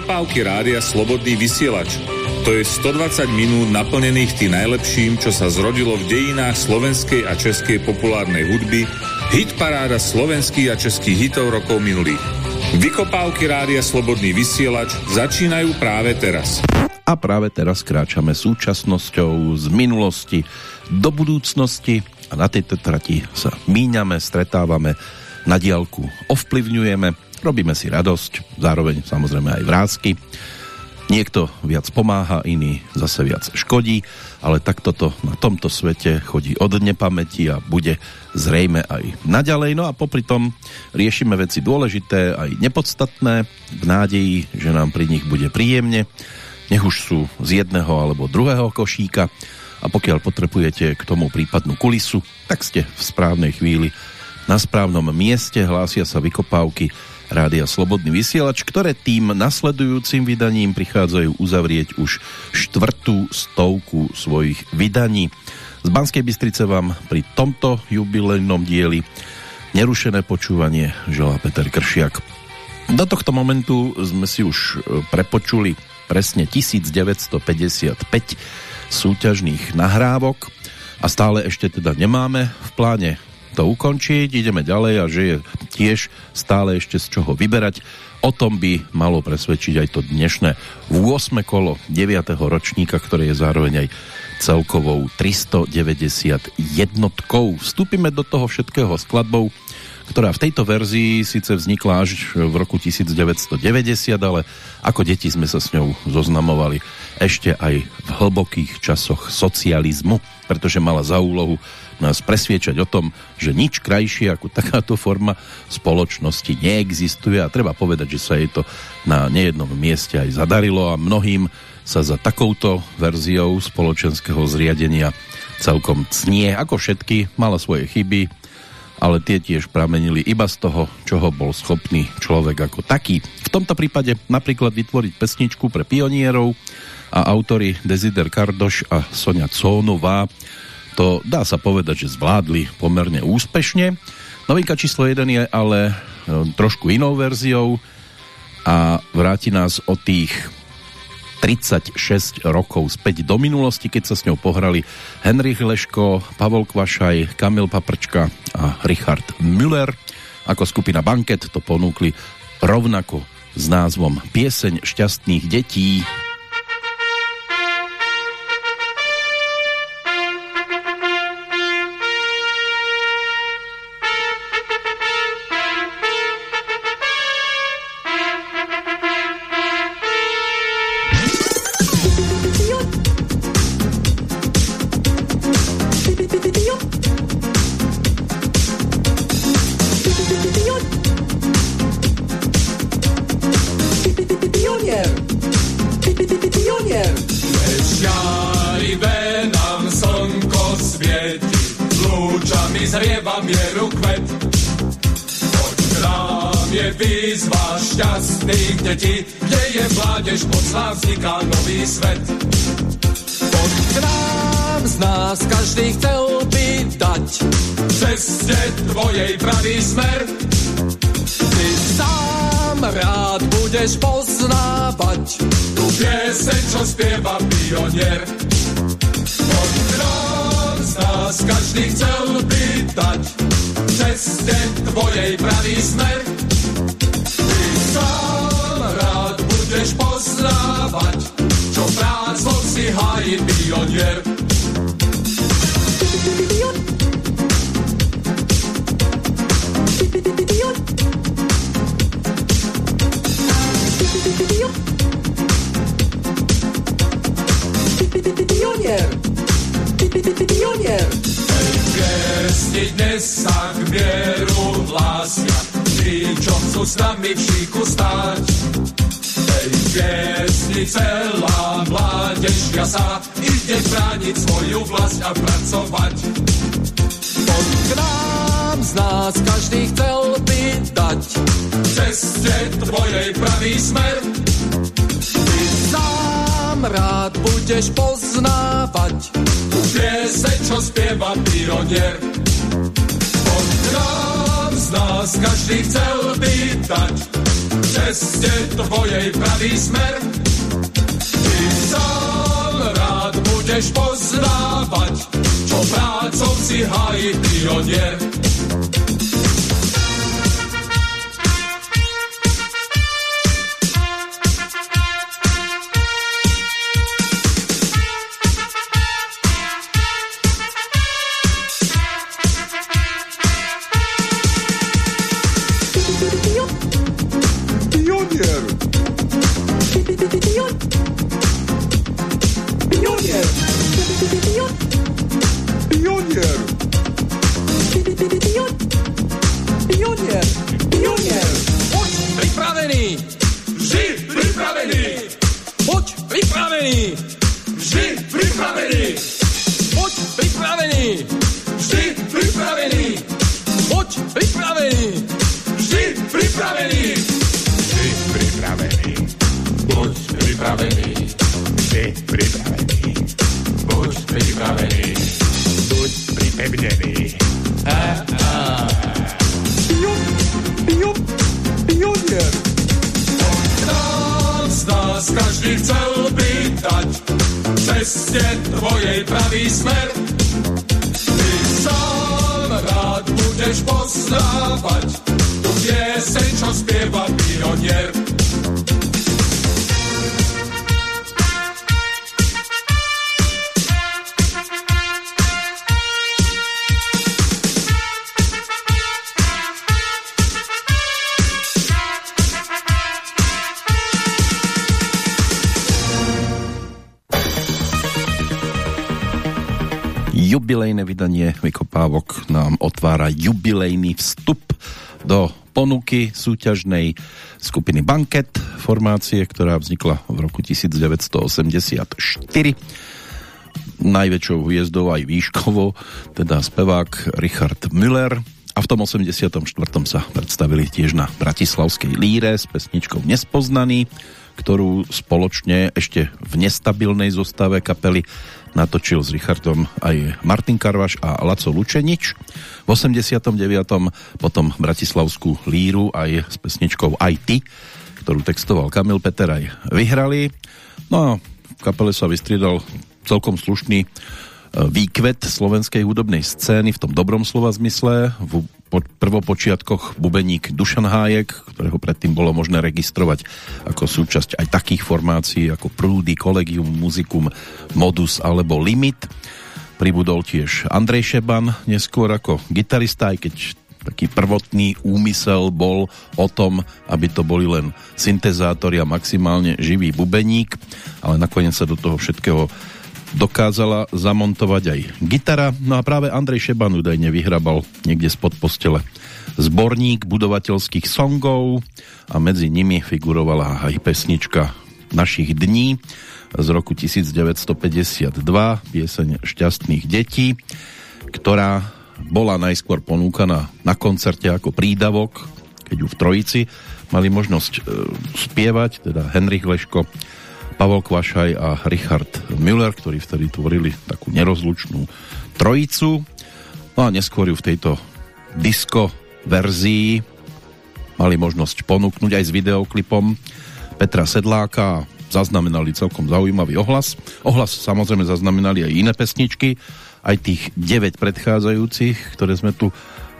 Vykopávky rádia Slobodný vysielač. To je 120 minút naplnených tým najlepším, čo sa zrodilo v dejinách slovenskej a českej populárnej hudby, hit paráda slovenských a českých hitov rokov minulých. Vykopávky rádia Slobodný vysielač začínajú práve teraz. A práve teraz kráčame súčasnosťou z minulosti do budúcnosti a na tejto trati sa míňame, stretávame, na diálku ovplyvňujeme, robíme si radosť, zároveň samozrejme aj vrázky Niekto viac pomáha, iný zase viac škodí, ale takto to na tomto svete chodí od nepamäti a bude zrejme aj naďalej. No a popri tom riešime veci dôležité aj nepodstatné v nádeji, že nám pri nich bude príjemne. Nech už sú z jedného alebo druhého košíka a pokiaľ potrebujete k tomu prípadnú kulisu, tak ste v správnej chvíli na správnom mieste, hlásia sa vykopávky Rádia Slobodný vysielač, ktoré tým nasledujúcim vydaním prichádzajú uzavrieť už štvrtú stovku svojich vydaní. Z Banskej Bystrice vám pri tomto jubilejnom dieli nerušené počúvanie želá Peter Kršiak. Do tohto momentu sme si už e, prepočuli presne 1955 súťažných nahrávok a stále ešte teda nemáme v pláne to ukončiť, ideme ďalej a že je tiež stále ešte z čoho vyberať. O tom by malo presvedčiť aj to dnešné 8. kolo 9. ročníka, ktoré je zároveň aj celkovou 390 jednotkou. Vstúpime do toho všetkého skladbou, ktorá v tejto verzii síce vznikla až v roku 1990, ale ako deti sme sa s ňou zoznamovali ešte aj v hlbokých časoch socializmu, pretože mala za úlohu nás presviečať o tom, že nič krajšie ako takáto forma spoločnosti neexistuje a treba povedať, že sa jej to na nejednom mieste aj zadarilo a mnohým sa za takouto verziou spoločenského zriadenia celkom cnie. Ako všetky, mala svoje chyby, ale tie tiež pramenili iba z toho, čoho bol schopný človek ako taký. V tomto prípade napríklad vytvoriť pesničku pre pionierov a autory Desider Kardoš a Sonia Cónová to dá sa povedať, že zvládli pomerne úspešne. Novinka číslo 1 je ale e, trošku inou verziou a vráti nás o tých 36 rokov späť do minulosti, keď sa s ňou pohrali Henrich Leško, Pavol Kvašaj, Kamil Paprčka a Richard Müller. Ako skupina Banket to ponúkli rovnako s názvom Pieseň šťastných detí. yeah. Pionier. jubilejný vstup do ponuky súťažnej skupiny Banket, formácie, ktorá vznikla v roku 1984. Najväčšou hviezdou aj výškovo, teda spevák Richard Müller a v tom 84. sa predstavili tiež na Bratislavskej líre s pesničkou Nespoznaný, ktorú spoločne ešte v nestabilnej zostave kapely natočil s Richardom aj Martin Karvaš a Laco Lučenič. V 89. potom Bratislavskú líru aj s pesničkou Aj ty, ktorú textoval Kamil Peter aj vyhrali. No a v kapele sa vystriedal celkom slušný výkvet slovenskej hudobnej scény v tom dobrom slova zmysle. V prvopočiatkoch bubeník Dušan Hájek, ktorého predtým bolo možné registrovať ako súčasť aj takých formácií ako Prúdy, Collegium, Musicum, Modus alebo Limit. Pribudol tiež Andrej Šeban, neskôr ako gitarista, aj keď taký prvotný úmysel bol o tom, aby to boli len syntezátori a maximálne živý bubeník, ale nakoniec sa do toho všetkého dokázala zamontovať aj gitara. No a práve Andrej Šeban údajne vyhrabal niekde spod postele zborník budovateľských songov a medzi nimi figurovala aj pesnička našich dní z roku 1952, pieseň Šťastných detí, ktorá bola najskôr ponúkaná na koncerte ako prídavok, keď ju v Trojici mali možnosť e, spievať, teda Henrik Leško Pavol Kvašaj a Richard Müller, ktorí vtedy tvorili takú nerozlučnú trojicu. No a neskôr ju v tejto disco verzii mali možnosť ponúknuť aj s videoklipom Petra Sedláka zaznamenali celkom zaujímavý ohlas. Ohlas samozrejme zaznamenali aj iné pesničky, aj tých 9 predchádzajúcich, ktoré sme tu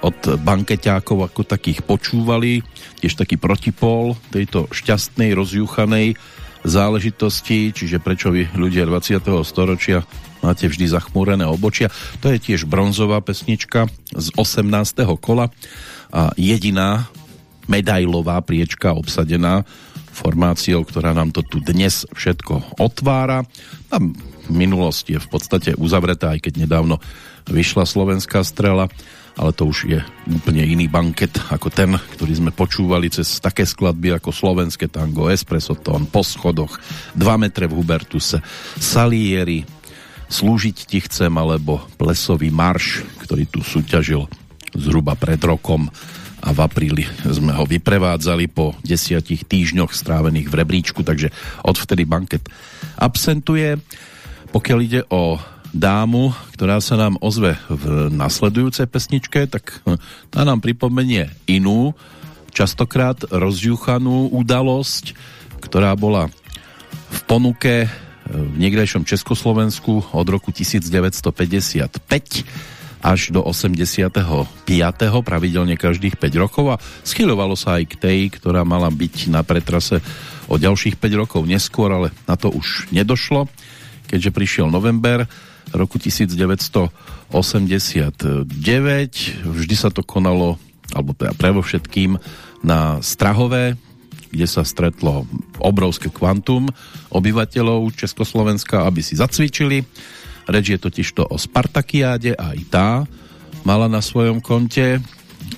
od bankeťákov ako takých počúvali, tiež taký protipol tejto šťastnej, rozjúchanej záležitosti, čiže prečo vy ľudia 20. storočia máte vždy zachmúrené obočia. To je tiež bronzová pesnička z 18. kola a jediná medailová priečka obsadená formáciou, ktorá nám to tu dnes všetko otvára. A minulosť je v podstate uzavretá, aj keď nedávno vyšla slovenská strela ale to už je úplne iný banket ako ten, ktorý sme počúvali cez také skladby ako slovenské tango, espresso tón, po schodoch, 2 metre v Hubertuse, Salieri, Slúžiť ti chcem, alebo Plesový marš, ktorý tu súťažil zhruba pred rokom a v apríli sme ho vyprevádzali po desiatich týždňoch strávených v rebríčku, takže odvtedy banket absentuje. Pokiaľ ide o dámu, ktorá sa nám ozve v nasledujúcej pesničke, tak tá nám pripomenie inú častokrát rozjuchanú udalosť, ktorá bola v ponuke e, v niekdejšom Československu od roku 1955 až do 85. pravidelne každých 5 rokov a schyľovalo sa aj k tej, ktorá mala byť na pretrase o ďalších 5 rokov neskôr, ale na to už nedošlo, keďže prišiel november roku 1989. Vždy sa to konalo, alebo teda všetkým na Strahové, kde sa stretlo obrovské kvantum obyvateľov Československa, aby si zacvičili. Reč je totiž to o Spartakiáde a aj tá mala na svojom konte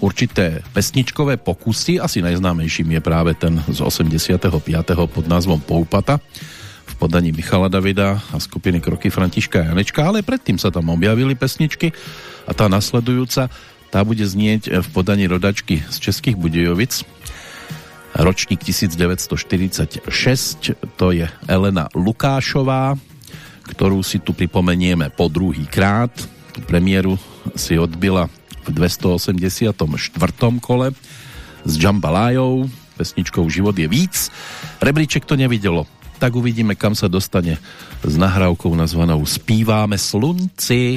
určité pesničkové pokusy, asi najznámejším je práve ten z 85. pod názvom Poupata v podaní Michala Davida a skupiny Kroky Františka Janečka, ale predtým sa tam objavili pesničky a tá nasledujúca tá bude znieť v podaní rodačky z Českých Budejovic ročník 1946 to je Elena Lukášová ktorú si tu pripomenieme po druhý krát. Premiéru si odbila v 284. kole s Jambalájou pesničkou Život je víc. Rebríček to nevidelo tak uvidíme, kam sa dostane s nahrávkou nazvanou Spíváme slunci.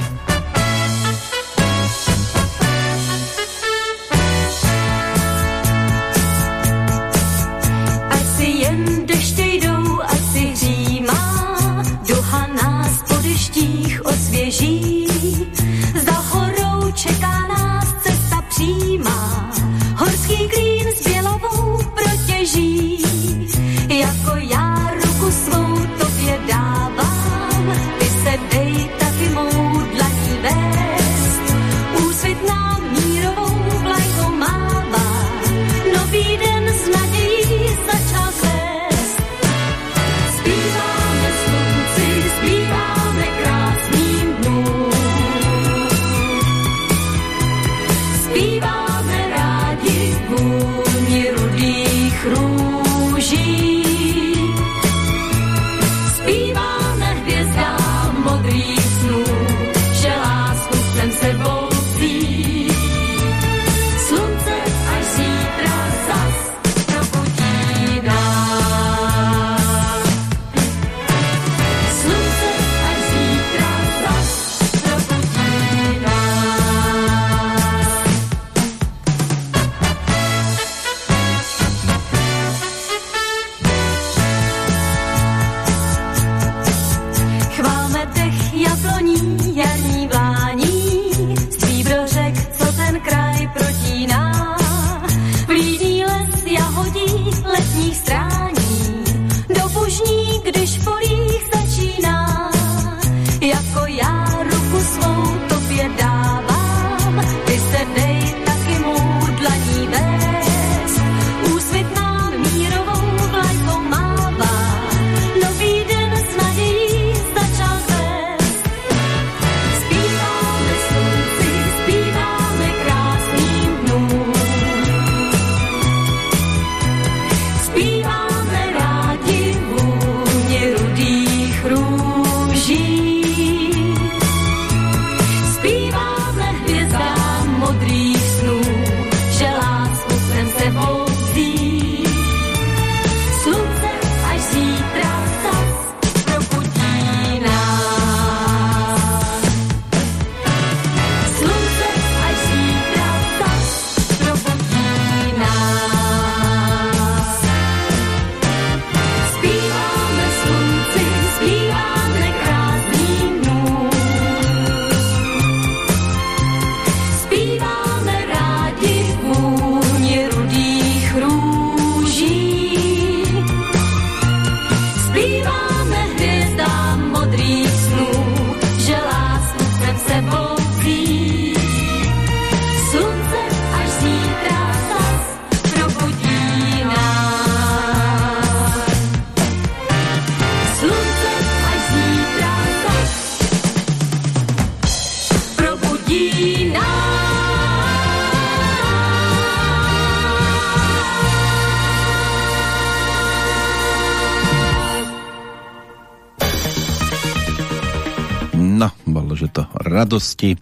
Radosti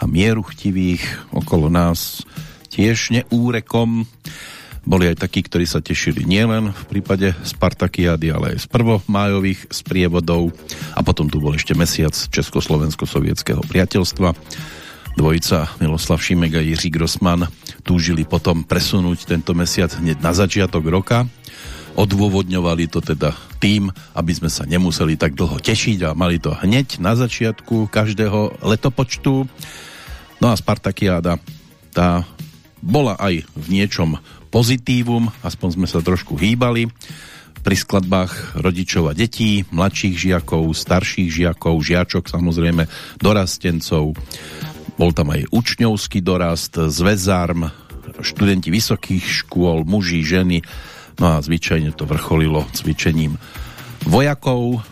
a mieru chtivých okolo nás tiež neúrekom. Boli aj takí, ktorí sa tešili nielen v prípade Spartakiády, ale aj z prvomájových sprievodov. A potom tu bol ešte mesiac Československo-sovietského priateľstva. Dvojica Miloslav Šimek a Jiří Grossman túžili potom presunúť tento mesiac hneď na začiatok roka. Odôvodňovali to teda tým, aby sme sa nemuseli tak dlho tešiť a mali to hneď na začiatku každého letopočtu. No a Spartakiáda tá bola aj v niečom pozitívum, aspoň sme sa trošku hýbali pri skladbách rodičov a detí, mladších žiakov, starších žiakov, žiačok samozrejme, dorastencov. Bol tam aj učňovský dorast, zväzarm, študenti vysokých škôl, muži, ženy. No a zvyčajne to vrcholilo cvičením vojakov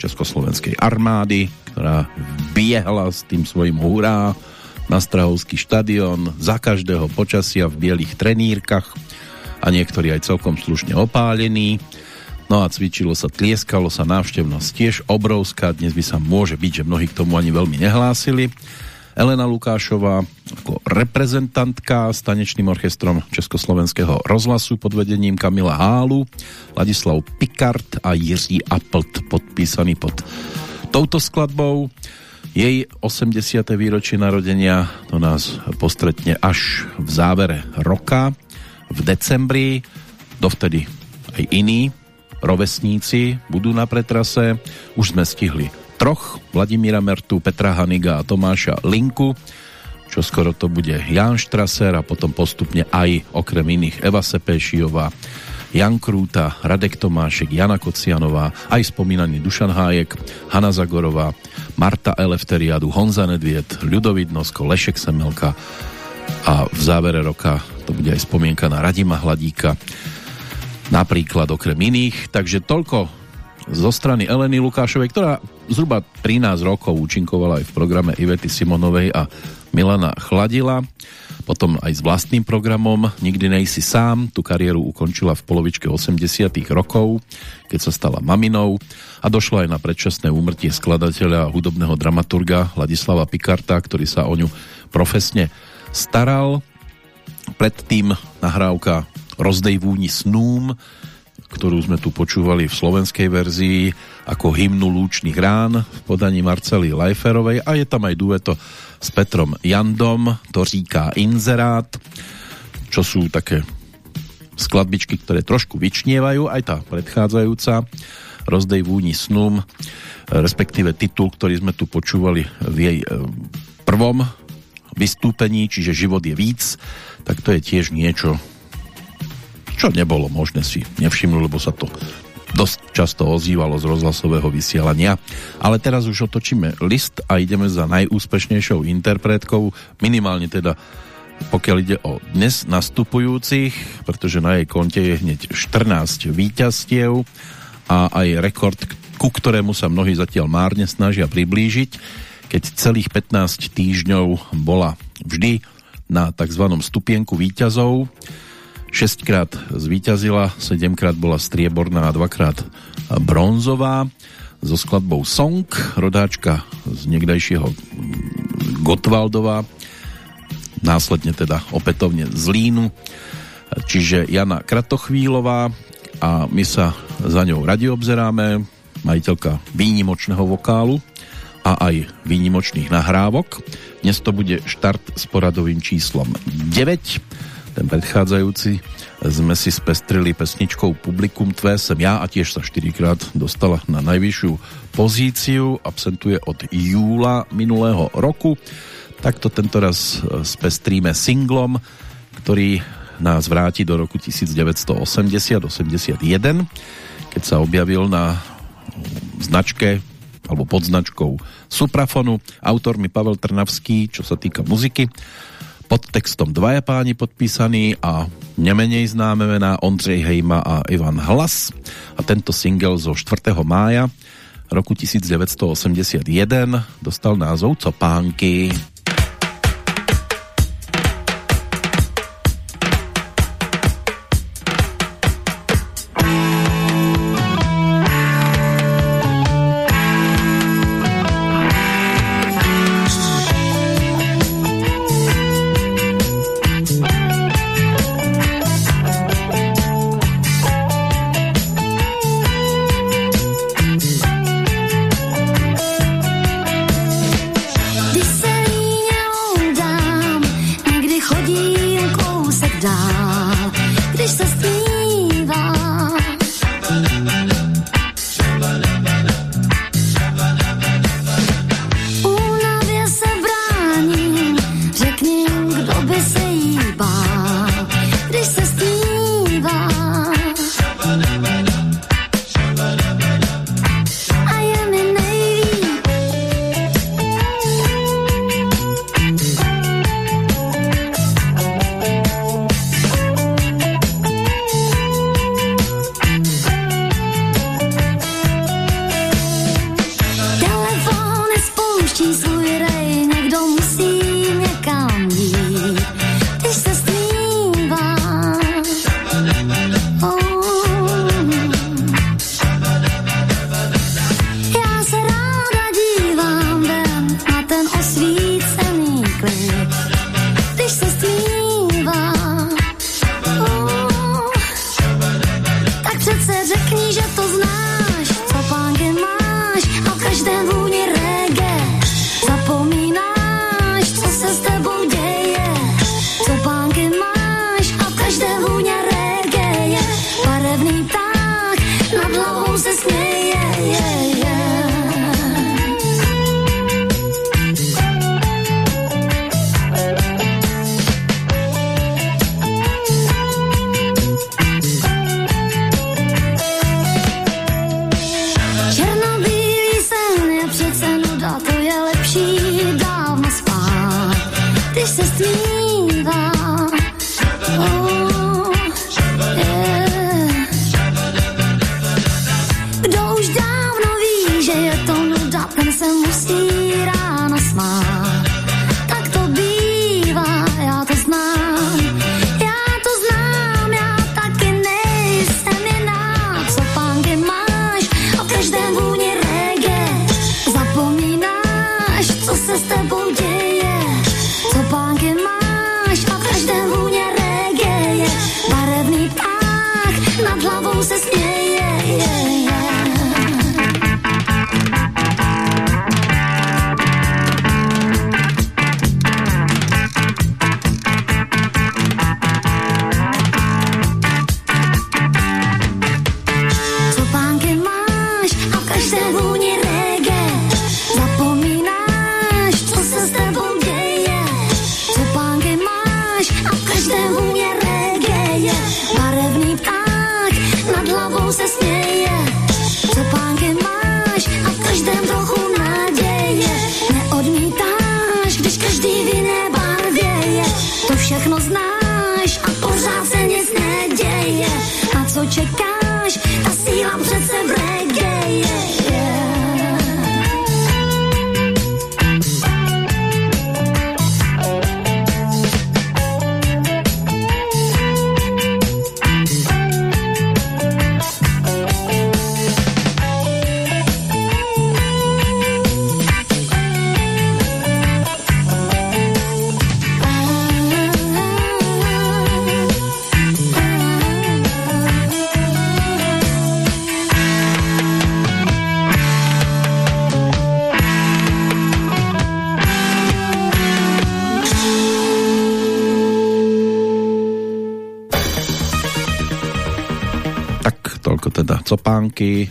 Československej armády, ktorá biehala s tým svojim hurá na Strahovský štadión za každého počasia v bielých trenírkach a niektorí aj celkom slušne opálení. No a cvičilo sa, tlieskalo sa, návštevnosť tiež obrovská. Dnes by sa môže byť, že mnohí k tomu ani veľmi nehlásili. Elena Lukášová ako reprezentantka s tanečným orchestrom Československého rozhlasu pod vedením Kamila Hálu, Ladislav Pikart a Jiří Appelt podpísaný pod touto skladbou. Jej 80. výročie narodenia to nás postretne až v závere roka, v decembri. Dovtedy aj iní rovesníci budú na pretrase. Už sme stihli troch, Vladimíra Mertu, Petra Haniga a Tomáša Linku, čo skoro to bude Jan Štraser a potom postupne aj okrem iných Eva Sepešijová, Jan Krúta, Radek Tomášek, Jana Kocianová, aj spomínaný Dušan Hájek, Hanna Zagorová, Marta Elefteriadu, Honza Nedviet, Ľudovít Nosko, Lešek Semelka a v závere roka to bude aj spomienka na Radima Hladíka napríklad okrem iných. Takže toľko zo strany Eleny Lukášovej, ktorá zhruba 13 rokov účinkovala aj v programe Ivety Simonovej a Milana Chladila potom aj s vlastným programom Nikdy nejsi sám. Tu kariéru ukončila v polovičke 80 rokov, keď sa stala maminou a došlo aj na predčasné úmrtie skladateľa a hudobného dramaturga Ladislava Pikarta, ktorý sa o ňu profesne staral. Predtým nahrávka Rozdej vúni snúm, ktorú sme tu počúvali v slovenskej verzii ako hymnu Lúčných rán v podaní Marcely Lajferovej a je tam aj dueto s Petrom Jandom, to říká Inzerát, čo sú také skladbičky, ktoré trošku vyčnievajú, aj tá predchádzajúca Rozdej vúni snum, respektíve titul, ktorý sme tu počúvali v jej e, prvom vystúpení, čiže Život je víc, tak to je tiež niečo, čo nebolo možné si nevšimnúť, lebo sa to dosť často ozývalo z rozhlasového vysielania. Ale teraz už otočíme list a ideme za najúspešnejšou interpretkou, minimálne teda pokiaľ ide o dnes nastupujúcich, pretože na jej konte je hneď 14 víťazstiev a aj rekord, ku ktorému sa mnohí zatiaľ márne snažia priblížiť, keď celých 15 týždňov bola vždy na tzv. stupienku víťazov 6 krát zvíťazila, 7 krát bola strieborná a 2 krát bronzová. So skladbou Song, rodáčka z niekdajšieho Gotwaldova, následne teda opätovne z Línu, čiže Jana Kratochvílová a my sa za ňou radi obzeráme, majiteľka výnimočného vokálu a aj výnimočných nahrávok. Dnes to bude štart s poradovým číslom 9 ten predchádzajúci sme si spestrili pesničkou Publikum Tvé sem ja a tiež sa 4 krát dostala na najvyššiu pozíciu, absentuje od júla minulého roku. Takto tento raz e, spestríme singlom, ktorý nás vráti do roku 1980-81, keď sa objavil na značke alebo pod značkou Suprafonu. Autormi Pavel Trnavský, čo sa týka muziky pod textom dvaja páni podpísaní a nemenej známe mená Ondřej Hejma a Ivan Hlas a tento single zo 4. mája roku 1981 dostal názov Copánky. Copánky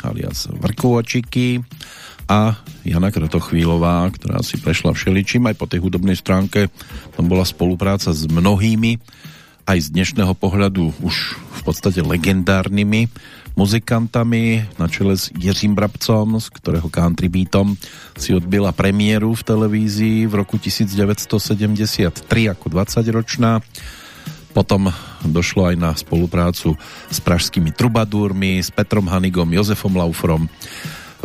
alias Vrkôčiky a Jana Kratochvílová, ktorá si prešla všeličím aj po tej hudobnej stránke. Tam bola spolupráca s mnohými, aj z dnešného pohľadu už v podstate legendárnymi muzikantami na čele s Jiřím Brabcom, z ktorého country beatom si odbila premiéru v televízii v roku 1973 ako 20-ročná potom došlo aj na spoluprácu s pražskými trubadúrmi, s Petrom Hanigom, Jozefom Laufrom,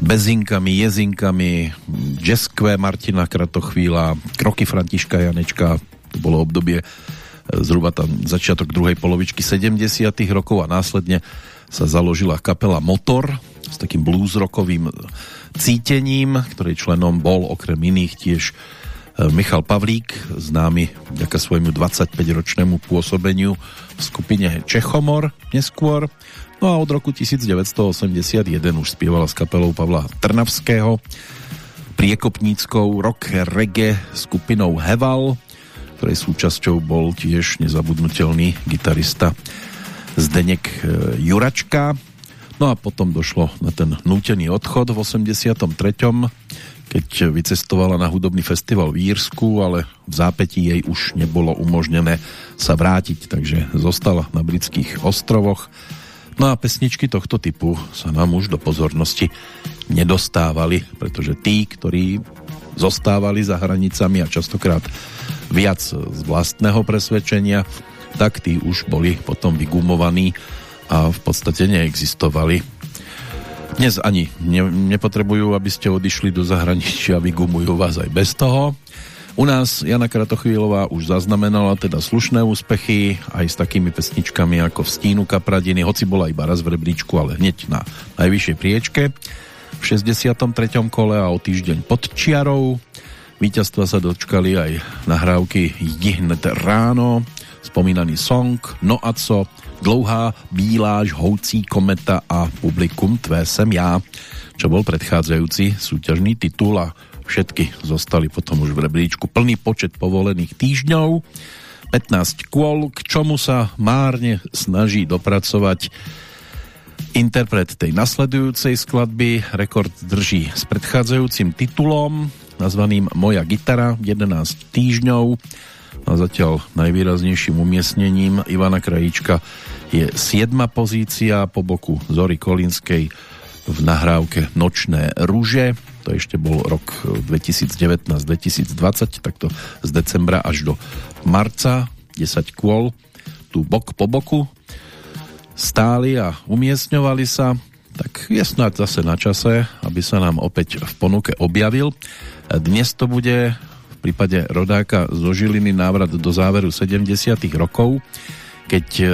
Bezinkami, Jezinkami, Jazzkve Martina Kratochvíla, Kroky Františka Janečka, to bolo obdobie e, zhruba tam začiatok druhej polovičky 70 rokov a následne sa založila kapela Motor s takým bluesrockovým cítením, ktorej členom bol okrem iných tiež Eh, Michal Pavlík, známy vďaka svojmu 25-ročnému pôsobeniu skupine Čechomor neskôr. No a od roku 1981 už spievala s kapelou Pavla Trnavského, priekopníckou rock reggae skupinou Heval, ktorej súčasťou bol tiež nezabudnutelný gitarista Zdenek eh, Juračka. No a potom došlo na ten nútený odchod v 83 keď vycestovala na hudobný festival v Írsku, ale v zápätí jej už nebolo umožnené sa vrátiť, takže zostala na britských ostrovoch. No a pesničky tohto typu sa nám už do pozornosti nedostávali, pretože tí, ktorí zostávali za hranicami a častokrát viac z vlastného presvedčenia, tak tí už boli potom vygumovaní a v podstate neexistovali dnes ani ne, nepotrebujú, aby ste odišli do zahraničia, vygumujú vás aj bez toho. U nás Jana Kratochvílová už zaznamenala teda slušné úspechy aj s takými pesničkami ako v Stínu Kapradiny, hoci bola iba raz v rebríčku, ale hneď na najvyššej priečke v 63. kole a o týždeň pod čiarou. Víťazstva sa dočkali aj nahrávky Jdi hned ráno, spomínaný song No a co, Dlouhá bílá žhoucí kometa a publikum Tvé sem já, čo bol predchádzajúci súťažný titul a všetky zostali potom už v rebríčku. Plný počet povolených týždňov 15 kôl, k čomu sa márne snaží dopracovať interpret tej nasledujúcej skladby. Rekord drží s predchádzajúcim titulom nazvaným Moja gitara 11 týždňov. A zatiaľ najvýraznejším umiestnením Ivana Krajíčka je 7. pozícia po boku Zory Kolinskej v nahrávke Nočné rúže. to ešte bol rok 2019-2020, takto z decembra až do marca, 10 kôl, tu bok po boku stáli a umiestňovali sa, tak je snáď zase na čase, aby sa nám opäť v ponuke objavil. Dnes to bude v prípade rodáka zo Žiliny návrat do záveru 70 rokov, keď e,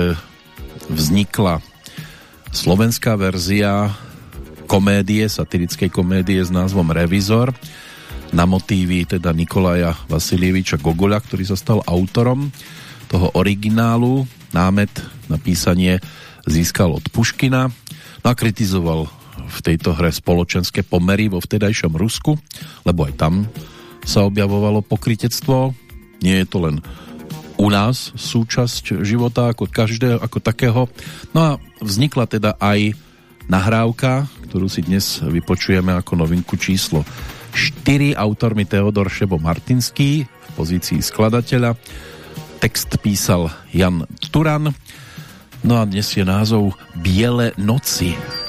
vznikla slovenská verzia komédie, satirickej komédie s názvom Revizor na motívy teda Nikolaja Vasilieviča Gogoľa, ktorý sa stal autorom toho originálu. Námet na písanie získal od Puškina no a kritizoval v tejto hre spoločenské pomery vo vtedajšom Rusku, lebo aj tam sa objavovalo pokritectvo. Nie je to len u nás súčasť života ako každého, ako takého. No a vznikla teda aj nahrávka, ktorú si dnes vypočujeme ako novinku číslo 4, autormi Teodor Šebo Martinský v pozícii skladateľa. Text písal Jan Turan. No a dnes je názov Biele noci. Biela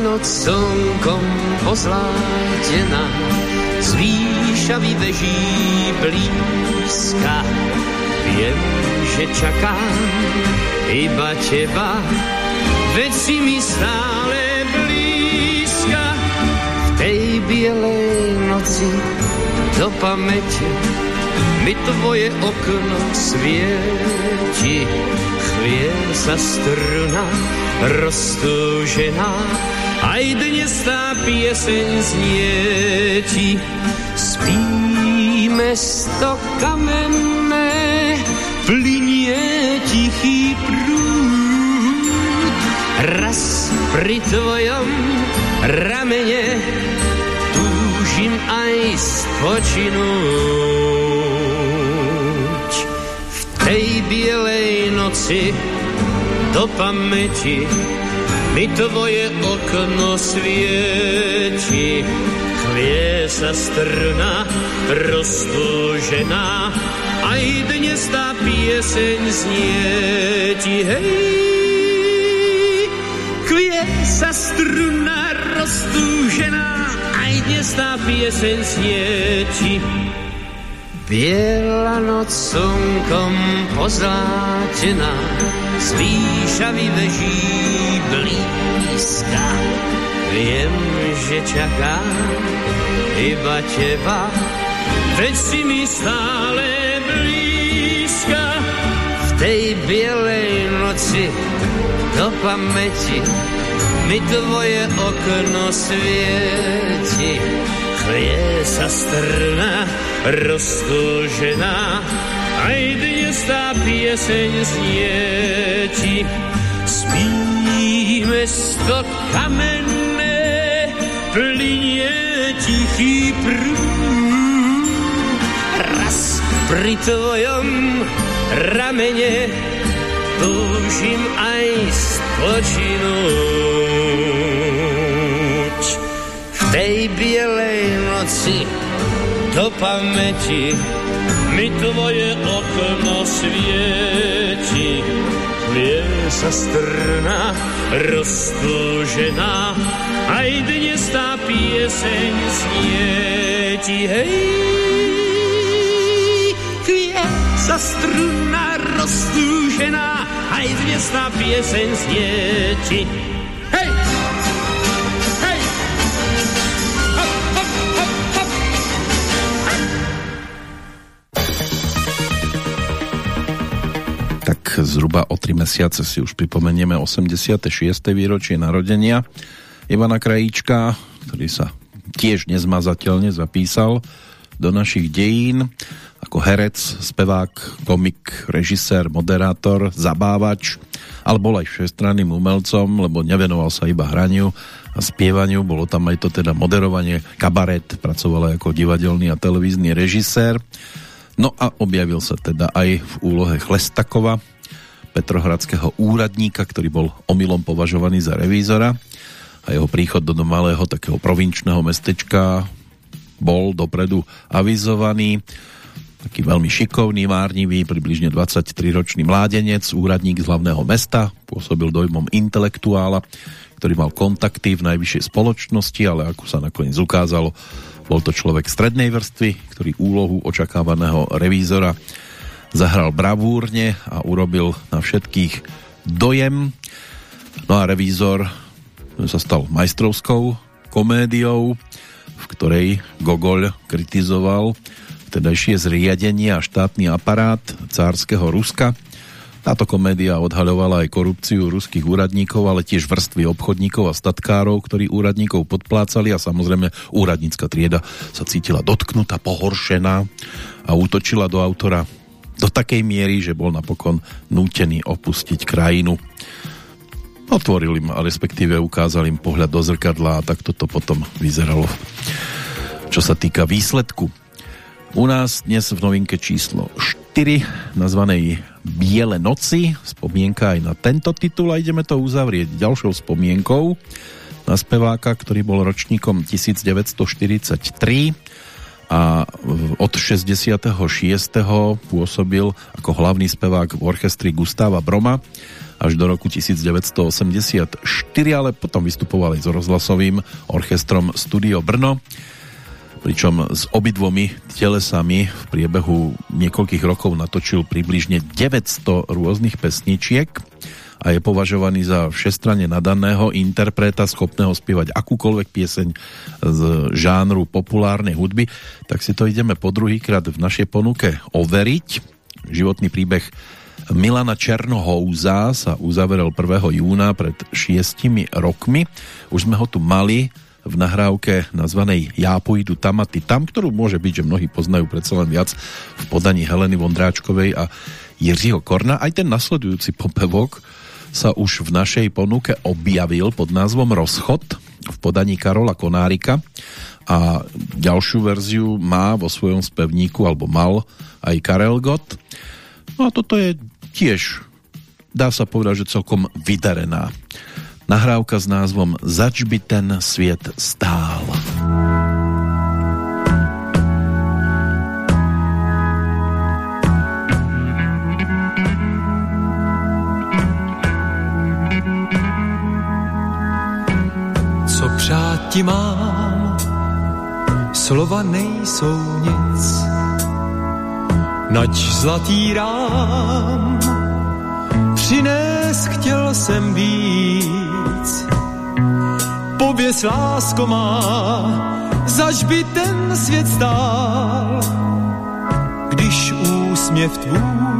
noc slnkom pozlátená z výšavy veží blízka. Viem, že čakám iba teba, veď si mi stále blízka. V tej bielej noci do pamäti mi tvoje okno svieti. Chvie sa struna roztúžená, aj dnes tá pieseň znie ti. Spíme sto kamenné, plinie tichý prúd. Raz pri tvojom ramene túžim aj spočinúť. V tej bielej noci do pamäti mi tvoje okno svieti. Chvie sa strna roztúžená, aj dnes tá pieseň znie ti, hej. Kvie sa struna roztúžená, aj dnes tá pieseň znie ti. Biela noc slnkom pozlátená, z výšavy veží blízka. Viem, že čakám iba teba, veď si mi stále blízka. V tej bielej noci do pamäti mi tvoje okno svieti chvie sa strna roztúžená, aj dnes tá pieseň znie ti. Spíme sto kamenné, plinie tichý prúd. Raz pri tvojom ramene túžim aj spočinúť. V tej bielej noci do pamäti mi tvoje okno svieti. Chvie sa strna roztúžená, aj dnes tá pieseň svieti. Hej, chvie sa strna roztúžená, aj dnes tá pieseň svieti. Tak zhruba o 3 mesiace si už pripomenieme 86. výročie narodenia Ivana Krajíčka, ktorý sa tiež nezmazateľne zapísal do našich dejín ako herec, spevák, komik, režisér, moderátor, zabávač, ale bol aj všestranným umelcom, lebo nevenoval sa iba hraniu a spievaniu, bolo tam aj to teda moderovanie, kabaret, pracoval aj ako divadelný a televízny režisér. No a objavil sa teda aj v úlohe Chlestakova, petrohradského úradníka, ktorý bol omylom považovaný za revízora a jeho príchod do malého takého provinčného mestečka bol dopredu avizovaný. taký veľmi šikovný, márnivý, približne 23-ročný mládenec, úradník z hlavného mesta, pôsobil dojmom intelektuála, ktorý mal kontakty v najvyššej spoločnosti, ale ako sa nakoniec ukázalo, bol to človek strednej vrstvy, ktorý úlohu očakávaného revízora zahral bravúrne a urobil na všetkých dojem. No a revízor sa stal majstrovskou komédiou, v ktorej Gogol kritizoval vtedajšie zriadenie a štátny aparát cárskeho Ruska. Táto komédia odhaľovala aj korupciu ruských úradníkov, ale tiež vrstvy obchodníkov a statkárov, ktorí úradníkov podplácali a samozrejme úradnícka trieda sa cítila dotknutá, pohoršená a útočila do autora do takej miery, že bol napokon nútený opustiť krajinu. Otvoril im, a respektíve ukázal im pohľad do zrkadla a tak toto potom vyzeralo. Čo sa týka výsledku u nás dnes v novinke číslo 4 nazvanej Biele noci. Spomienka aj na tento titul a ideme to uzavrieť ďalšou spomienkou na speváka, ktorý bol ročníkom 1943 a od 66. pôsobil ako hlavný spevák v orchestri Gustava Broma až do roku 1984, ale potom vystupoval aj s rozhlasovým orchestrom Studio Brno pričom s obidvomi telesami v priebehu niekoľkých rokov natočil približne 900 rôznych pesničiek a je považovaný za všestranne nadaného interpreta, schopného spievať akúkoľvek pieseň z žánru populárnej hudby, tak si to ideme po druhýkrát v našej ponuke overiť. Životný príbeh Milana Černohouza sa uzaverel 1. júna pred šiestimi rokmi. Už sme ho tu mali v nahrávke nazvanej Ja pôjdu tam a ty tam, ktorú môže byť, že mnohí poznajú predsa len viac v podaní Heleny Vondráčkovej a Jiřího Korna. Aj ten nasledujúci popevok sa už v našej ponuke objavil pod názvom Rozchod v podaní Karola Konárika a ďalšiu verziu má vo svojom spevníku, alebo mal aj Karel Gott. No a toto je tiež, dá sa povedať, že celkom vydarená Nahrávka s názvom Zač by ten svět stál. Co přát ti mám, slova nejsou nic, nať zlatý rám přines chtěl jsem víc. Pověz, lásko má, zaž by ten svět stál, když úsměv tvůj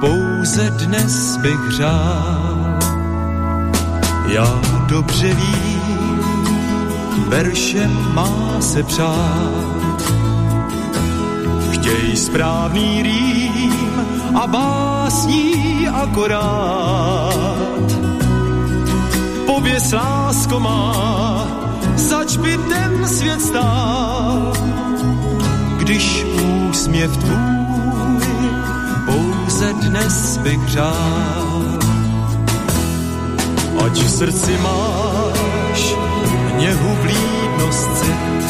pouze dnes bych řál. Já dobře vím, veršem má se přát. Chtěj správný rým a básní akorát pověs lásko má, zač by ten svět stál, když úsměv tvůj pouze dnes bych řál. Ať v srdci máš hněhu vlídnost cit,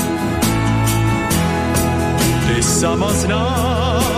ty sama znáš,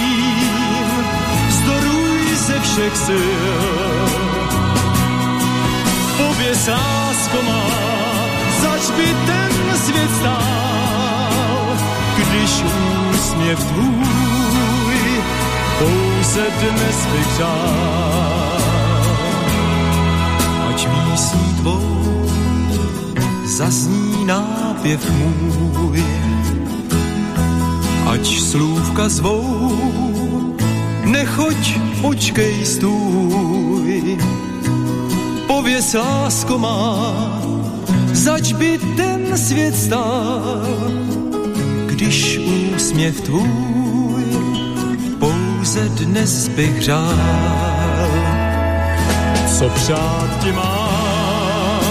všech sil. Pověs lásko má, zač by ten svět stál, když úsměv tvůj pouze dnes bych Ať písní tvou zazní nápěv můj, ať slůvka zvou, nechoď, počkej, stůj. Pověs, lásko má, zač by ten svět stál, když úsměv tvůj pouze dnes bych řál. Co přát ti mám,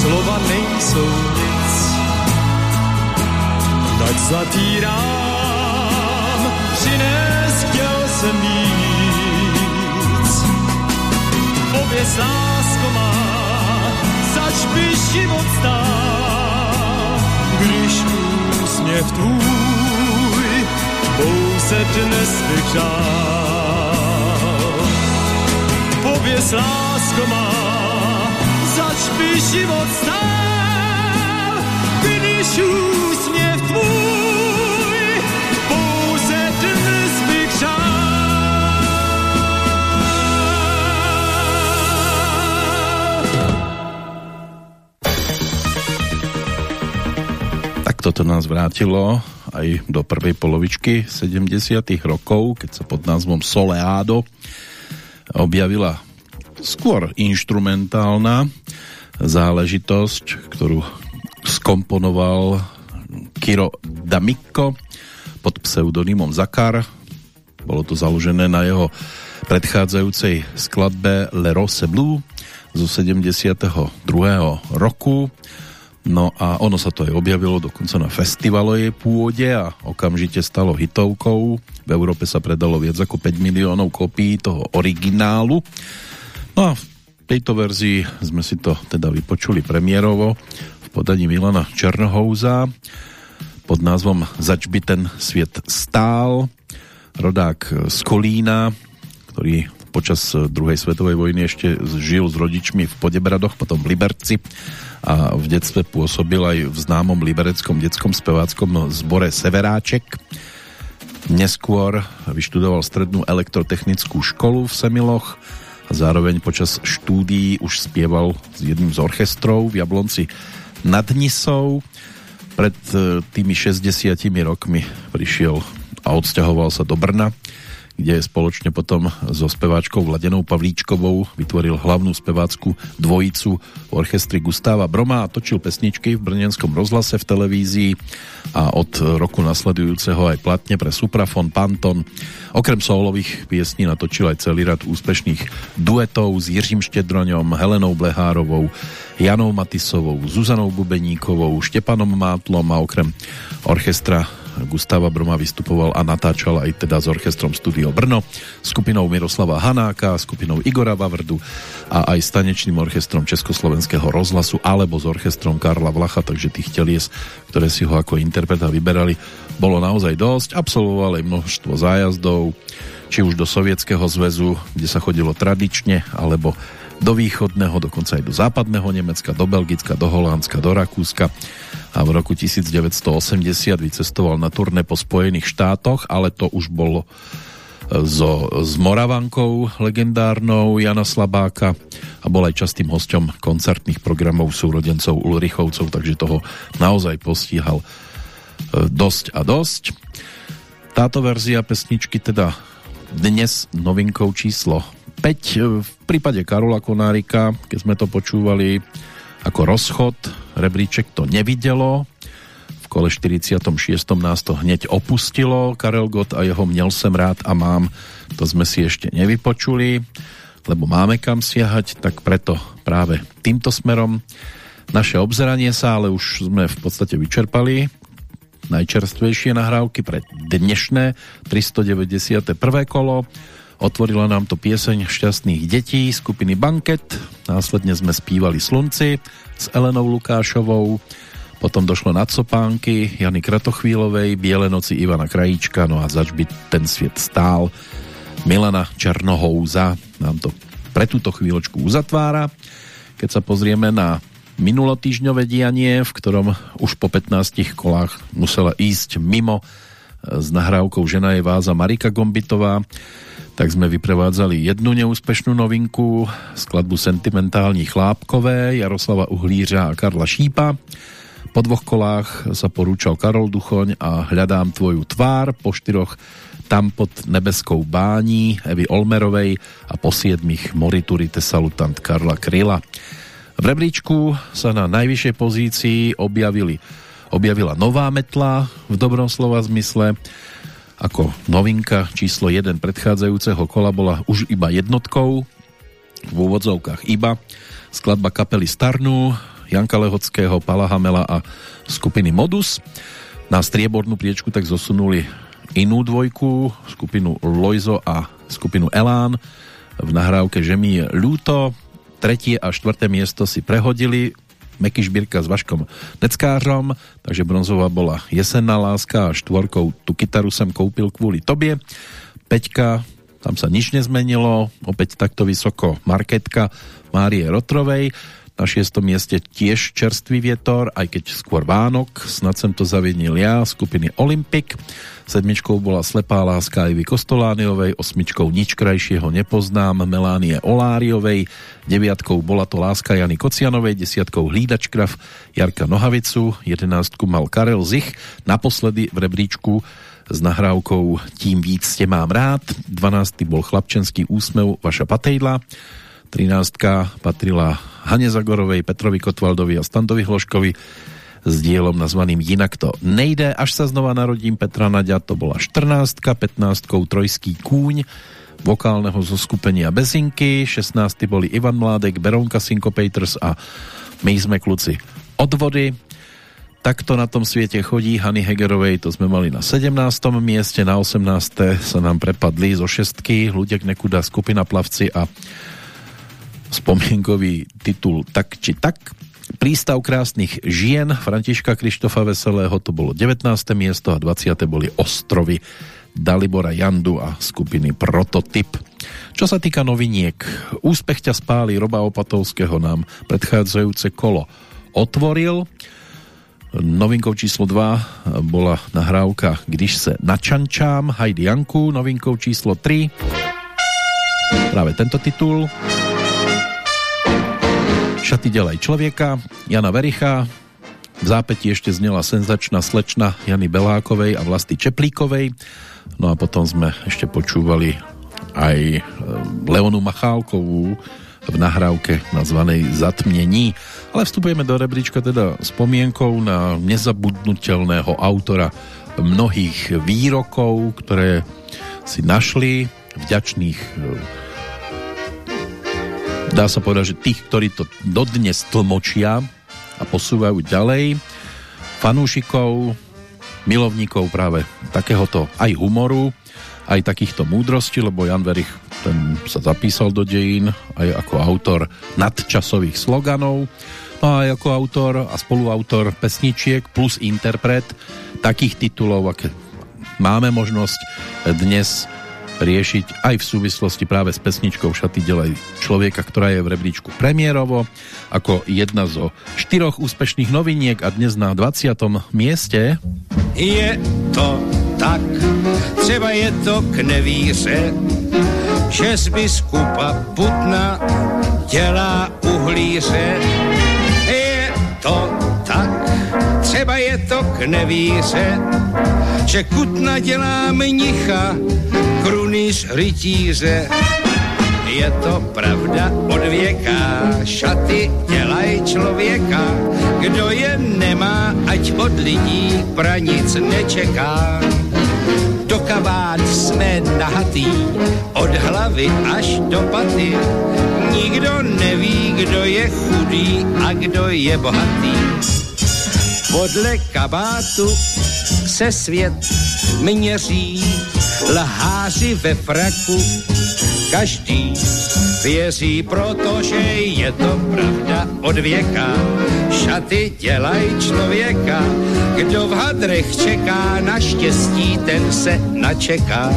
slova nejsou nic, tak zatírám, Pověz lásko má, zač by život stál, když úsměv tvůj pouze dnes bych žál. Pověz lásko má, zač by život stál, když toto nás vrátilo aj do prvej polovičky 70 rokov, keď sa pod názvom Soleado objavila skôr inštrumentálna záležitosť, ktorú skomponoval Kiro D'Amico pod pseudonymom Zakar. Bolo to založené na jeho predchádzajúcej skladbe Le Rose Blue zo 72. roku. No a ono sa to aj objavilo dokonca na festivalovej pôde a okamžite stalo hitovkou. V Európe sa predalo viac ako 5 miliónov kopií toho originálu. No a v tejto verzii sme si to teda vypočuli premiérovo v podaní Milana Černohouza pod názvom Zač by ten sviet stál. Rodák z Kolína, ktorý počas druhej svetovej vojny ešte žil s rodičmi v Podebradoch, potom v Liberci a v detstve pôsobil aj v známom libereckom detskom speváckom zbore Severáček. Neskôr vyštudoval strednú elektrotechnickú školu v Semiloch a zároveň počas štúdií už spieval s jedným z orchestrov v Jablonci nad Nisou. Pred e, tými 60 rokmi prišiel a odsťahoval sa do Brna, kde spoločne potom so speváčkou Vladenou Pavlíčkovou vytvoril hlavnú spevácku dvojicu v orchestri Gustáva Broma a točil pesničky v brnenskom rozhlase v televízii a od roku nasledujúceho aj platne pre Suprafon, Panton. Okrem solových piesní natočil aj celý rad úspešných duetov s Jiřím Štedroňom, Helenou Blehárovou, Janou Matisovou, Zuzanou Bubeníkovou, Štepanom Mátlom a okrem orchestra Gustava Broma vystupoval a natáčal aj teda s orchestrom Studio Brno, skupinou Miroslava Hanáka, skupinou Igora Vavrdu a aj s orchestrom Československého rozhlasu alebo s orchestrom Karla Vlacha, takže tých telies, ktoré si ho ako interpreta vyberali, bolo naozaj dosť. Absolvoval aj množstvo zájazdov, či už do Sovietskeho zväzu, kde sa chodilo tradične, alebo do východného, dokonca aj do západného Nemecka, do Belgicka, do Holandska, do Rakúska a v roku 1980 vycestoval na turné po Spojených štátoch, ale to už bolo e, so, s Moravankou legendárnou Jana Slabáka a bol aj častým hosťom koncertných programov súrodencov Ulrichovcov, takže toho naozaj postíhal e, dosť a dosť. Táto verzia pesničky teda dnes novinkou číslo 5 v prípade Karola Konárika, keď sme to počúvali ako rozchod, rebríček to nevidelo, v kole 46. nás to hneď opustilo, Karel Gott a jeho Měl sem rád a mám, to sme si ešte nevypočuli, lebo máme kam siahať, tak preto práve týmto smerom naše obzeranie sa, ale už sme v podstate vyčerpali najčerstvejšie nahrávky pre dnešné 391. kolo Otvorila nám to pieseň šťastných detí skupiny Banket, následne sme spívali Slunci s Elenou Lukášovou, potom došlo na Copánky Jany Kratochvílovej, Biele noci Ivana Krajíčka, no a zač by ten sviet stál. Milana Černohouza nám to pre túto chvíľočku uzatvára. Keď sa pozrieme na minulotýžňové dianie, v ktorom už po 15 kolách musela ísť mimo s nahrávkou Žena je váza Marika Gombitová, tak sme vyprevádzali jednu neúspešnú novinku, skladbu Sentimentální chlápkové Jaroslava Uhlířa a Karla Šípa. Po dvoch kolách sa porúčal Karol Duchoň a Hľadám tvoju tvár, po štyroch Tam pod nebeskou bání Evy Olmerovej a po siedmich Moriturite salutant Karla Kryla. V rebríčku sa na najvyššej pozícii objavili, objavila nová metla v dobrom slova zmysle ako novinka číslo 1 predchádzajúceho kola bola už iba jednotkou, v úvodzovkách iba, skladba kapely Starnu, Janka Lehockého, Pala Hamela a skupiny Modus. Na striebornú priečku tak zosunuli inú dvojku, skupinu Loizo a skupinu Elán. V nahrávke Že mi je ľúto. Tretie a štvrté miesto si prehodili Meky Šbírka s Vaškom Neckářom, takže bronzová bola Jesenná láska a štvorkou tu kytaru som koupil kvôli tobie. Peťka, tam sa nič nezmenilo, opäť takto vysoko Marketka Márie Rotrovej. Na šiestom mieste tiež čerstvý vietor, aj keď skôr Vánok, snad sem to zaviednil ja, skupiny Olympic. Sedmičkou bola Slepá láska Ivy Kostolániovej, osmičkou Nič krajšieho nepoznám Melánie Oláriovej, deviatkou bola to Láska Jany Kocianovej, desiatkou Hlídačkrav Jarka Nohavicu, jedenáctku mal Karel Zich, naposledy v rebríčku s nahrávkou Tím víc ste mám rád, 12. bol Chlapčenský úsmev Vaša Patejdla, 13. patrila Hane Zagorovej, Petrovi Kotvaldovi a Standovi Hloškovi s dielom nazvaným Jinak to nejde. Až sa znova narodím Petra Naďa, to bola 14. 15. Trojský kúň vokálneho zoskupenia Bezinky, 16. boli Ivan Mládek, Beronka Syncopators a my sme kluci od vody. Takto na tom svete chodí Hany Hegerovej, to sme mali na 17. mieste, na 18. sa nám prepadli zo šestky Ľudek Nekuda, skupina Plavci a spomienkový titul Tak či tak. Prístav krásnych žien Františka Krištofa Veselého to bolo 19. miesto a 20. boli Ostrovy Dalibora Jandu a skupiny Prototyp. Čo sa týka noviniek, úspech ťa spáli Roba Opatovského nám predchádzajúce kolo otvoril. Novinkou číslo 2 bola nahrávka Když se načančám Heidi Janku, novinkou číslo 3 práve tento titul Šaty ďalej človeka, Jana Vericha, v zápäti ešte znela senzačná slečna Jany Belákovej a Vlasty Čeplíkovej. No a potom sme ešte počúvali aj e, Leonu Machálkovú v nahrávke nazvanej Zatmnení. Ale vstupujeme do rebríčka teda spomienkou na nezabudnutelného autora mnohých výrokov, ktoré si našli vďačných e, dá sa povedať, že tých, ktorí to dodnes tlmočia a posúvajú ďalej, fanúšikov, milovníkov práve takéhoto aj humoru, aj takýchto múdrostí, lebo Jan Verich ten sa zapísal do dejín aj ako autor nadčasových sloganov, no aj ako autor a spoluautor pesničiek plus interpret takých titulov, aké máme možnosť dnes riešiť aj v súvislosti práve s pesničkou Šaty delej človeka, ktorá je v rebríčku premiérovo ako jedna zo štyroch úspešných noviniek a dnes na 20. mieste. Je to tak, třeba je to k nevíře, že z biskupa Putna dělá uhlíře. Je to tak, třeba je to k nevíře, že Kutna dělá mnicha, krunýř rytíře. Je to pravda od věka, šaty dělaj člověka, kdo je nemá, ať od lidí pranic nečeká. Do kabát jsme nahatý, od hlavy až do paty, nikdo neví, kdo je chudý a kdo je bohatý. Podle kabátu se svět měří, lháři ve fraku, každý věří, protože je to pravda od věka. Šaty dělaj člověka, kdo v hadrech čeká na štěstí, ten se načeká.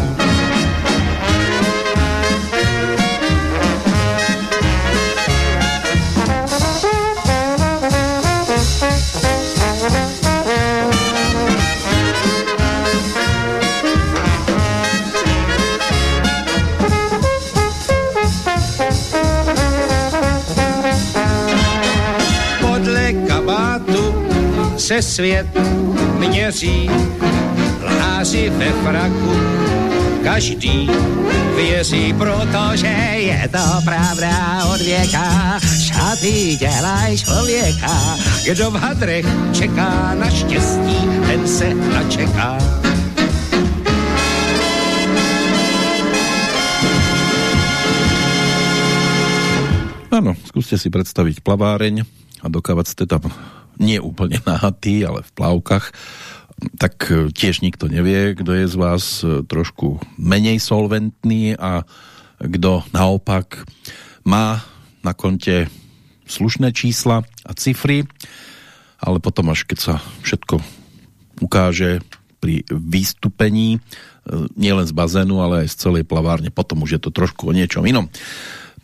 se svět měří, lháři ve fraku, každý věří, protože je to pravda od věka. Šaty dělají člověka, kdo v hadrech čeká na štěstí, ten se načeká. Áno, skúste si predstaviť plaváreň a dokávať ste tam nie úplne nahatý, ale v plavkách, tak e, tiež nikto nevie, kto je z vás e, trošku menej solventný a kto naopak má na konte slušné čísla a cifry, ale potom až keď sa všetko ukáže pri vystúpení, e, nielen z bazénu, ale aj z celej plavárne, potom už je to trošku o niečom inom.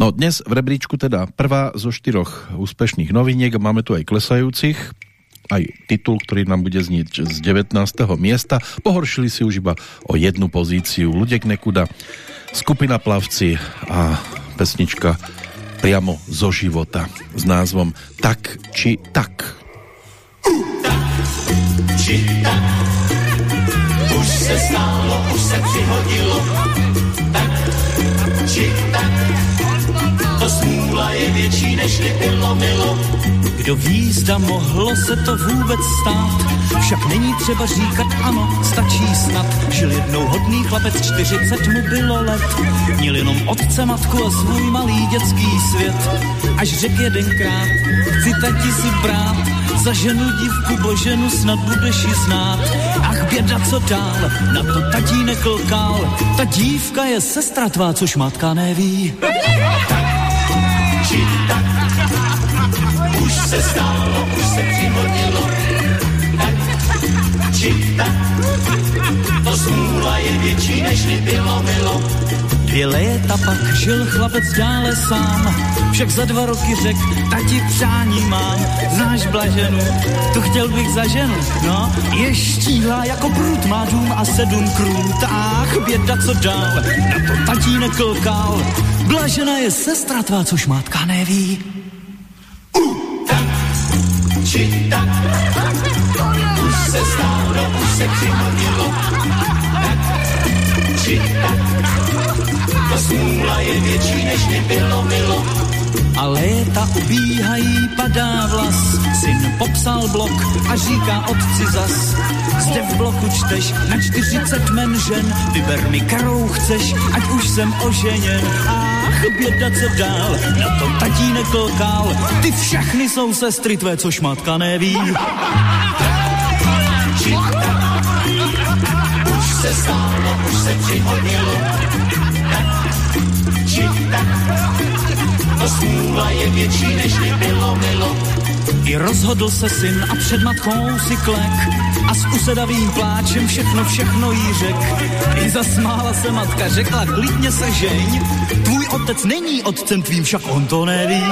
No dnes v rebríčku teda prvá zo štyroch úspešných noviniek, máme tu aj klesajúcich, aj titul, ktorý nám bude znieť z 19. miesta. Pohoršili si už iba o jednu pozíciu. Ludek Nekuda, skupina Plavci a pesnička priamo zo života s názvom Tak či tak. Tak či tak Už se stálo, už se přihodilo Tak či tak to smůla je větší, než bylo milo. Kdo ví, zda mohlo se to vůbec stát, však není třeba říkat ano, stačí snad. Žil jednou hodný chlapec, 40 mu bylo let, měl jenom otce, matku a svůj malý dětský svět. Až řek jedenkrát, chci tati si brát, za ženu dívku boženu snad budeš ji znát. Ach běda, co dál, na to tatínek lkal, ta dívka je sestra tvá, což matka neví či tak. Už se stálo, už se přihodilo, tak či tak. To smůla je větší, než bylo milo. Dvě léta pak žil chlapec dále sám, však za dva roky řek, tati přání mám, znáš blaženu, tu chtěl bych za ženu, no, je štíhlá jako prut, má dům a sedm krůt, ach, běda co dál, na to tatínek klkal, blažena je sestra tvá, což mátka neví. Uh, tak, či tak, už se stálo, už se přihodilo, tak, či tak, ta smůla je větší, než mi bylo milo. A léta ubíhají, padá vlas. Syn popsal blok a říká otci zas. Zde v bloku čteš na 40 men žen. Vyber mi, karou chceš, ať už jsem oženěn. Ach, běda, co dál, na to tatínek kolkal. Ty všechny jsou sestry tvé, což matka neví. Už se stálo, už se přihodilo. To smůla je větší, než mi bylo milo. I rozhodl se syn a před matkou si klek a s usedavým pláčem všechno, všechno jí řek. I zasmála se matka, řekla klidně se žeň, tvůj otec není otcem tvým, však on to neví.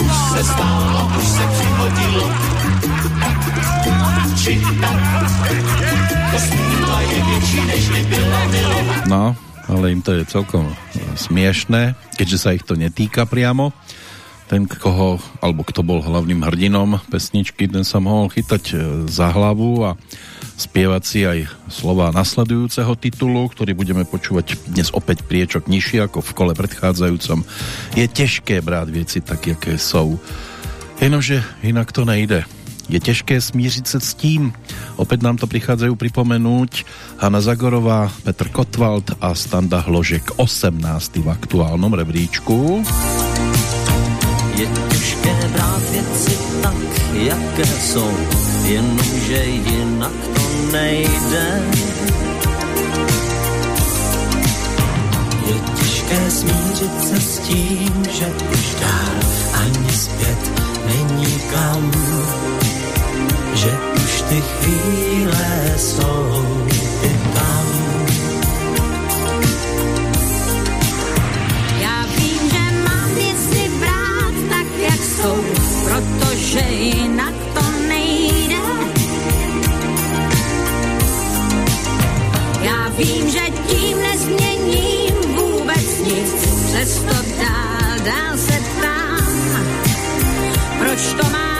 Už se stálo, už se přihodilo, No, ale im to je celkom smiešné, keďže sa ich to netýka priamo. Ten, koho, alebo kto bol hlavným hrdinom pesničky, ten sa mohol chytať e, za hlavu a spievať si aj slova nasledujúceho titulu, ktorý budeme počúvať dnes opäť priečok nižšie ako v kole predchádzajúcom. Je ťažké brát veci tak, jaké sú. Jenomže inak to nejde je těžké smířit se s tím. Opět nám to prichádzajú pripomenúť Hanna Zagorová, Petr Kotwald a Standa Hložek 18. v aktuálnom rebríčku. Je těžké brát věci tak, jaké jsou, jenomže jinak to nejde. Je těžké smířit se s tím, že už dál ani zpět není kam že už ty chvíle jsou i tam. Já vím, že mám věci brát tak, jak jsou, protože jinak to nejde. Já vím, že tím nezměním vůbec nic, přesto dál, dál se tam. Proč to má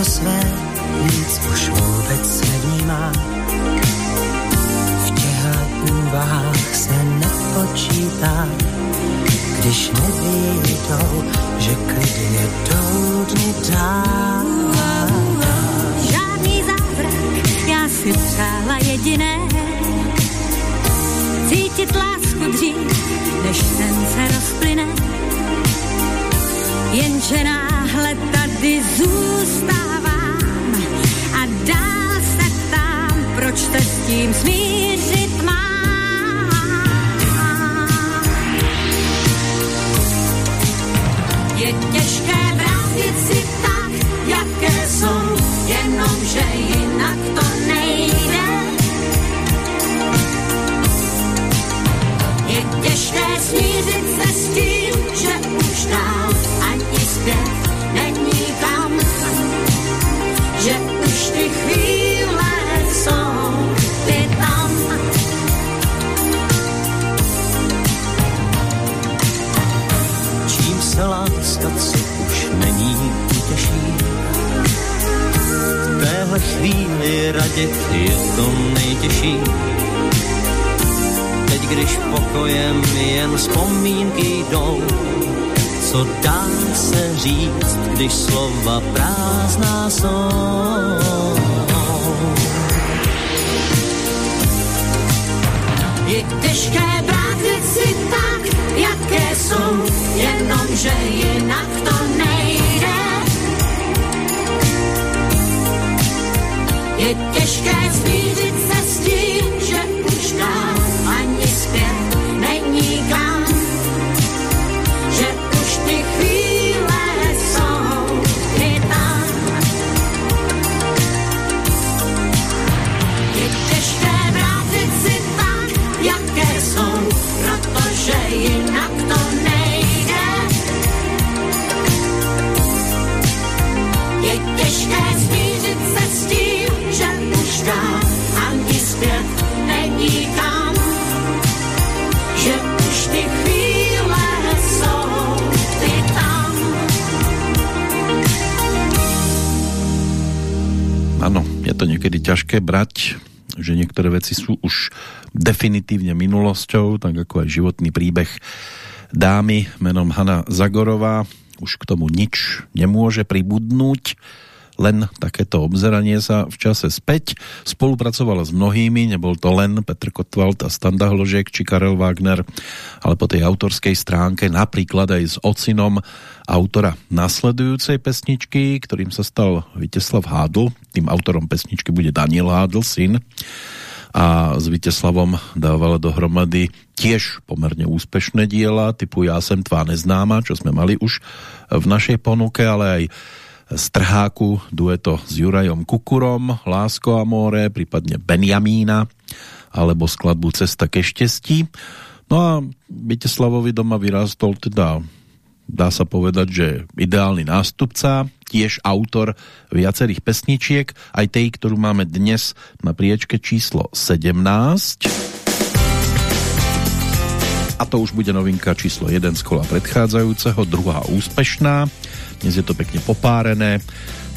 to své víc už vůbec nevnímá. V těchto úvahách se nepočítá, když nevídou, že klidně jdou dál. Žádný zázrak, já si přála jediné. Cítit lásku dřív, než sen se rozplyne. Jenže náhle tady zůstávám a dál se tam, proč se s tím smířit mám. Je těžké vrátit si tak, jaké jsou, jenomže jinak to nejde. Je těžké smířit se s tím, že už dál ani zpět chvíli radit je to nejtěžší. Teď, když pokojem jen vzpomínky jdou, co dá se říct, když slova prázdná jsou. Je těžké vrátit si tak, jaké jsou, jenomže jinak to nejde. Je těžké smířit to niekedy ťažké brať, že niektoré veci sú už definitívne minulosťou, tak ako aj životný príbeh dámy menom Hanna Zagorová. Už k tomu nič nemôže pribudnúť, len takéto obzeranie sa v čase späť. Spolupracovala s mnohými, nebol to len Petr Kotwald a Standa Hložek či Karel Wagner, ale po tej autorskej stránke napríklad aj s ocinom autora nasledujúcej pesničky, ktorým sa stal Viteslav Hádl. Tým autorom pesničky bude Daniel Hádl, syn. A s Viteslavom dávala dohromady tiež pomerne úspešné diela typu Ja sem tvá neznáma, čo sme mali už v našej ponuke, ale aj Strháku, dueto s Jurajom Kukurom, Lásko a more, prípadne Benjamína, alebo skladbu Cesta ke štestí. No a Viteslavovi doma vyrástol teda dá sa povedať, že ideálny nástupca, tiež autor viacerých pesničiek, aj tej, ktorú máme dnes na priečke číslo 17. A to už bude novinka číslo 1 z kola predchádzajúceho, druhá úspešná. Dnes je to pekne popárené.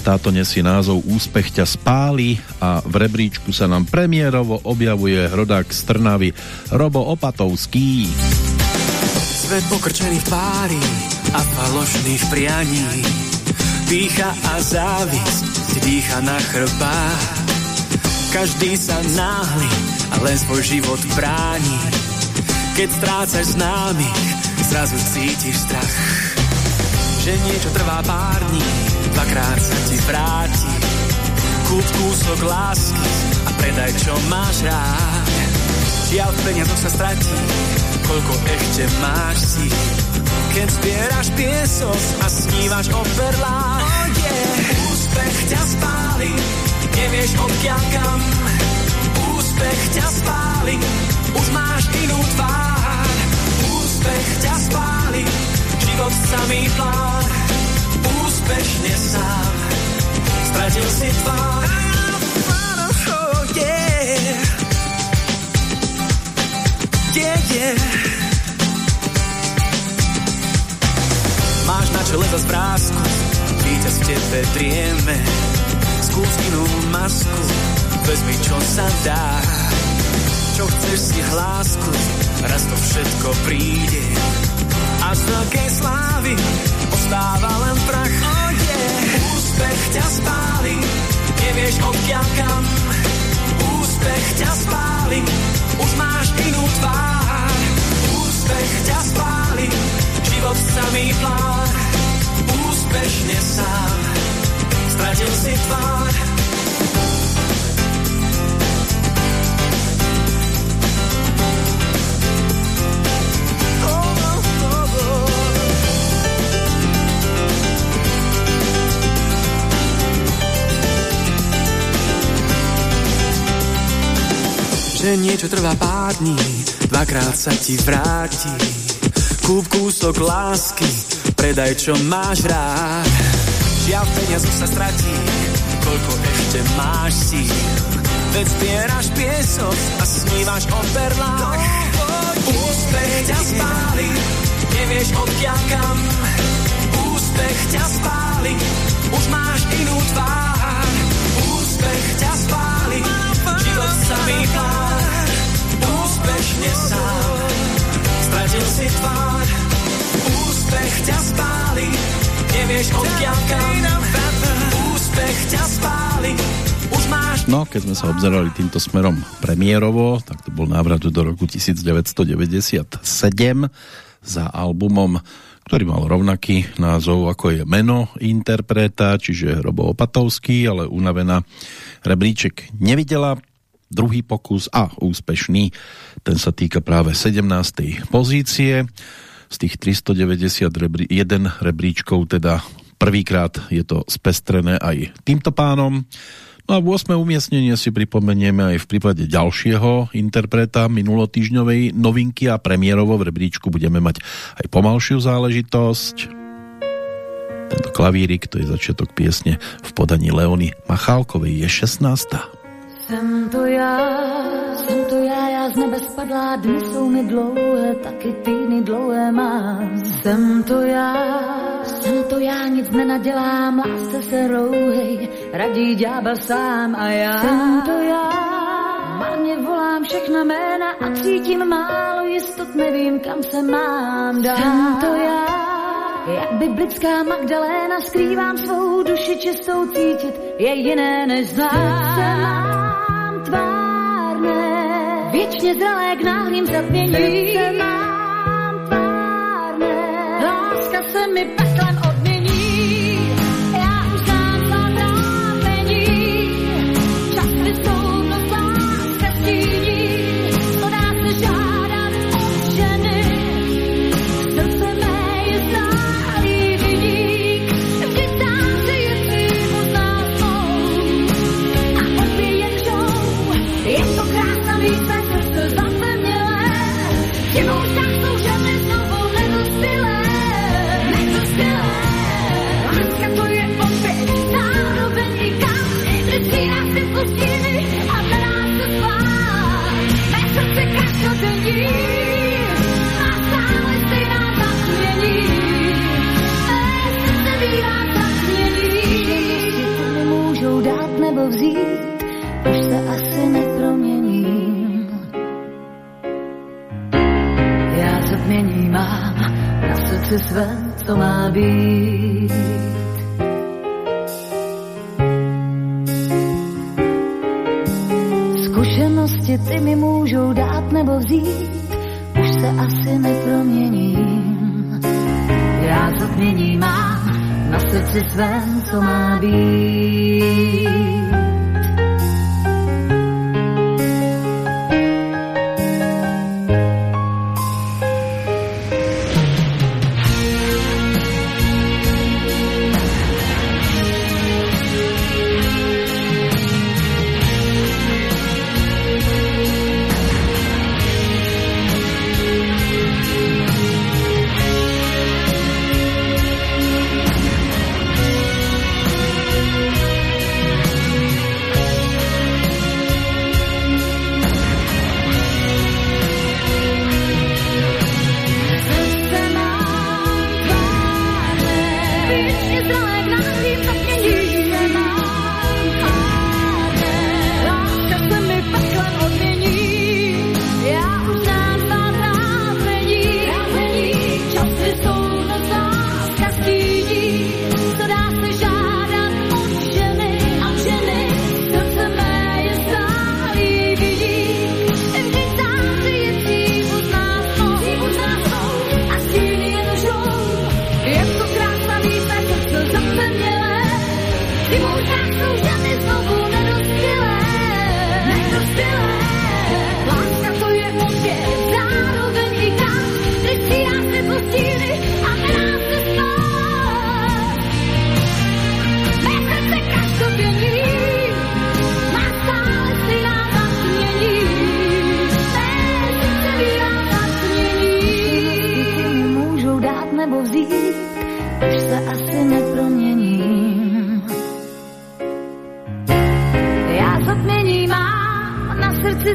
Táto nesie názov Úspech ťa spáli a v rebríčku sa nám premiérovo objavuje rodák z Trnavy Robo Opatovský. Svet pokrčený v tvári a falošných prianí. Pícha a závisť si dýcha na chrbách. Každý sa náhli a len svoj život bráni. Keď strácaš známych, zrazu cítiš strach. Že niečo trvá pár dní, dvakrát sa ti vráti. Kúp kúsok lásky a predaj, čo máš rád. Žiaľ v peniazoch sa stratí, koľko ešte máš si. Keď zbieraš piesos a snívaš o perlách. Oh yeah. Úspech ťa spáli, nevieš odkiaľ kam. Úspech ťa spáli, už máš inú tvár. Úspech ťa spáli, život samý plán. Úspešne sám, stratil si tvár. Oh, yeah. Yeah, yeah. Máš na čele za zvrázku, víťaz v tebe drieme. Skús inú masku, vezmi čo sa dá. Čo chceš si hlásku, raz to všetko príde. A z veľkej slávy ostáva len prach. Oh yeah. Úspech ťa spáli, nevieš odkiaľ kam. Úspech ťa spáli, už máš inú tvár. Úspech ťa spáli, život samý plán. Úspešne sám, stratil si tvár. Že niečo trvá pár dní, dvakrát sa ti vráti. Kúp kúsok lásky, predaj čo máš rád. Žiaľ peniazu sa stratí, koľko ešte máš síl. Veď zbieraš piesok a snívaš o perlách. Úspech ťa spáli, nevieš odkiaľ kam. Úspech ťa spáli, už máš inú tvár. Úspech ťa spáli, život samý plán. Úspešne sám, stratil si tvár. Úspech ťa spáli, nevieš odkiaľ kam. Úspech ťa spáli. No, keď sme sa obzerali týmto smerom premiérovo, tak to bol návrat do roku 1997 za albumom, ktorý mal rovnaký názov ako je meno interpreta, čiže Robo Opatovský, ale unavená rebríček nevidela. Druhý pokus a úspešný, ten sa týka práve 17. pozície. Z tých 391 rebrí, rebríčkov teda prvýkrát je to spestrené aj týmto pánom. No a 8. umiestnenie si pripomenieme aj v prípade ďalšieho interpreta minulotýžňovej novinky a premiérovo v rebríčku budeme mať aj pomalšiu záležitosť. Tento klavírik, to je začiatok piesne v podaní Leony Machálkovej, je 16. Jsem to já, jsem to já, já z nebe spadlá, dny jsou mi dlouhé, taky týdny dlouhé mám. Jsem to já, jsem to já, nic nenadělám, lásce se rouhej, radí ďábel sám a já. Jsem to já, marně volám všechna jména a cítím málo jistot, nevím, kam se mám dát. Jsem to já, jak biblická Magdaléna, skrývám svou duši čistou cítit, je jiné než znát. Věčně zralé k náhlým zatmění. Srdce mám tvárné. Láska se mi peklem nebo vzít, už se asi neproměním. Já zatmění mám na srdci své, co má být. Zkušenosti ty mi můžou dát nebo vzít, už se asi neproměním. Já zatmění mám na srdci svém, co má být.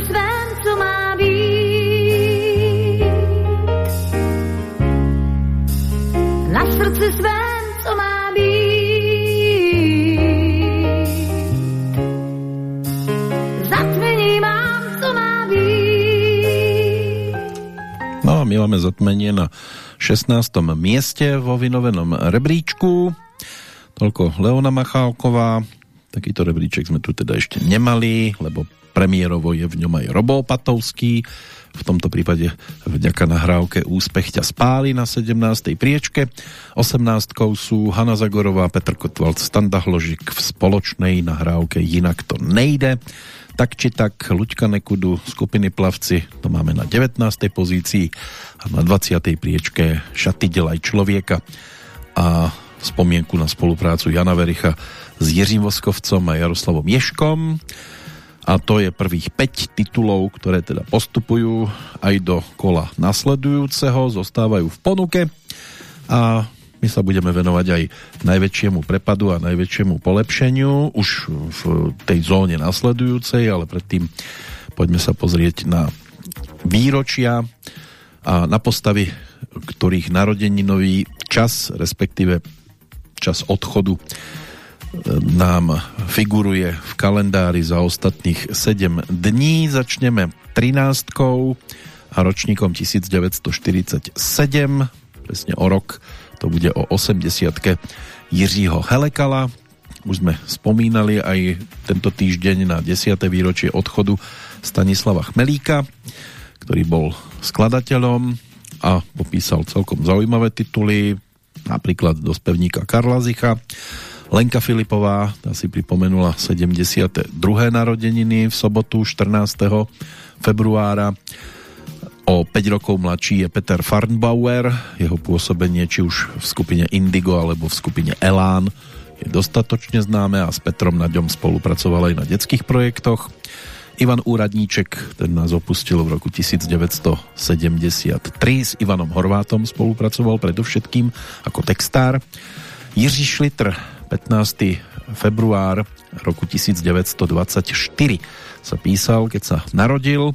Svém, co má být. Na srdci svém, co má být. Zatmění mám, co má být. No a my máme zatmenie na 16. mieste vo vynovenom rebríčku. Toľko Leona Machálková. Takýto rebríček sme tu teda ešte nemali, lebo premiérovo je v ňom aj Robo Patovský. V tomto prípade vďaka nahrávke Úspech ťa spáli na 17. priečke. 18. sú Hanna Zagorová, Petr Kotwald, Standa Hložik v spoločnej nahrávke Jinak to nejde. Tak či tak Luďka Nekudu, skupiny Plavci, to máme na 19. pozícii a na 20. priečke Šaty delaj človeka a spomienku na spoluprácu Jana Vericha s Jiřím Voskovcom a Jaroslavom Ješkom. A to je prvých 5 titulov, ktoré teda postupujú aj do kola nasledujúceho, zostávajú v ponuke. A my sa budeme venovať aj najväčšiemu prepadu a najväčšiemu polepšeniu už v tej zóne nasledujúcej, ale predtým poďme sa pozrieť na výročia a na postavy, ktorých narodeninový čas, respektíve čas odchodu nám figuruje v kalendári za ostatných 7 dní. Začneme 13 a ročníkom 1947, presne o rok to bude o 80 Jiřího Helekala. Už sme spomínali aj tento týždeň na 10. výročie odchodu Stanislava Chmelíka, ktorý bol skladateľom a popísal celkom zaujímavé tituly, napríklad do spevníka Karla Zicha. Lenka Filipová, tá si pripomenula 72. narodeniny v sobotu 14. februára O 5 rokov mladší je Peter Farnbauer, jeho pôsobenie či už v skupine Indigo alebo v skupine Elán je dostatočne známe a s Petrom Naďom spolupracoval aj na detských projektoch. Ivan Úradníček, ten nás opustil v roku 1973. S Ivanom Horvátom spolupracoval predovšetkým ako textár. Jiří Šlitr, 15. február roku 1924 sa písal, keď sa narodil.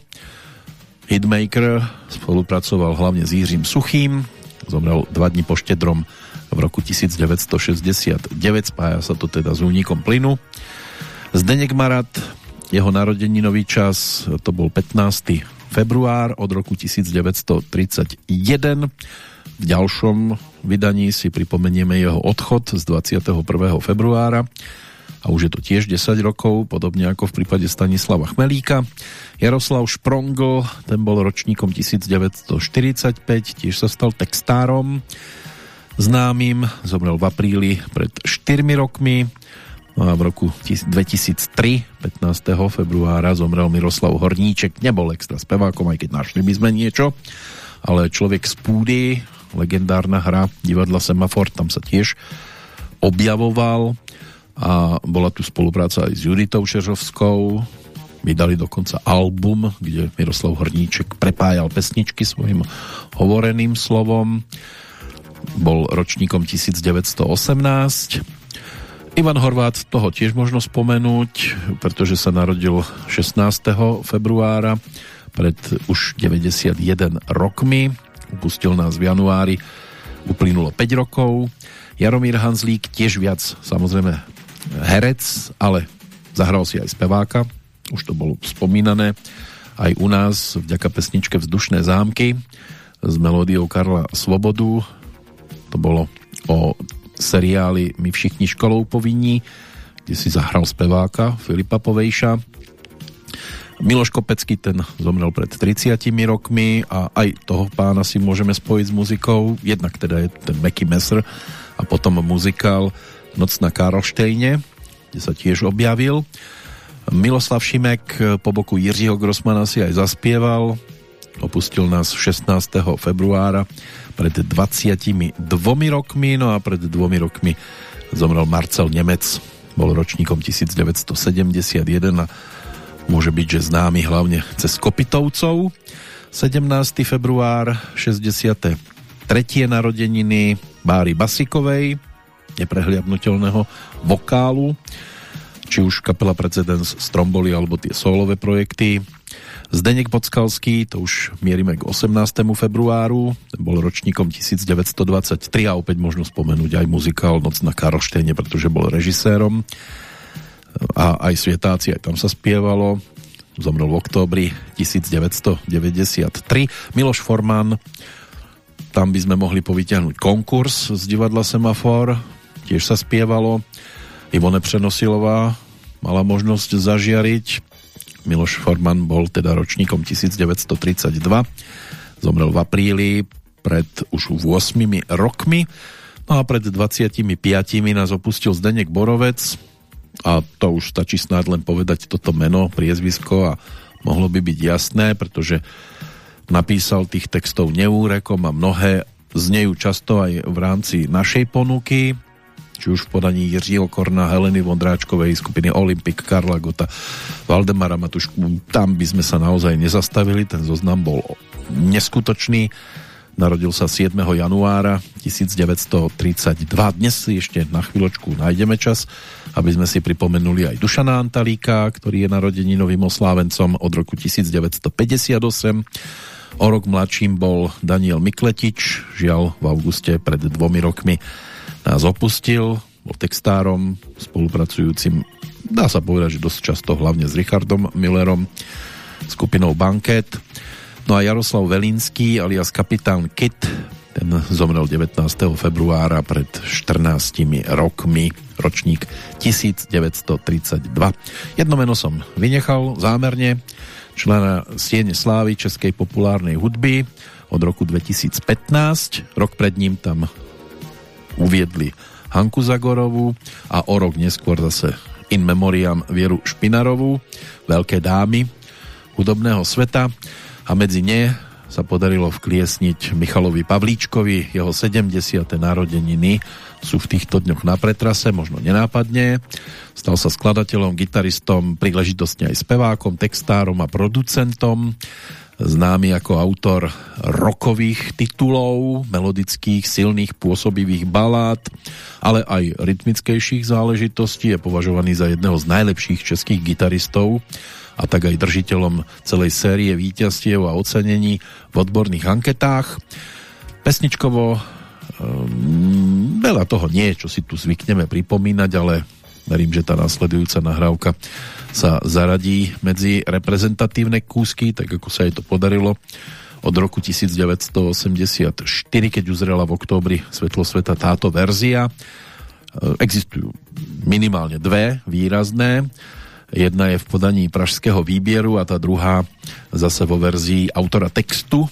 Hitmaker spolupracoval hlavne s Jiřím Suchým, zomrel dva dní po štedrom v roku 1969, spája sa to teda s únikom plynu. Zdenek Marat, jeho narodeninový čas, to bol 15. február od roku 1931. V ďalšom vydaní si pripomenieme jeho odchod z 21. februára a už je to tiež 10 rokov, podobne ako v prípade Stanislava Chmelíka. Jaroslav Šprongl, ten bol ročníkom 1945, tiež sa stal textárom známym, zomrel v apríli pred 4 rokmi, no a v roku 2003, 15. februára, zomrel Miroslav Horníček, nebol extra spevákom, aj keď našli by sme niečo, ale človek z púdy, legendárna hra divadla Semafor, tam sa tiež objavoval. A bola tu spolupráca aj s Juditou Šežovskou vydali dokonca album, kde Miroslav Horníček prepájal pesničky svojim hovoreným slovom. Bol ročníkom 1918 Ivan Horvát toho tiež možno spomenúť, pretože sa narodil 16. februára pred už 91 rokmi. Upustil nás v januári, uplynulo 5 rokov. Jaromír Hanzlík tiež viac samozrejme herec, ale zahral si aj speváka, už to bolo spomínané aj u nás vďaka pesničke Vzdušné zámky s melódiou Karla Svobodu. To bolo o seriáli My všichni školou povinní, kde si zahral speváka Filipa Povejša. Miloš Kopecký ten zomrel pred 30 rokmi a aj toho pána si môžeme spojiť s muzikou. Jednak teda je ten Meky Messer a potom muzikál Noc na Karlštejne, kde sa tiež objavil. Miloslav Šimek po boku Jiřího Grossmana si aj zaspieval. Opustil nás 16. februára pred 22 rokmi, no a pred dvomi rokmi zomrel Marcel Nemec, bol ročníkom 1971 a môže byť, že známy hlavne cez Kopitovcov. 17. február 65. tretie narodeniny Báry Basikovej, neprehliadnutelného vokálu, či už kapela Precedens, Stromboli alebo tie solové projekty. Zdeněk Podskalský, to už mierime k 18. februáru, bol ročníkom 1923 a opäť možno spomenúť aj muzikál Noc na Karlštejne, pretože bol režisérom a aj Svietáci, aj tam sa spievalo. Zomrel v októbri 1993. Miloš Forman, tam by sme mohli povyťahnuť konkurs z divadla Semafor, tiež sa spievalo. Ivone Přenosilová mala možnosť zažiariť Miloš Forman bol teda ročníkom 1932. Zomrel v apríli pred už 8 rokmi. No a pred 25 nás opustil Zdenek Borovec a to už stačí snáď len povedať toto meno, priezvisko a mohlo by byť jasné, pretože napísal tých textov neúrekom a mnohé znejú často aj v rámci našej ponuky či už v podaní Jiřího Korna, Heleny Vondráčkovej, skupiny Olympic, Karla Gota, Valdemara Matušku. Tam by sme sa naozaj nezastavili, ten zoznam bol neskutočný. Narodil sa 7. januára 1932. Dnes si ešte na chvíľočku nájdeme čas, aby sme si pripomenuli aj Dušana Antalíka, ktorý je narodeninovým oslávencom od roku 1958. O rok mladším bol Daniel Mikletič, žiaľ v auguste pred dvomi rokmi nás opustil, bol textárom, spolupracujúcim, dá sa povedať, že dosť často hlavne s Richardom Millerom, skupinou Banket. No a Jaroslav Velínsky alias kapitán Kit, ten zomrel 19. februára pred 14 rokmi, ročník 1932. Jedno meno som vynechal zámerne, člena Siene Slávy Českej populárnej hudby od roku 2015. Rok pred ním tam uviedli Hanku Zagorovú a o rok neskôr zase in memoriam Vieru Špinarovú, veľké dámy hudobného sveta a medzi ne sa podarilo vkliesniť Michalovi Pavlíčkovi, jeho 70. narodeniny sú v týchto dňoch na pretrase, možno nenápadne. Stal sa skladateľom, gitaristom, príležitostne aj spevákom, textárom a producentom známy ako autor rokových titulov, melodických, silných, pôsobivých balád, ale aj rytmickejších záležitostí. Je považovaný za jedného z najlepších českých gitaristov a tak aj držiteľom celej série víťazstiev a ocenení v odborných anketách. Pesničkovo um, veľa toho nie, čo si tu zvykneme pripomínať, ale verím, že tá následujúca nahrávka sa zaradí medzi reprezentatívne kúsky, tak ako sa jej to podarilo od roku 1984, keď uzrela v októbri Svetlo sveta táto verzia. E, existujú minimálne dve výrazné. Jedna je v podaní pražského výbieru a tá druhá zase vo verzii autora textu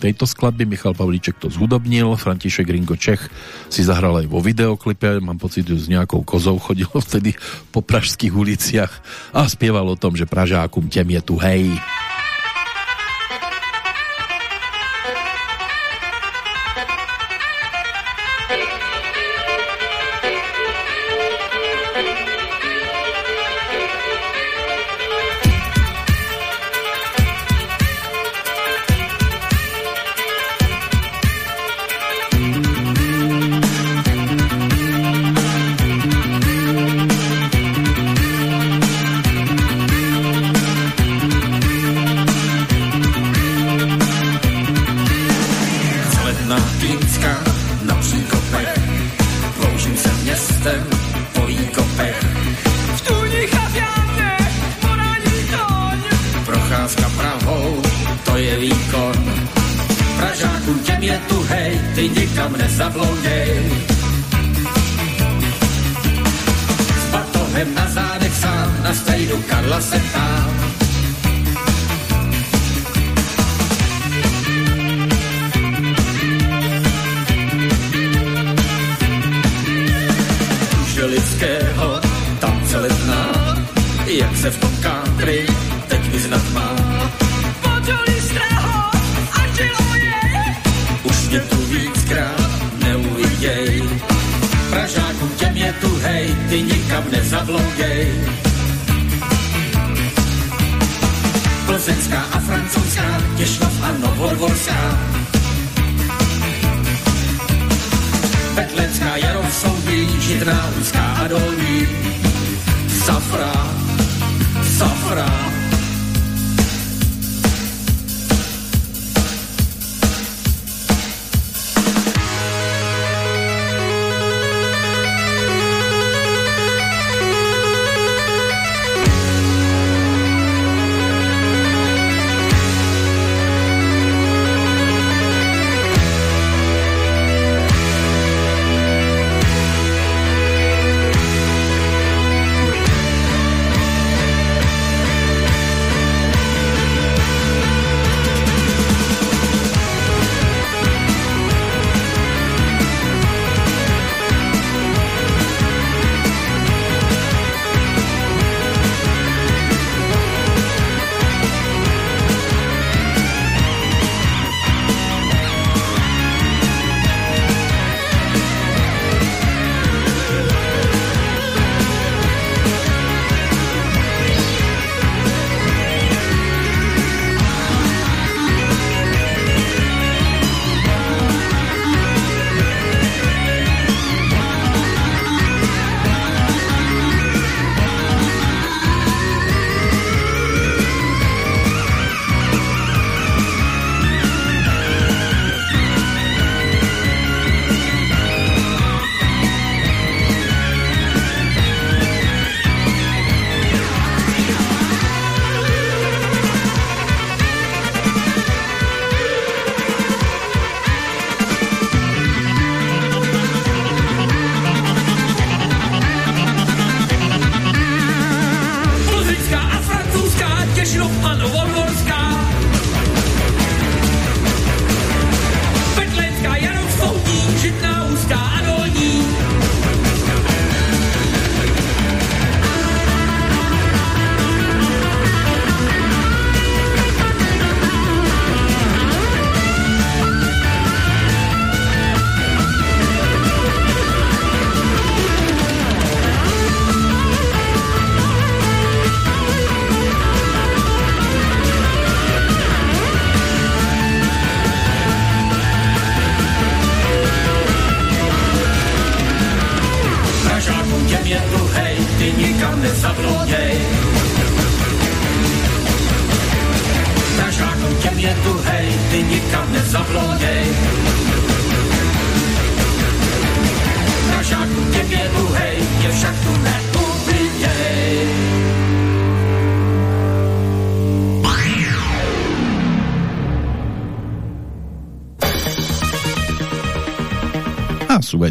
tejto skladby. Michal Pavlíček to zhudobnil, František Ringo Čech si zahral aj vo videoklipe, mám pocit, že s nejakou kozou chodilo vtedy po pražských uliciach a spieval o tom, že Pražákum tem je tu hej.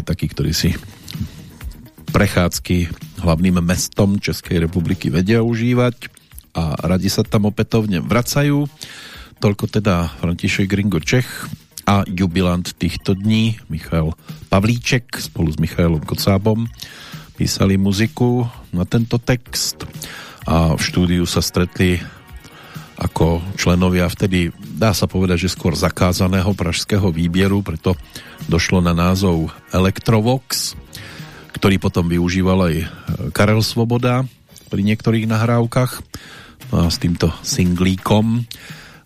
Aj takí, ktorí si prechádzky hlavným mestom Českej republiky vedia užívať a radi sa tam opätovne vracajú. Toľko teda František Gringo Čech a jubilant týchto dní Michal Pavlíček spolu s Michailom Kocábom písali muziku na tento text a v štúdiu sa stretli ako členovia vtedy, dá sa povedať, že skôr zakázaného pražského výbieru, preto došlo na názov Electrovox, ktorý potom využíval aj Karel Svoboda pri niektorých nahrávkach. No a s týmto singlíkom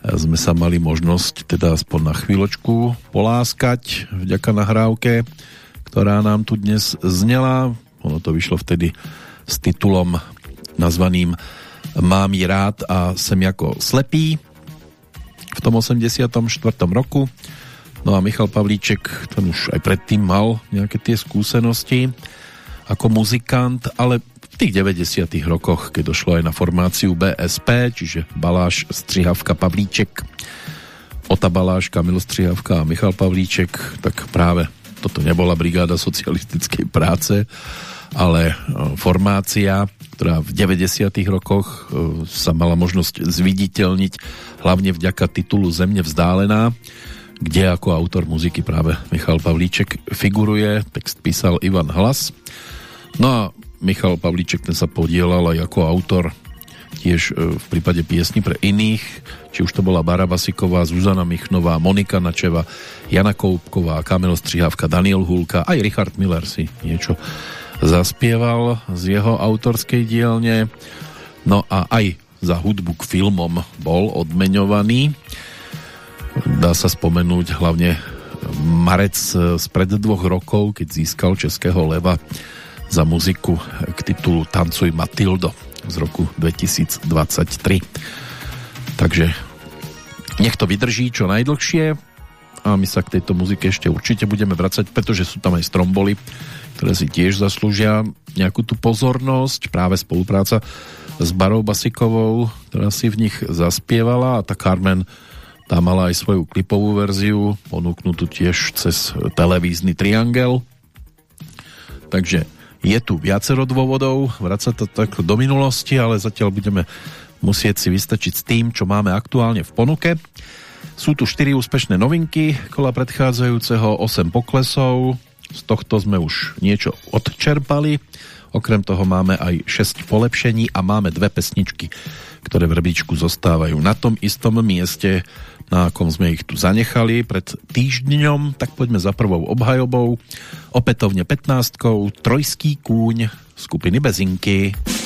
sme sa mali možnosť teda aspoň na chvíľočku poláskať vďaka nahrávke, ktorá nám tu dnes znela. Ono to vyšlo vtedy s titulom nazvaným Mám ji rád a sem ako slepý v tom 84. roku. No a Michal Pavlíček, ten už aj predtým mal nejaké tie skúsenosti ako muzikant, ale v tých 90 rokoch, keď došlo aj na formáciu BSP, čiže Baláš, Střihavka, Pavlíček, Ota Baláš, Kamil Střihavka a Michal Pavlíček, tak práve toto nebola brigáda socialistickej práce, ale formácia, ktorá v 90 rokoch sa mala možnosť zviditeľniť hlavne vďaka titulu Zemne vzdálená, kde ako autor muziky práve Michal Pavlíček figuruje, text písal Ivan Hlas. No a Michal Pavlíček ten sa podielal aj ako autor tiež v prípade piesni pre iných, či už to bola Bara Basiková, Zuzana Michnová, Monika Načeva, Jana Koupková, Kamil Střihávka, Daniel Hulka, aj Richard Miller si niečo zaspieval z jeho autorskej dielne. No a aj za hudbu k filmom bol odmeňovaný. Dá sa spomenúť hlavne marec spred dvoch rokov, keď získal Českého leva za muziku k titulu Tancuj Matildo z roku 2023. Takže nech to vydrží čo najdlhšie a my sa k tejto muzike ešte určite budeme vracať, pretože sú tam aj stromboly, ktoré si tiež zaslúžia nejakú tú pozornosť, práve spolupráca s Barou Basikovou, ktorá si v nich zaspievala a tá Carmen tá mala aj svoju klipovú verziu, ponúknutú tiež cez televízny triangel. Takže je tu viacero dôvodov, vráca to tak do minulosti, ale zatiaľ budeme musieť si vystačiť s tým, čo máme aktuálne v ponuke. Sú tu 4 úspešné novinky kola predchádzajúceho, 8 poklesov, z tohto sme už niečo odčerpali. Okrem toho máme aj 6 polepšení a máme dve pesničky, ktoré v rebríčku zostávajú na tom istom mieste, na akom sme ich tu zanechali pred týždňom, tak poďme za prvou obhajobou. Opätovne 15 Trojský kúň skupiny Bezinky. bojovníčky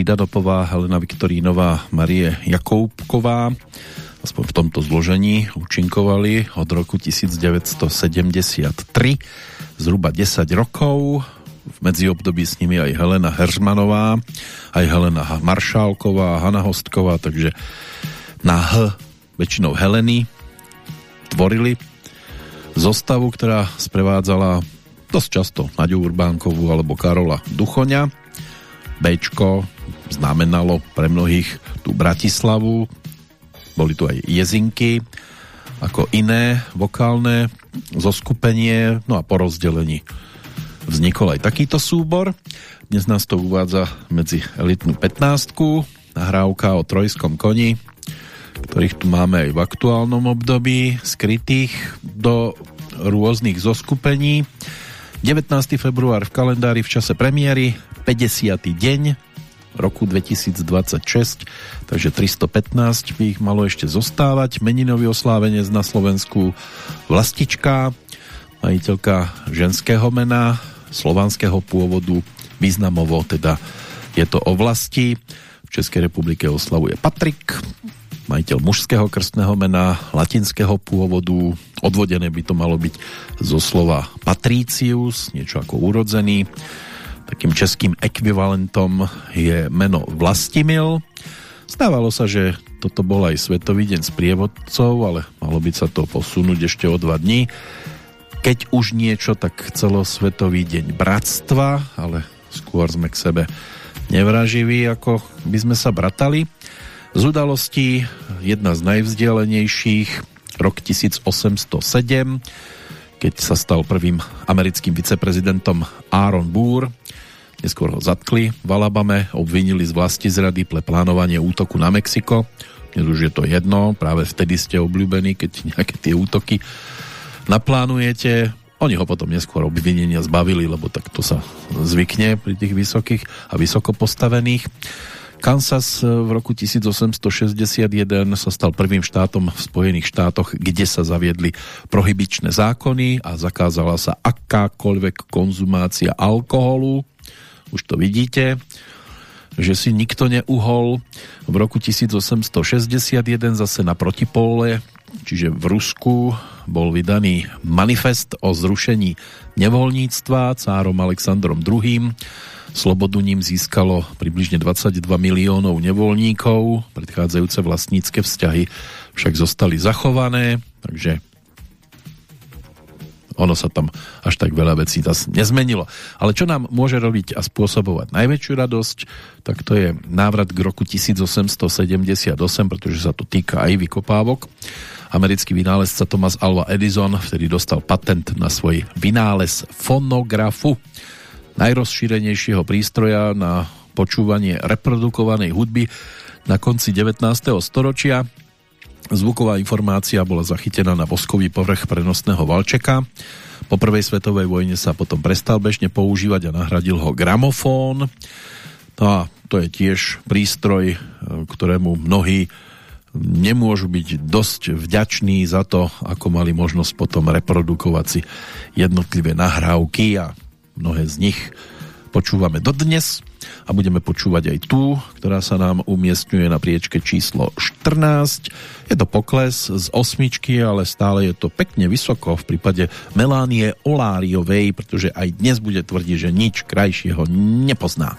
Lída Dopová, Helena Viktorínová, Marie Jakoubková aspoň v tomto zložení účinkovali od roku 1973 zhruba 10 rokov. V medziobdobí s nimi aj Helena Heržmanová aj Helena Maršálková Hanna Hostková takže na H väčšinou Heleny tvorili zostavu, ktorá sprevádzala dosť často Naďu Urbánkovú alebo Karola Duchoňa Bčko znamenalo pre mnohých tú Bratislavu. Boli tu aj jezinky, ako iné vokálne zoskupenie, no a po rozdelení vznikol aj takýto súbor. Dnes nás to uvádza medzi elitnú 15 nahrávka o trojskom koni, ktorých tu máme aj v aktuálnom období, skrytých do rôznych zoskupení. 19. február v kalendári v čase premiéry, 50. deň roku 2026, takže 315 by ich malo ešte zostávať. Meninový oslávenec na Slovensku Vlastička, majiteľka ženského mena, slovanského pôvodu, významovo teda je to o vlasti. V Českej republike oslavuje Patrik, majiteľ mužského krstného mena, latinského pôvodu, odvodené by to malo byť zo slova Patricius, niečo ako urodzený Takým českým ekvivalentom je meno Vlastimil. Stávalo sa, že toto bol aj Svetový deň sprievodcov, ale malo by sa to posunúť ešte o dva dní. Keď už niečo, tak celosvetový deň bratstva, ale skôr sme k sebe nevraživí, ako by sme sa bratali. Z udalostí jedna z najvzdialenejších, rok 1807, keď sa stal prvým americkým viceprezidentom Aaron Burr, Neskôr ho zatkli v Alabame, obvinili z vlasti zrady pre plánovanie útoku na Mexiko. Dnes už je to jedno, práve vtedy ste obľúbení, keď nejaké tie útoky naplánujete. Oni ho potom neskôr obvinenia zbavili, lebo tak to sa zvykne pri tých vysokých a vysoko postavených. Kansas v roku 1861 sa stal prvým štátom v Spojených štátoch, kde sa zaviedli prohybičné zákony a zakázala sa akákoľvek konzumácia alkoholu už to vidíte, že si nikto neuhol. V roku 1861 zase na protipole, čiže v Rusku, bol vydaný manifest o zrušení nevoľníctva cárom Alexandrom II. Slobodu ním získalo približne 22 miliónov nevoľníkov, predchádzajúce vlastnícke vzťahy však zostali zachované, takže ono sa tam až tak veľa vecí nezmenilo. Ale čo nám môže robiť a spôsobovať najväčšiu radosť, tak to je návrat k roku 1878, pretože sa to týka aj vykopávok. Americký vynálezca Thomas Alva Edison vtedy dostal patent na svoj vynález fonografu, najrozšírenejšieho prístroja na počúvanie reprodukovanej hudby na konci 19. storočia Zvuková informácia bola zachytená na voskový povrch prenosného valčeka. Po prvej svetovej vojne sa potom prestal bežne používať a nahradil ho gramofón. No a to je tiež prístroj, e, ktorému mnohí nemôžu byť dosť vďační za to, ako mali možnosť potom reprodukovať si jednotlivé nahrávky a mnohé z nich počúvame dodnes a budeme počúvať aj tú, ktorá sa nám umiestňuje na priečke číslo 14. Je to pokles z osmičky, ale stále je to pekne vysoko v prípade Melánie Oláriovej, pretože aj dnes bude tvrdiť, že nič krajšieho nepozná.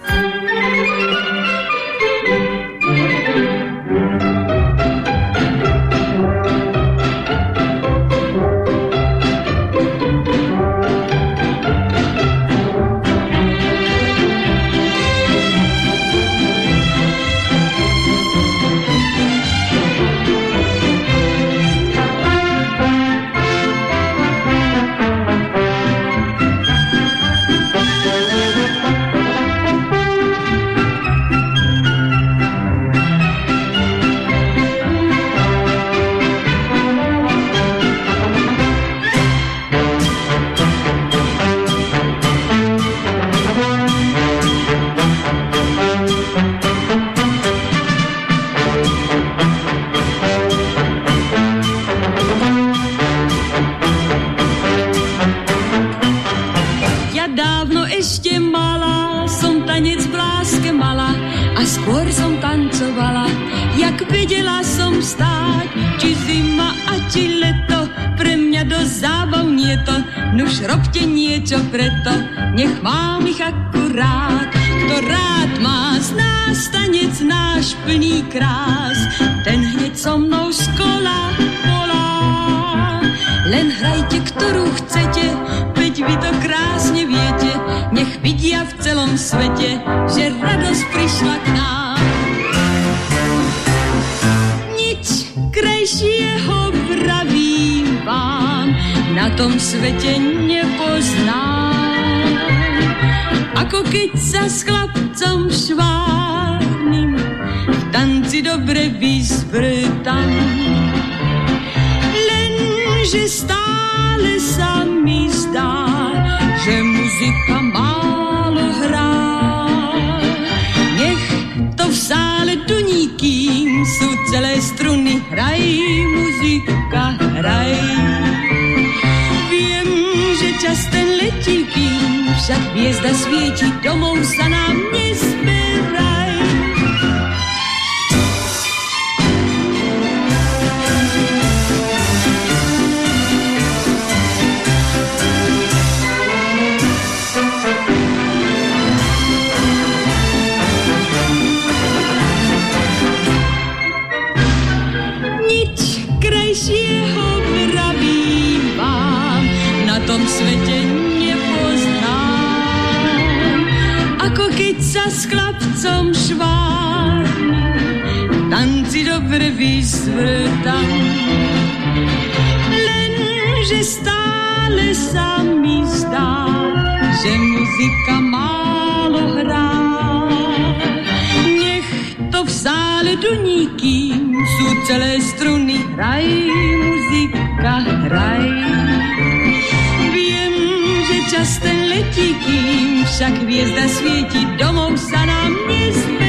Nuž robte niečo preto, nech mám ich akurát. Kto rád má z nás tanec náš plný krás, ten hneď so mnou z kola volá. Len hrajte, ktorú chcete, veď vy to krásne viete, nech vidia v celom svete, že radost přišla k nám. Vám, na tom světě nepoznám. Ako keď sa s chlapcom švárnym v tanci dobre vysvrtam. Lenže stále sa mi zdá, že muzika málo hrá. Nech to v sále duní, kým sú celé struny, hraj, muzika, hraj. Letí, kým však hviezda svieti, domov sa nám nezberaj. Sa s chlapcom švárnym, tanci dobre vysvrtam. Lenže stále sa mi zdá, že muzika málo hrá. Nech to v sále duní, kým sú celé struny, hraj, muzika, hraj. Kým však hviezda svieti, domov sa nám nezberaj.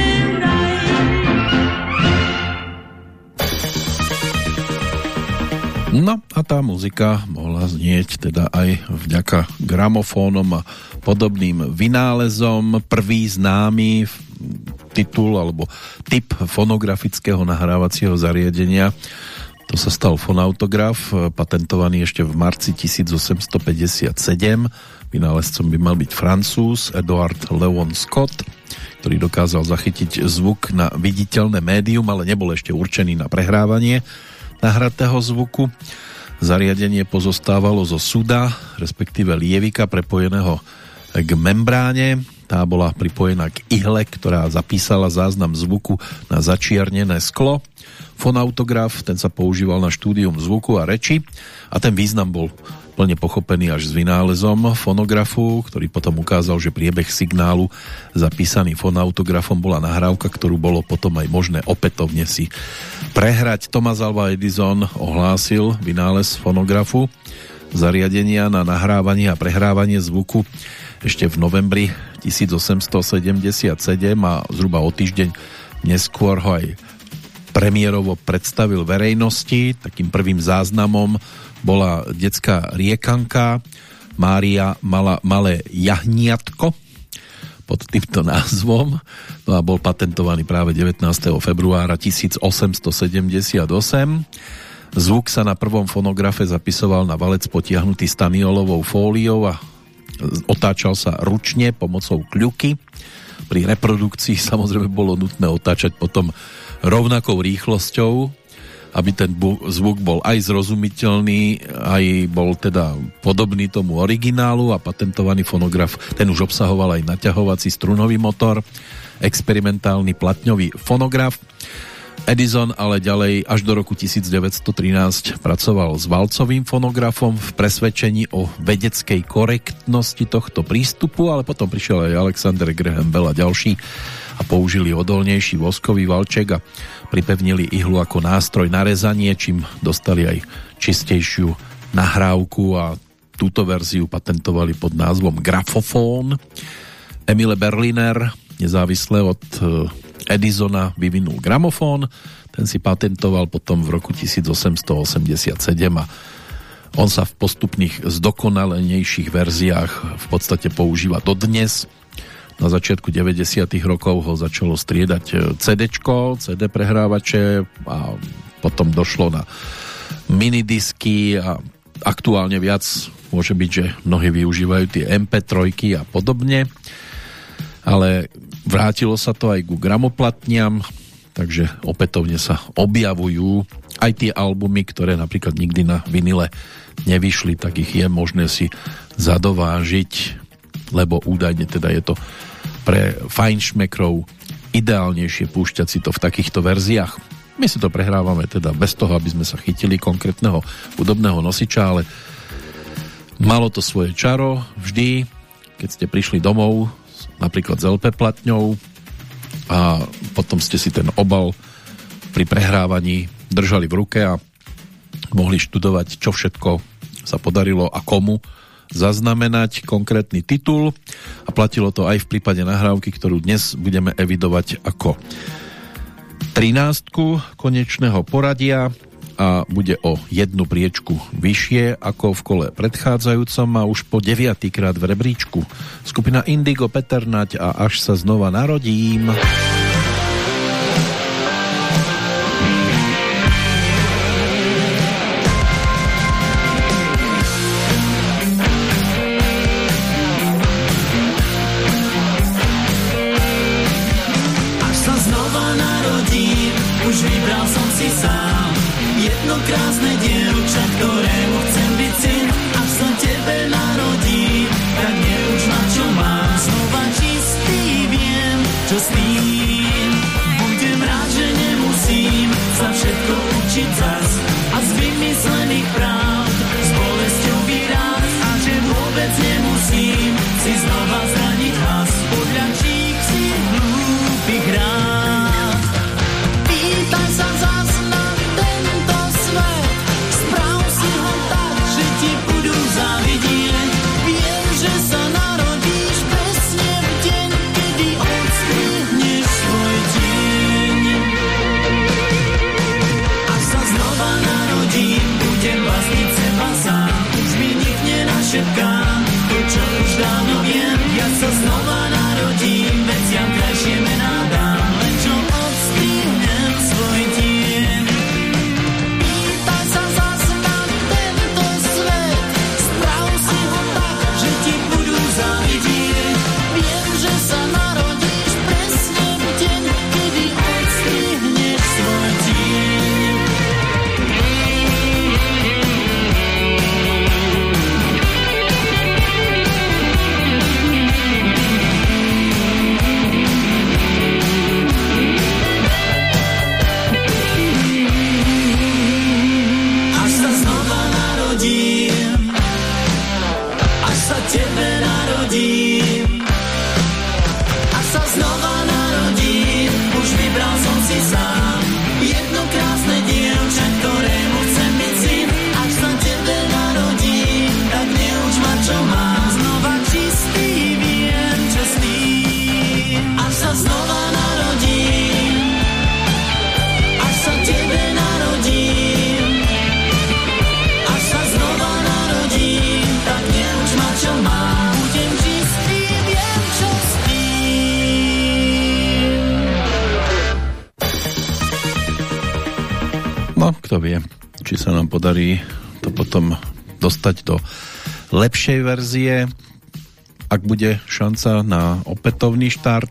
No a tá muzika mohla znieť teda aj vďaka gramofónom a podobným vynálezom. Prvý známy titul alebo typ fonografického nahrávacieho zariadenia to sa stal fonautograf, patentovaný ešte v marci 1857. Vynálezcom by mal byť Francúz Edward Leon Scott, ktorý dokázal zachytiť zvuk na viditeľné médium, ale nebol ešte určený na prehrávanie nahratého zvuku. Zariadenie pozostávalo zo suda, respektíve lievika prepojeného k membráne. Tá bola pripojená k ihle, ktorá zapísala záznam zvuku na začiernené sklo. Fonautograf, ten sa používal na štúdium zvuku a reči a ten význam bol plne pochopený až s vynálezom fonografu, ktorý potom ukázal, že priebeh signálu zapísaný fonautografom bola nahrávka, ktorú bolo potom aj možné opätovne si prehrať. Thomas Alva Edison ohlásil vynález fonografu zariadenia na nahrávanie a prehrávanie zvuku ešte v novembri 1877 a zhruba o týždeň neskôr ho aj premiérovo predstavil verejnosti. Takým prvým záznamom bola detská riekanka Mária mala malé jahniatko pod týmto názvom no a bol patentovaný práve 19. februára 1878 Zvuk sa na prvom fonografe zapisoval na valec potiahnutý staniolovou fóliou a otáčal sa ručne pomocou kľuky. Pri reprodukcii samozrejme bolo nutné otáčať potom rovnakou rýchlosťou, aby ten zvuk bol aj zrozumiteľný, aj bol teda podobný tomu originálu a patentovaný fonograf, ten už obsahoval aj naťahovací strunový motor, experimentálny platňový fonograf. Edison ale ďalej až do roku 1913 pracoval s valcovým fonografom v presvedčení o vedeckej korektnosti tohto prístupu, ale potom prišiel aj Alexander Graham Bell a ďalší a použili odolnejší voskový valček a pripevnili ihlu ako nástroj na rezanie, čím dostali aj čistejšiu nahrávku a túto verziu patentovali pod názvom Grafofón. Emile Berliner nezávisle od Edisona vyvinul gramofón, ten si patentoval potom v roku 1887 a on sa v postupných zdokonalenejších verziách v podstate používa dodnes. Na začiatku 90 rokov ho začalo striedať CD, CD prehrávače a potom došlo na minidisky a aktuálne viac môže byť, že mnohí využívajú tie MP3 a podobne. Ale vrátilo sa to aj ku gramoplatniam, takže opätovne sa objavujú aj tie albumy, ktoré napríklad nikdy na vinile nevyšli, tak ich je možné si zadovážiť, lebo údajne teda je to pre fajnšmekrov ideálnejšie púšťať si to v takýchto verziách. My si to prehrávame teda bez toho, aby sme sa chytili konkrétneho hudobného nosiča, ale malo to svoje čaro vždy, keď ste prišli domov napríklad z LP platňou a potom ste si ten obal pri prehrávaní držali v ruke a mohli študovať, čo všetko sa podarilo a komu zaznamenať konkrétny titul a platilo to aj v prípade nahrávky, ktorú dnes budeme evidovať ako 13 konečného poradia a bude o jednu priečku vyššie ako v kole predchádzajúcom a už po deviatýkrát v rebríčku. Skupina Indigo Peternať a až sa znova narodím. Podarí to potom dostať do lepšej verzie, ak bude šanca na opätovný štart.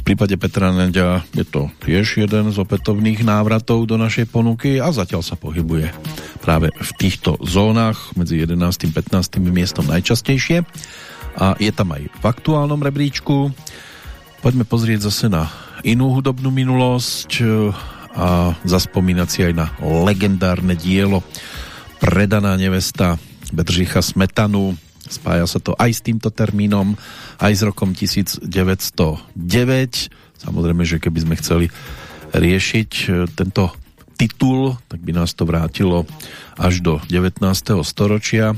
V prípade Petra Neďa je to tiež jeden z opätovných návratov do našej ponuky a zatiaľ sa pohybuje práve v týchto zónach medzi 11. a 15. miestom najčastejšie a je tam aj v aktuálnom rebríčku. Poďme pozrieť zase na inú hudobnú minulosť a zaspomínať si aj na legendárne dielo Predaná nevesta Bedřicha Smetanu. Spája sa to aj s týmto termínom, aj s rokom 1909. Samozrejme, že keby sme chceli riešiť e, tento titul, tak by nás to vrátilo až do 19. storočia.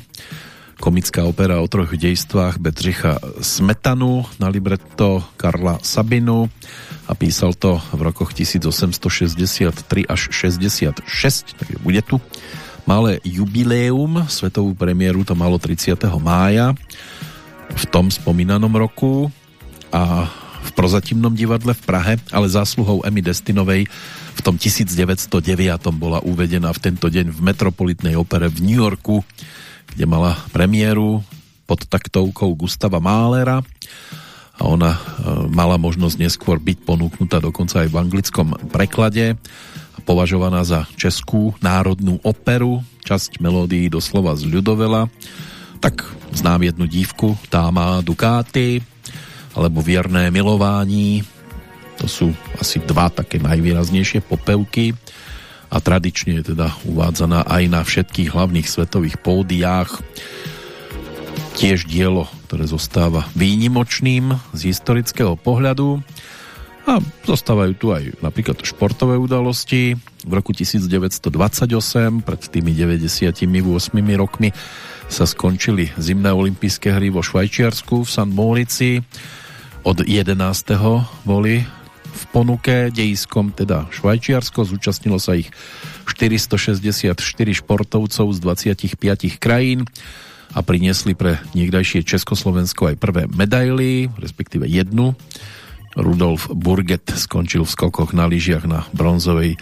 Komická opera o troch dejstvách Bedřicha Smetanu na libretto Karla Sabinu a písal to v rokoch 1863 až 66, takže bude tu malé jubileum, svetovú premiéru to malo 30. mája v tom spomínanom roku a v prozatímnom divadle v Prahe, ale zásluhou Emmy Destinovej v tom 1909 bola uvedená v tento deň v Metropolitnej opere v New Yorku, kde mala premiéru pod taktovkou Gustava Mahlera a ona e, mala možnosť neskôr byť ponúknutá dokonca aj v anglickom preklade a považovaná za českú národnú operu, časť melódií doslova z ľudovela. Tak znám jednu dívku, tá má Dukáty. Alebo Vierné milování. To sú asi dva také najvýraznejšie popevky a tradične je teda uvádzaná aj na všetkých hlavných svetových pódiách. Tiež dielo, ktoré zostáva výnimočným z historického pohľadu a zostávajú tu aj napríklad športové udalosti. V roku 1928, pred tými 98 rokmi, sa skončili zimné olympijské hry vo Švajčiarsku v San Mórici. Od 11. boli v ponuke dejiskom teda Švajčiarsko. Zúčastnilo sa ich 464 športovcov z 25 krajín a priniesli pre niekdajšie Československo aj prvé medaily, respektíve jednu. Rudolf Burget skončil v skokoch na lyžiach na bronzovej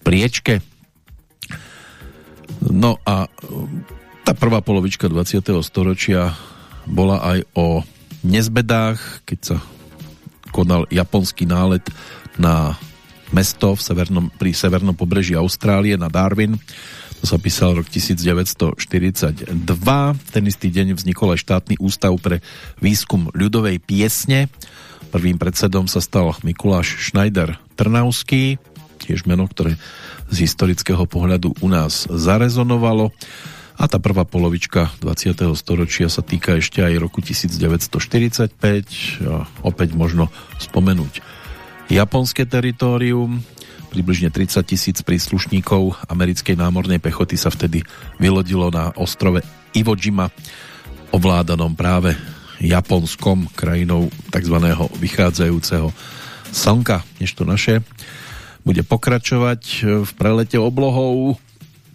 priečke. No a tá prvá polovička 20. storočia bola aj o nezbedách, keď sa konal japonský nálet na mesto v severnom, pri severnom pobreží Austrálie na Darwin. To sa písal rok 1942. Ten istý deň vznikol aj štátny ústav pre výskum ľudovej piesne. Prvým predsedom sa stal Mikuláš Schneider Trnavský, tiež meno, ktoré z historického pohľadu u nás zarezonovalo. A tá prvá polovička 20. storočia sa týka ešte aj roku 1945. A opäť možno spomenúť japonské teritorium. Približne 30 tisíc príslušníkov americkej námornej pechoty sa vtedy vylodilo na ostrove Iwo Jima, ovládanom práve Japonskom, krajinou tzv. vychádzajúceho slnka, než to naše bude pokračovať v prelete oblohou,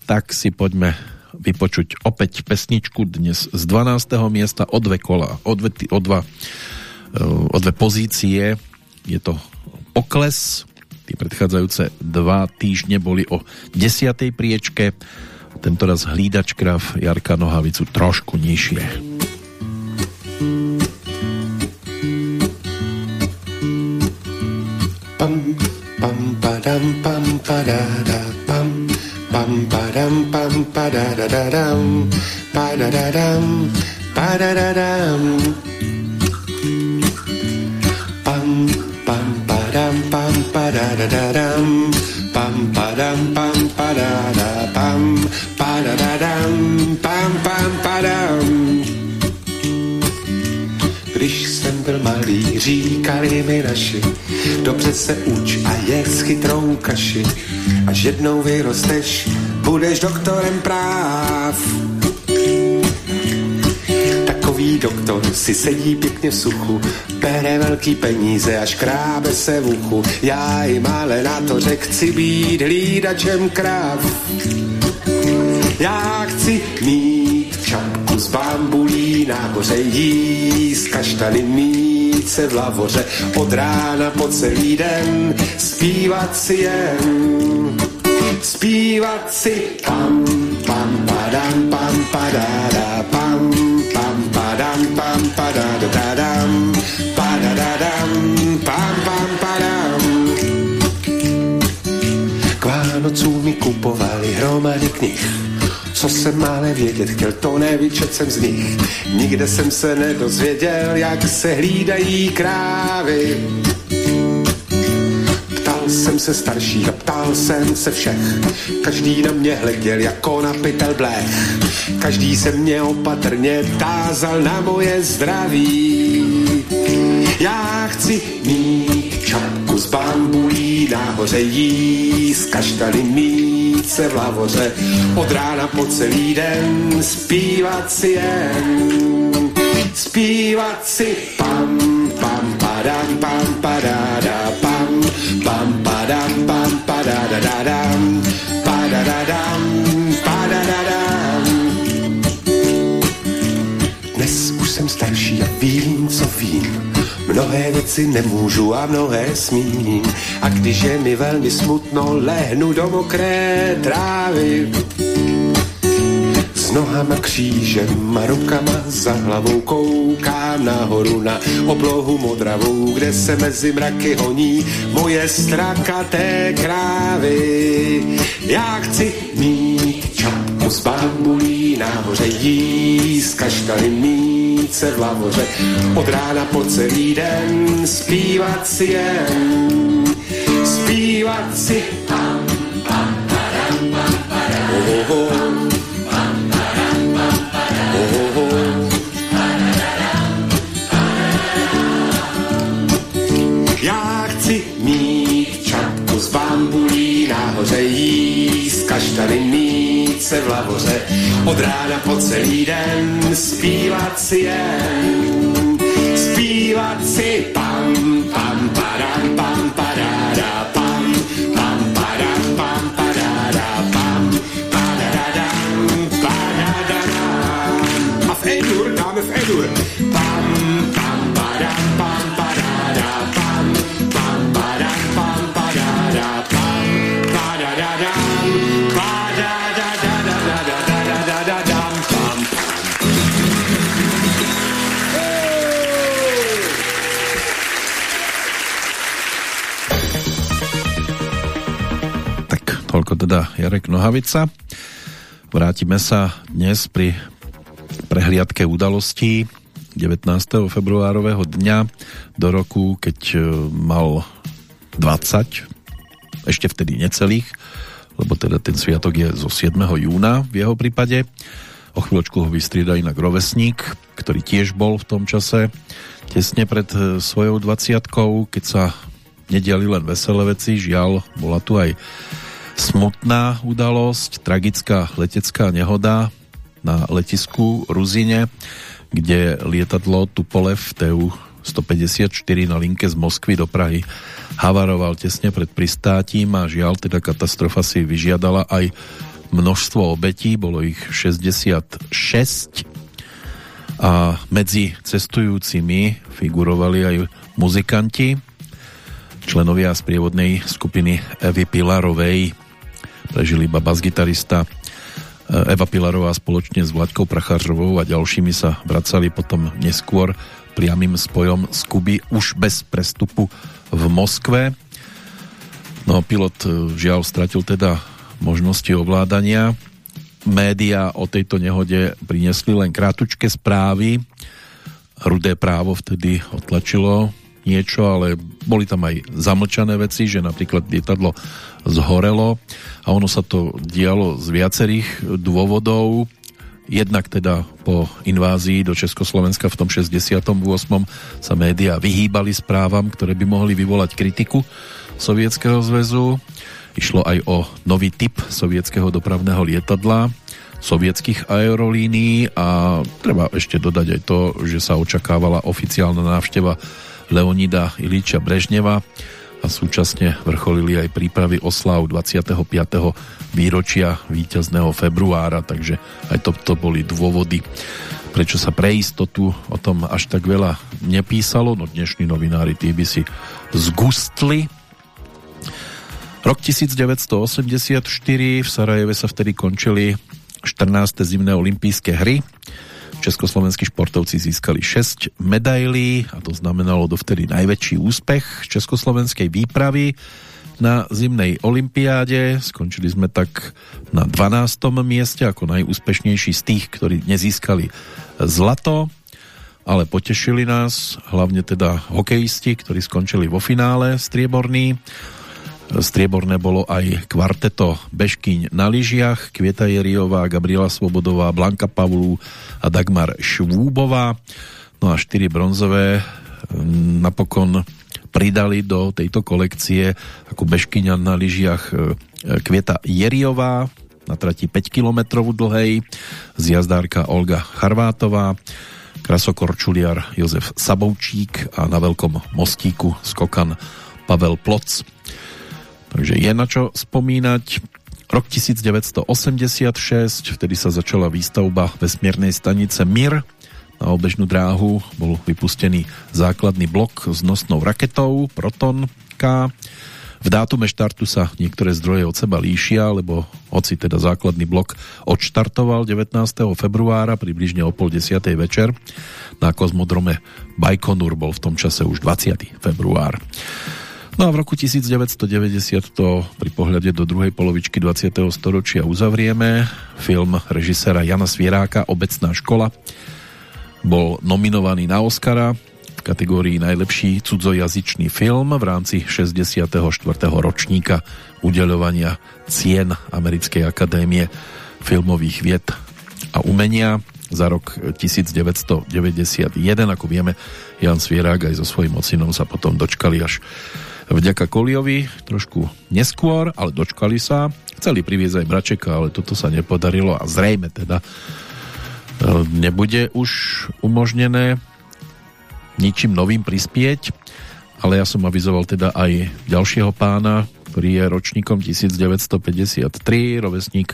tak si poďme vypočuť opäť pesničku dnes z 12. miesta o dve kola, o dve, o dva, o dve pozície. Je to pokles. Tí predchádzajúce dva týždne boli o desiatej priečke. Tento raz hlídač krav Jarka Nohavicu trošku nižšie. Pam, pam, padam, pam, padada, pam, Pam padam pam padadadam padadadam padadadam. Pam pam padam pam padadadam pam padam pam padadadam padadadam pam pam padam Byl malý, říkali mi naši, dobře se uč a je s chytrou kaši Až jednou vyrosteš, budeš doktorem práv. Takový doktor si sedí pěkně v suchu, bere velký peníze a škrábe se v uchu. Já jim ale na to řek, chci být hlídačem kráv. Já chci mít z bambulí, nahoře jíst kaštany mít se v lavoře, od rána po celý den zpívat si jen zpívat si pam, pam, padam, pam, padada, pam, pam, padam, pam, padada, dadam, padadadam, pam, pam, padam. K Vánocům mi kupovali hromady knih, co jsem ale vědět chtěl, to nevyčet jsem z nich. Nikde jsem se nedozvěděl, jak se hlídají krávy jsem se starší a ptal jsem se všech. Každý na mě hleděl jako na pytel blech. Každý se mě opatrně tázal na moje zdraví. Já chci mít čapku z bambulí, nahoře jíst kaštany mít se v lavoře. Od rána po celý den zpívat si jen. Zpívat si pam, pam, padam, pam, padada, pam, pam, padam, pam, padadadadam, padadadam, padadadam. Dnes už jsem starší a vím, co vím. Mnohé věci nemůžu a mnohé smím. A když je mi velmi smutno, lehnu do mokré trávy nohama křížem a rukama za hlavou koukám nahoru na oblohu modravou, kde se mezi mraky honí moje strakaté krávy. Já chci mít čapku z bambulí, nahoře jíst kaštany mít slunce v lavoře, od rána po celý den, zpívat si jen, zpívat si. Oh, oh, oh. mít čapku z bambulí nahoře jí z kaštarinných se v lavoře od rána po celý den zpívat si jen zpívat si pam pam padam pam padáda pam pam Jarek Nohavica. Vrátime sa dnes pri prehliadke udalostí 19. februárového dňa do roku, keď e, mal 20, ešte vtedy necelých, lebo teda ten sviatok je zo 7. júna v jeho prípade. O chvíľočku ho vystrieda inak rovesník, ktorý tiež bol v tom čase tesne pred e, svojou 20 keď sa nediali len veselé veci, žiaľ, bola tu aj smutná udalosť, tragická letecká nehoda na letisku Ruzine, kde lietadlo Tupolev TU 154 na linke z Moskvy do Prahy havaroval tesne pred pristátím a žiaľ, teda katastrofa si vyžiadala aj množstvo obetí, bolo ich 66 a medzi cestujúcimi figurovali aj muzikanti, členovia sprievodnej skupiny Evy Pilarovej, iba bas-gitarista Eva Pilarová spoločne s Vlaďkou Prachářovou a ďalšími sa vracali potom neskôr priamým spojom z Kuby už bez prestupu v Moskve. No pilot e, žiaľ stratil teda možnosti ovládania. Média o tejto nehode priniesli len krátučké správy. Rudé právo vtedy otlačilo niečo, ale boli tam aj zamlčané veci, že napríklad lietadlo zhorelo a ono sa to dialo z viacerých dôvodov. Jednak teda po invázii do Československa v tom 68. sa média vyhýbali správam, ktoré by mohli vyvolať kritiku Sovietskeho zväzu. Išlo aj o nový typ sovietského dopravného lietadla, sovietských aerolínií a treba ešte dodať aj to, že sa očakávala oficiálna návšteva Leonida Iliča Brežneva a súčasne vrcholili aj prípravy oslav 25. výročia víťazného februára, takže aj toto boli dôvody, prečo sa pre istotu o tom až tak veľa nepísalo, no dnešní novinári tí by si zgustli. Rok 1984 v Sarajeve sa vtedy končili 14. zimné olympijské hry Československí športovci získali 6 medailí a to znamenalo dovtedy najväčší úspech československej výpravy na zimnej olympiáde. Skončili sme tak na 12. mieste ako najúspešnejší z tých, ktorí nezískali zlato, ale potešili nás hlavne teda hokejisti, ktorí skončili vo finále strieborný. Strieborné bolo aj kvarteto Beškyň na lyžiach, Kvieta Jeriová, Gabriela Svobodová, Blanka Pavlu a Dagmar Švúbová. No a štyri bronzové mm, napokon pridali do tejto kolekcie ako Beškyňa na lyžiach e, Kvieta Jeriová na trati 5 km dlhej, zjazdárka Olga Charvátová, krasokorčuliar Jozef Saboučík a na veľkom mostíku skokan Pavel Ploc. Takže je na čo spomínať. Rok 1986, vtedy sa začala výstavba vesmiernej stanice Mir. Na obežnú dráhu bol vypustený základný blok s nosnou raketou Proton K. V dátume štartu sa niektoré zdroje od seba líšia, lebo hoci teda základný blok odštartoval 19. februára približne o pol desiatej večer, na kozmodrome Baikonur bol v tom čase už 20. február. No a v roku 1990 to pri pohľade do druhej polovičky 20. storočia uzavrieme. Film režisera Jana Svieráka Obecná škola bol nominovaný na Oscara v kategórii najlepší cudzojazyčný film v rámci 64. ročníka udeľovania cien Americkej akadémie filmových vied a umenia za rok 1991. Ako vieme, Jan Svierák aj so svojím ocinom sa potom dočkali až vďaka Koliovi trošku neskôr, ale dočkali sa. Chceli priviesť aj Bračeka, ale toto sa nepodarilo a zrejme teda e, nebude už umožnené ničím novým prispieť, ale ja som avizoval teda aj ďalšieho pána, ktorý je ročníkom 1953, rovesník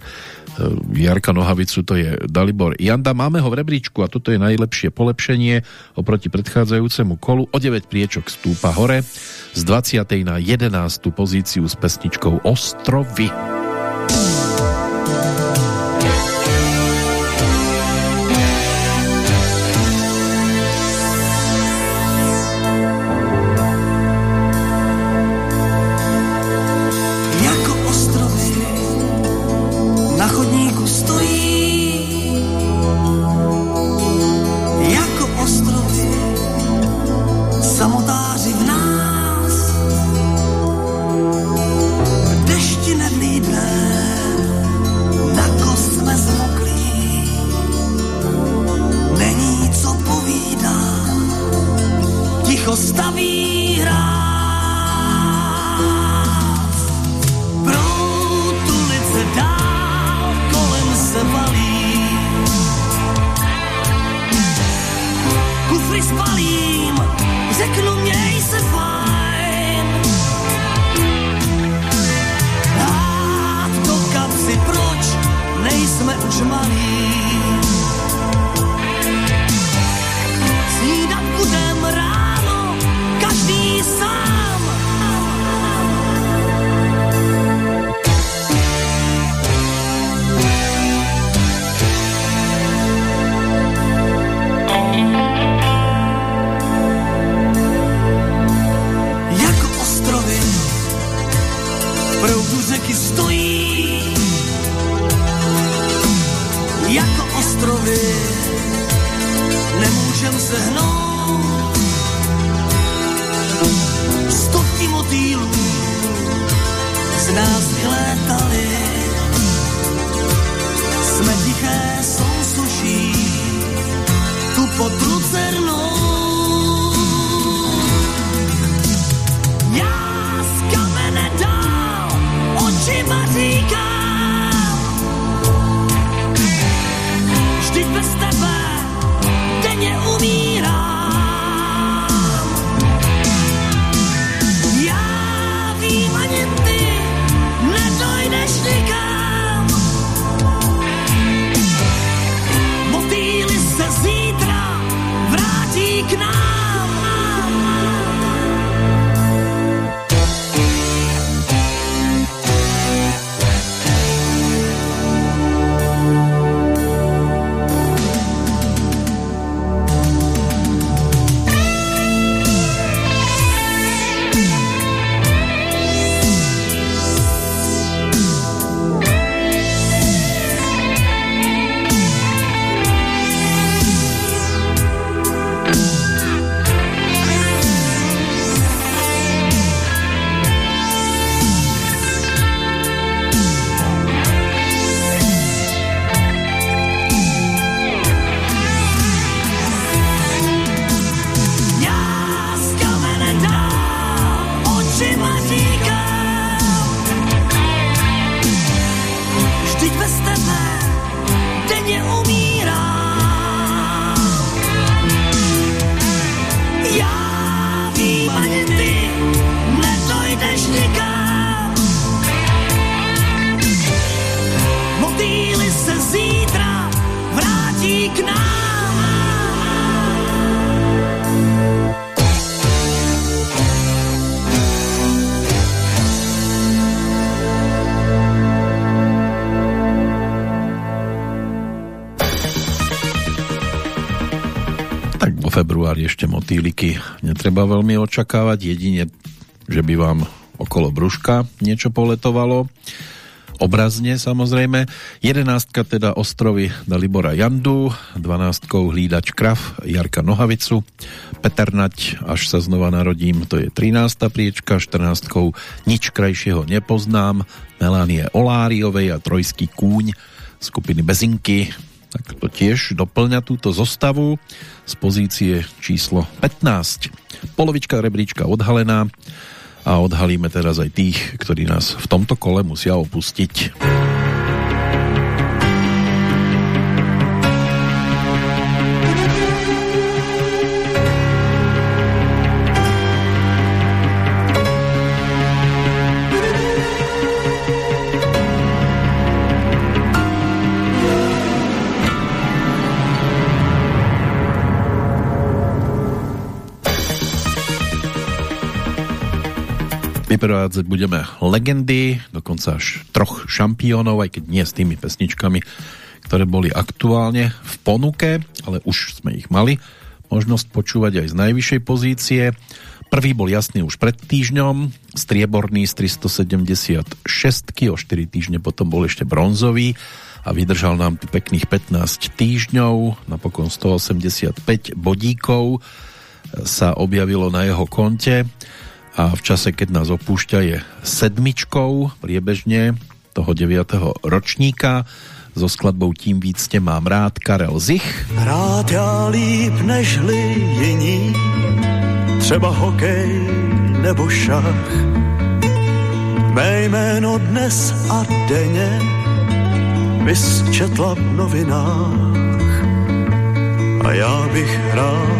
Jarka Nohavicu, to je Dalibor Janda. Máme ho v rebríčku a toto je najlepšie polepšenie oproti predchádzajúcemu kolu. O 9 priečok stúpa hore z 20. na 11. pozíciu s pesničkou Ostrovy. motýliky netreba veľmi očakávať, jedine, že by vám okolo brúška niečo poletovalo. obrazne samozrejme. Jedenáctka teda ostrovy Dalibora Jandu, dvanáctkou Hlídač Krav Jarka Nohavicu, Peternať, až sa znova narodím, to je 13. priečka, 14. Nič krajšieho nepoznám, Melánie Oláriovej a Trojský kúň skupiny Bezinky, tak to tiež doplňa túto zostavu z pozície číslo 15. Polovička rebríčka odhalená, a odhalíme teraz aj tých, ktorí nás v tomto kole musia opustiť. Vyprevádzať budeme legendy, dokonca až troch šampiónov, aj keď nie s tými pesničkami, ktoré boli aktuálne v ponuke, ale už sme ich mali možnosť počúvať aj z najvyššej pozície. Prvý bol jasný už pred týždňom, strieborný z 376, o 4 týždne potom bol ešte bronzový a vydržal nám pekných 15 týždňov, napokon 185 bodíkov sa objavilo na jeho konte a v čase, keď nás opúšťa, je sedmičkou priebežne toho 9. ročníka so skladbou Tím víc tě mám rád Karel Zich. Rád já líp nežli jiní, třeba hokej nebo šach. Mé jméno dnes a denně vysčetla v novinách a já bych rád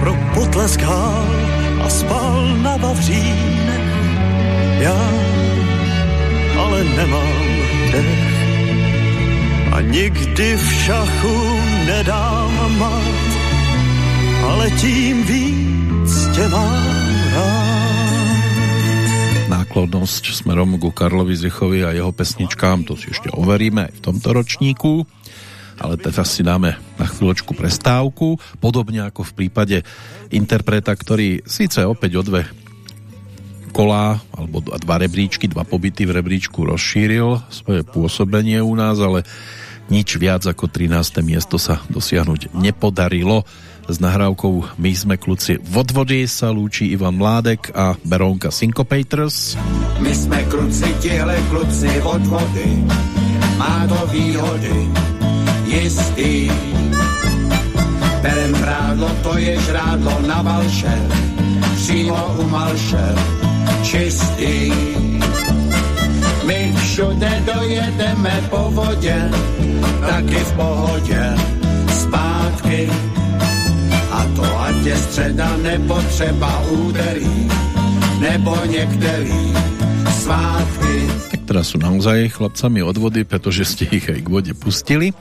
pro potlesk hál a spal na Vavřínech. Já ale nemám dech a nikdy v šachu nedám mat, ale tím víc tě mám. Náklonnosť smerom ku Karlovi Zichovi a jeho pesničkám, to si ešte overíme aj v tomto ročníku ale teraz si dáme na chvíľočku prestávku, podobne ako v prípade interpreta, ktorý síce opäť o dve kolá alebo dva rebríčky, dva pobyty v rebríčku rozšíril svoje pôsobenie u nás, ale nič viac ako 13. miesto sa dosiahnuť nepodarilo. S nahrávkou My sme kluci v odvody sa lúči Ivan Mládek a Berónka Syncopators. My sme kluci, tihle kluci od vody, má to výhody, jistý. Berem vrádlo, to je žrádlo na valše, přímo u malše, čistý. My všude dojedeme po vodě, taky v pohodě, zpátky. A to ať je středa nebo třeba úterý, nebo některý svátky. Tak teraz sú naozaj chlapcami od vody, pretože ste ich aj k vode pustili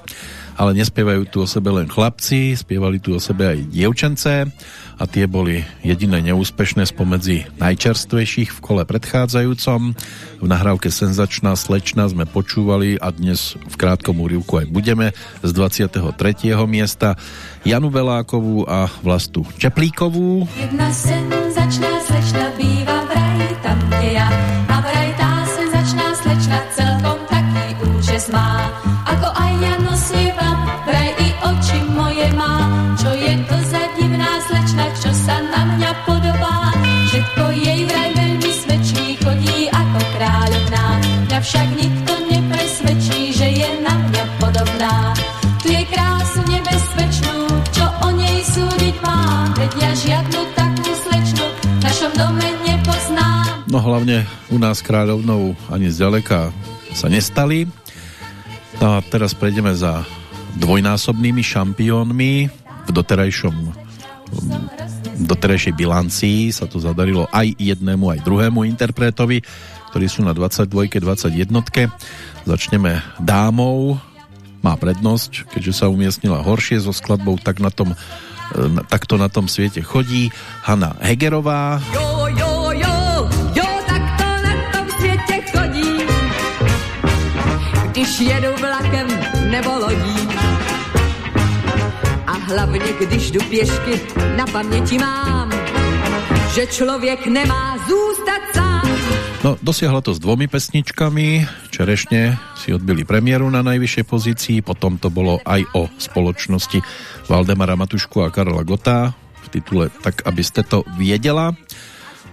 ale nespievajú tu o sebe len chlapci, spievali tu o sebe aj dievčence a tie boli jediné neúspešné spomedzi najčerstvejších v kole predchádzajúcom. V nahrávke Senzačná slečna sme počúvali a dnes v krátkom úrivku aj budeme z 23. miesta Janu Velákovú a Vlastu Čeplíkovú. Jedna senzačná slečna býva vraj tam, kde ja a vraj tá senzačná slečna celkom taký úžes má, však nikto nepresvedčí, že je na mňa podobná. Tu je krásu nebezpečnú, čo o nej súdiť mám, veď ja žiadnu takú slečnu v našom dome nepoznám. No hlavne u nás kráľovnou ani zďaleka sa nestali. No a teraz prejdeme za dvojnásobnými šampiónmi v doterajšom doterajšej bilancii sa to zadarilo aj jednému, aj druhému interpretovi ktorí sú na 22 21 Začneme dámou, má prednosť, keďže sa umiestnila horšie so skladbou, tak na tom, e, takto na tom svete chodí. Hanna Hegerová. Jo, jo, jo, jo, takto na tom svete chodí. Když jedu vlakem nebo lodí. A hlavně, když jdu pěšky, na paměti mám, že člověk nemá zůstat sám No, dosiahla to s dvomi pesničkami. Čerešne si odbili premiéru na najvyššej pozícii, potom to bolo aj o spoločnosti Valdemara Matušku a Karla Gotá v titule Tak, aby ste to viedela.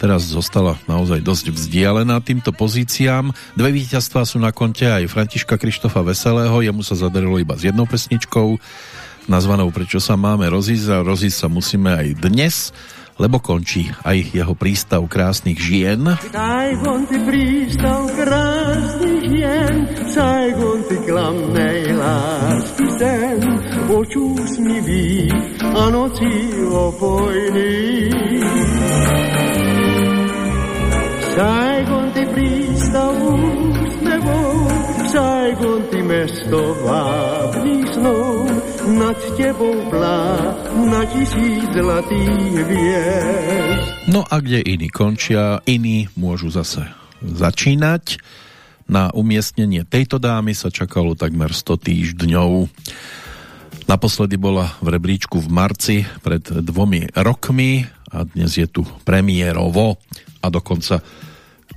Teraz zostala naozaj dosť vzdialená týmto pozíciám. Dve víťazstvá sú na konte aj Františka Krištofa Veselého, jemu sa zadarilo iba s jednou pesničkou, nazvanou Prečo sa máme rozísť a rozísť sa musíme aj dnes lebo končí aj jeho prístav krásnych žien. Saigon ty prístav krásnych žien, Saigon ty klamnej lásky sen, oč úsmivý a noci opojný. Saigon ty prístav úsmevou, Saigon ty mesto vábný snou, nad tebou plá na tisíc zlatých hviezd. No a kde iní končia, iní môžu zase začínať. Na umiestnenie tejto dámy sa čakalo takmer 100 týždňov. Naposledy bola v rebríčku v marci pred dvomi rokmi a dnes je tu premiérovo a dokonca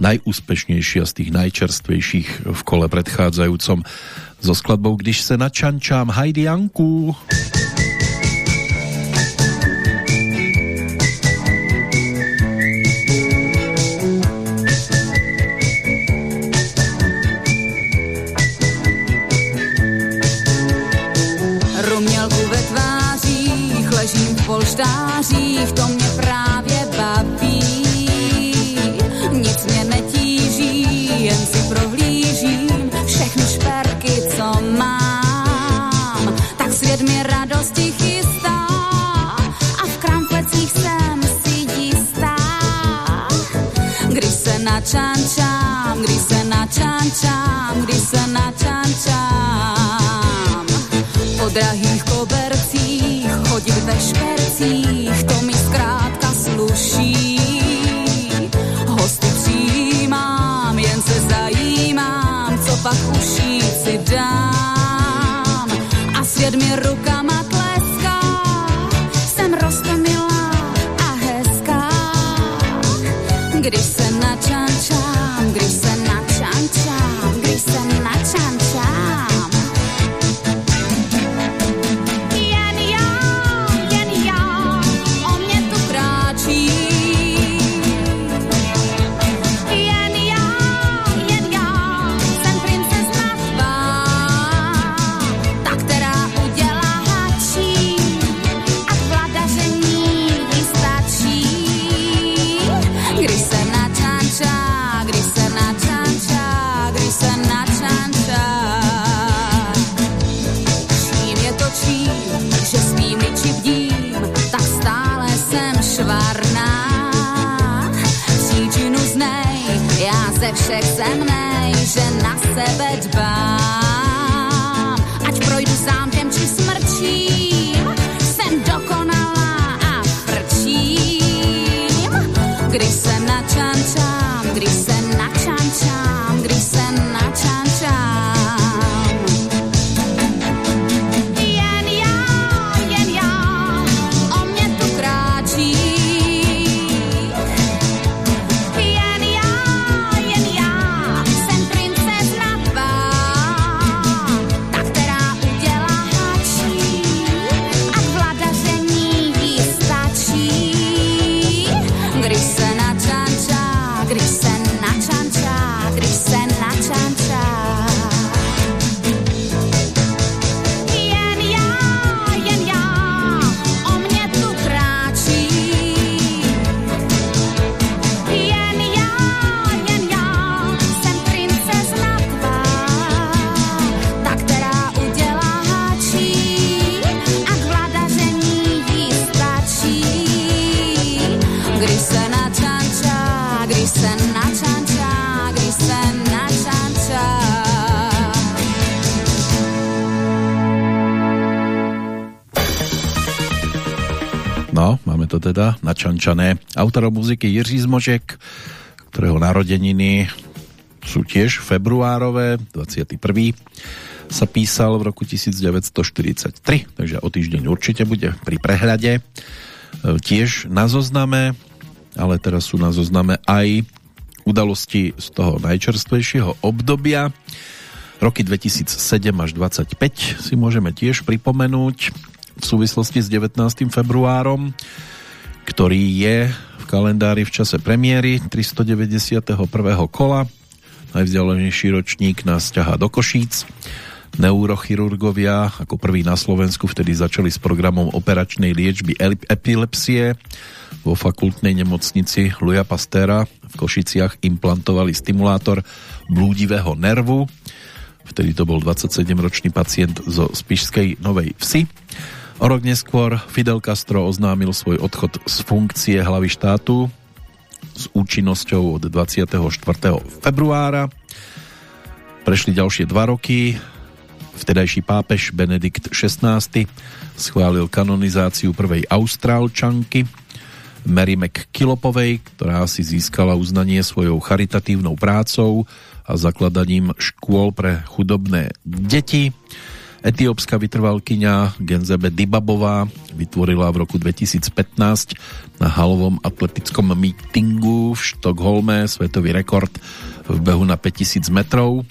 najúspešnejšia z tých najčerstvejších v kole predchádzajúcom so skladbou Když se načančám Heidi Janku. Rumělku ve tvářích, ležím v polštářích, to mě se načančám, když se načančám, když se načančám. Po drahých kobercích, chodit ve špercích, všech zemnej, že na sebe dbám. Ať projdu zámkem či smrčím, jsem dokonalá a frčím. Když se načančám, když se načančám, načančané. Autorom muziky Jiří Zmožek, ktorého narodeniny sú tiež februárové, 21. sa písal v roku 1943, takže o týždeň určite bude pri prehľade. E, Tiež na zozname, ale teraz sú na zozname aj udalosti z toho najčerstvejšieho obdobia. Roky 2007 až 2025 si môžeme tiež pripomenúť v súvislosti s 19. februárom, ktorý je v kalendári v čase premiéry 391. kola. Najvzdialenejší ročník nás ťahá do Košíc. Neurochirurgovia ako prvý na Slovensku vtedy začali s programom operačnej liečby epilepsie. Vo fakultnej nemocnici Luja Pastera v Košiciach implantovali stimulátor blúdivého nervu. Vtedy to bol 27-ročný pacient zo Spišskej Novej Vsi. O rok neskôr Fidel Castro oznámil svoj odchod z funkcie hlavy štátu s účinnosťou od 24. februára. Prešli ďalšie dva roky. Vtedajší pápež Benedikt XVI schválil kanonizáciu prvej austrálčanky Mary McKillopovej, ktorá si získala uznanie svojou charitatívnou prácou a zakladaním škôl pre chudobné deti. Etiópska vytrvalkyňa Genzebe Dibabová vytvorila v roku 2015 na halovom atletickom mítingu v Štokholme svetový rekord v behu na 5000 metrov.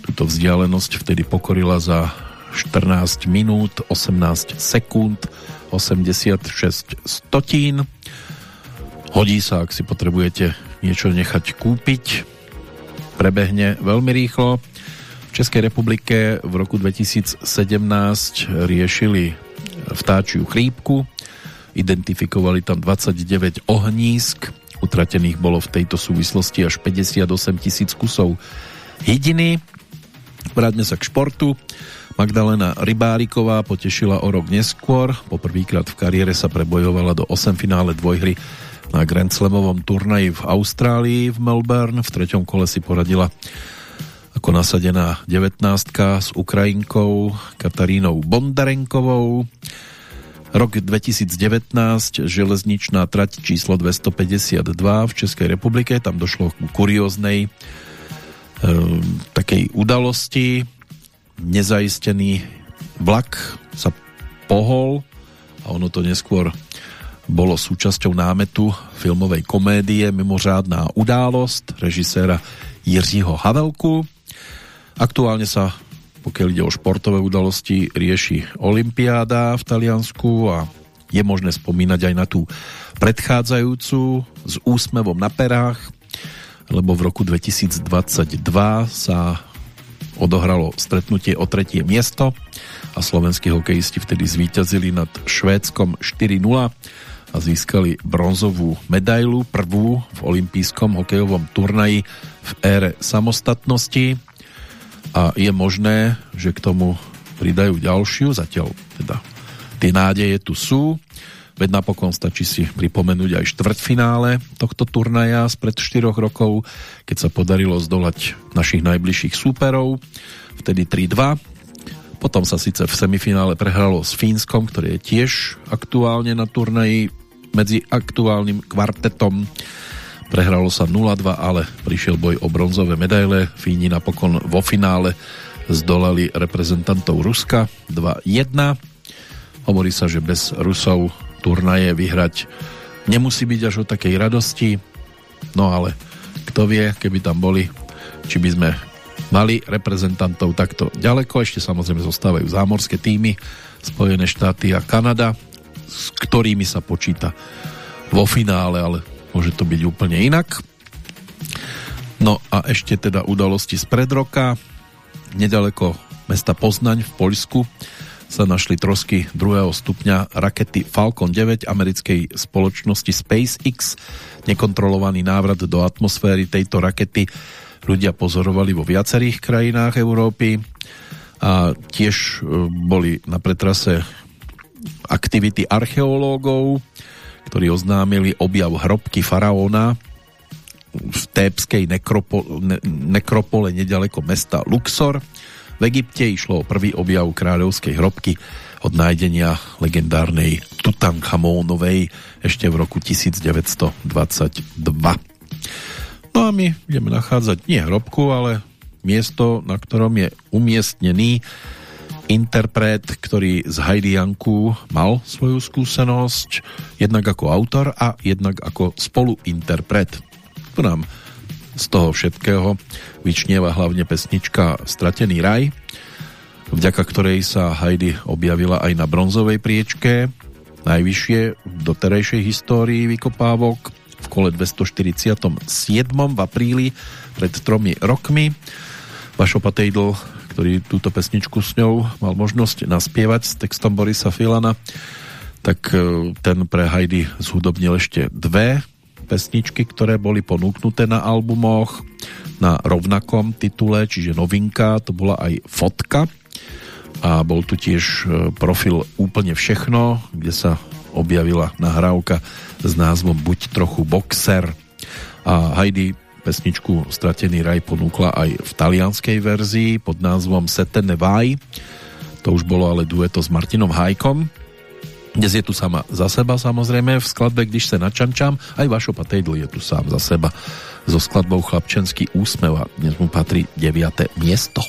Tuto vzdialenosť vtedy pokorila za 14 minút 18 sekúnd 86 stotín. Hodí sa, ak si potrebujete niečo nechať kúpiť. Prebehne veľmi rýchlo v Českej republike v roku 2017 riešili vtáčiu chrípku, identifikovali tam 29 ohnízk, utratených bolo v tejto súvislosti až 58 tisíc kusov hydiny. Vráťme sa k športu. Magdalena Rybáriková potešila o rok neskôr. Poprvýkrát v kariére sa prebojovala do 8 finále dvojhry na Grand Slamovom turnaji v Austrálii v Melbourne. V treťom kole si poradila ako nasadená 19 s Ukrajinkou Katarínou Bondarenkovou. Rok 2019, železničná trať číslo 252 v Českej republike, tam došlo k kurióznej e, takej udalosti. Nezaistený vlak sa pohol a ono to neskôr bolo súčasťou námetu filmovej komédie Mimořádná událosť režiséra Jiřího Havelku. Aktuálne sa, pokiaľ ide o športové udalosti, rieši Olympiáda v Taliansku a je možné spomínať aj na tú predchádzajúcu s úsmevom na perách, lebo v roku 2022 sa odohralo stretnutie o tretie miesto a slovenskí hokejisti vtedy zvíťazili nad Švédskom 4-0 a získali bronzovú medailu, prvú v olympijskom hokejovom turnaji v ére samostatnosti a je možné, že k tomu pridajú ďalšiu, zatiaľ teda. Tie nádeje tu sú, veď napokon stačí si pripomenúť aj štvrtfinále tohto turnaja spred 4 rokov, keď sa podarilo zdolať našich najbližších súperov, vtedy 3-2. Potom sa síce v semifinále prehralo s Fínskom, ktoré je tiež aktuálne na turnaji medzi aktuálnym kvartetom Prehralo sa 0-2, ale prišiel boj o bronzové medaile. Fíni napokon vo finále zdolali reprezentantov Ruska 2-1. Hovorí sa, že bez Rusov turnaje vyhrať nemusí byť až o takej radosti. No ale kto vie, keby tam boli, či by sme mali reprezentantov takto ďaleko. Ešte samozrejme zostávajú zámorské týmy, Spojené štáty a Kanada, s ktorými sa počíta vo finále, ale môže to byť úplne inak. No a ešte teda udalosti z pred roka. Nedaleko mesta Poznaň v Poľsku sa našli trosky druhého stupňa rakety Falcon 9 americkej spoločnosti SpaceX. Nekontrolovaný návrat do atmosféry tejto rakety ľudia pozorovali vo viacerých krajinách Európy a tiež e, boli na pretrase aktivity archeológov, ktorí oznámili objav hrobky faraóna v tébskej nekropo, ne, nekropole nedaleko mesta Luxor. V Egypte išlo o prvý objav kráľovskej hrobky od nájdenia legendárnej Tutankhamónovej ešte v roku 1922. No a my ideme nachádzať nie hrobku, ale miesto, na ktorom je umiestnený interpret, ktorý z Heidi Janku mal svoju skúsenosť jednak ako autor a jednak ako spoluinterpret. Tu nám z toho všetkého vyčnieva hlavne pesnička Stratený raj, vďaka ktorej sa Heidi objavila aj na bronzovej priečke, najvyššie v doterajšej histórii vykopávok v kole 247. v apríli pred tromi rokmi. Vašo Patejdl, ktorý túto pesničku s ňou mal možnosť naspievať s textom Borisa Filana, tak e, ten pre Heidi zhudobnil ešte dve pesničky, ktoré boli ponúknuté na albumoch na rovnakom titule, čiže novinka, to bola aj fotka a bol tu tiež e, profil Úplne všechno, kde sa objavila nahrávka s názvom Buď trochu boxer. A Heidi pesničku Stratený raj ponúkla aj v talianskej verzii pod názvom Setene Vai to už bolo ale dueto s Martinom Hajkom dnes je tu sama za seba samozrejme v skladbe Když se načančám, aj Vašo Patejdl je tu sám za seba so skladbou Chlapčenský úsmev a dnes mu patrí 9. miesto.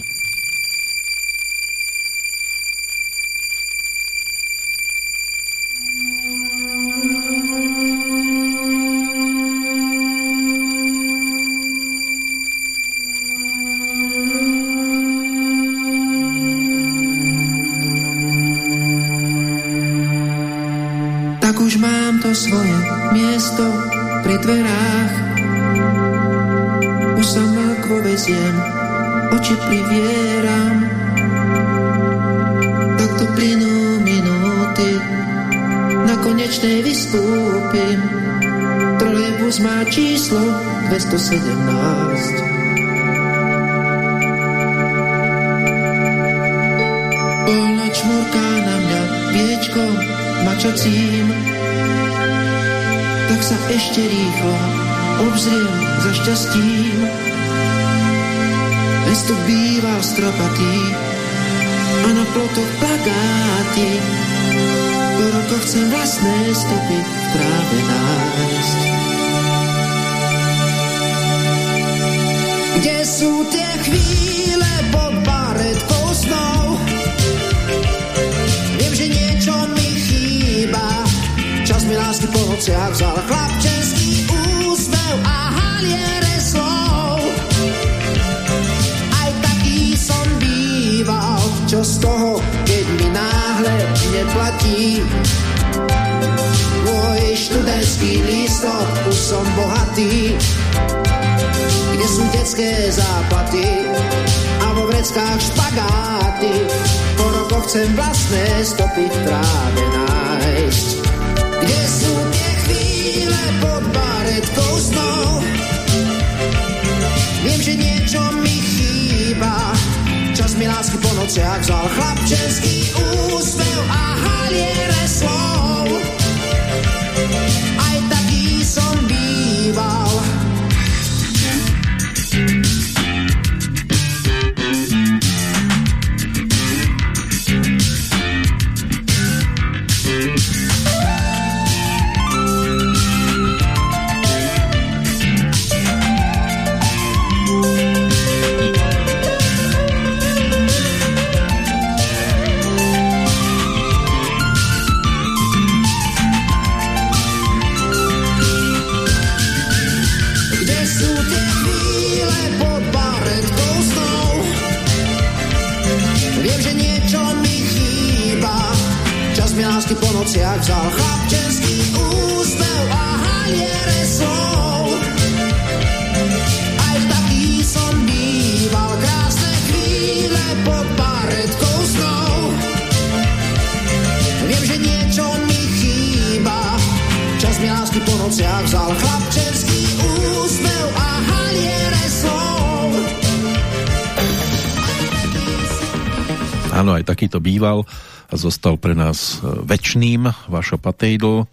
Nás e, večným Vašo Patejdl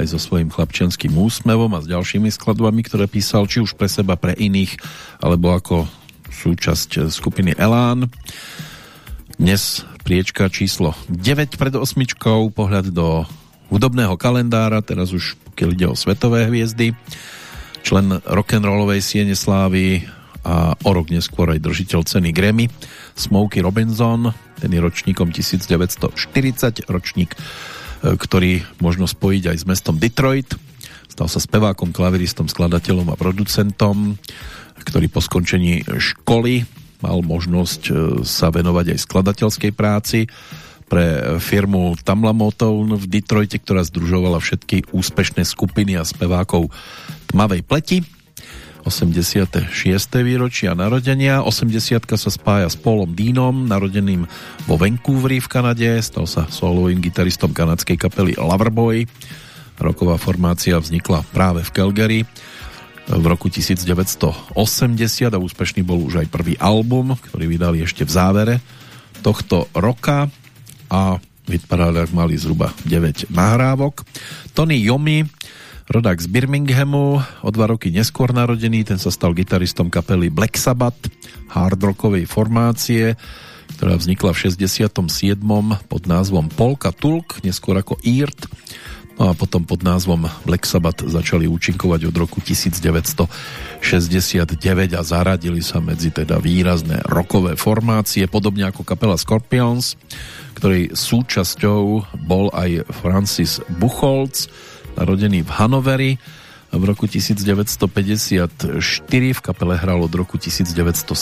aj so svojím chlapčenským úsmevom a s ďalšími skladbami, ktoré písal či už pre seba, pre iných, alebo ako súčasť e, skupiny Elán. Dnes priečka číslo 9 pred osmičkou, pohľad do hudobného kalendára, teraz už pokiaľ ide o svetové hviezdy, člen rock'n'rollovej siene slávy a o rok neskôr aj držiteľ ceny Grammy, Smokey Robinson, ten je ročníkom 1940, ročník, e, ktorý možno spojiť aj s mestom Detroit. Stal sa spevákom, klaviristom, skladateľom a producentom, ktorý po skončení školy mal možnosť e, sa venovať aj skladateľskej práci pre firmu Tamla Motown v Detroite, ktorá združovala všetky úspešné skupiny a spevákov Tmavej pleti. 86. výročia narodenia. 80. sa spája s Paulom Dínom, narodeným vo Vancouveri v Kanade. Stal sa solovým gitaristom kanadskej kapely Loverboy. Roková formácia vznikla práve v Calgary v roku 1980 a úspešný bol už aj prvý album, ktorý vydali ešte v závere tohto roka a v mali zhruba 9 nahrávok. Tony Yomi, rodák z Birminghamu, o dva roky neskôr narodený, ten sa stal gitaristom kapely Black Sabbath, hard rockovej formácie, ktorá vznikla v 67. pod názvom Polka Tulk, neskôr ako Eart No a potom pod názvom Black Sabbath začali účinkovať od roku 1969 a zaradili sa medzi teda výrazné rokové formácie, podobne ako kapela Scorpions, ktorej súčasťou bol aj Francis Buchholz, narodený v Hanoveri v roku 1954. V kapele hral od roku 1973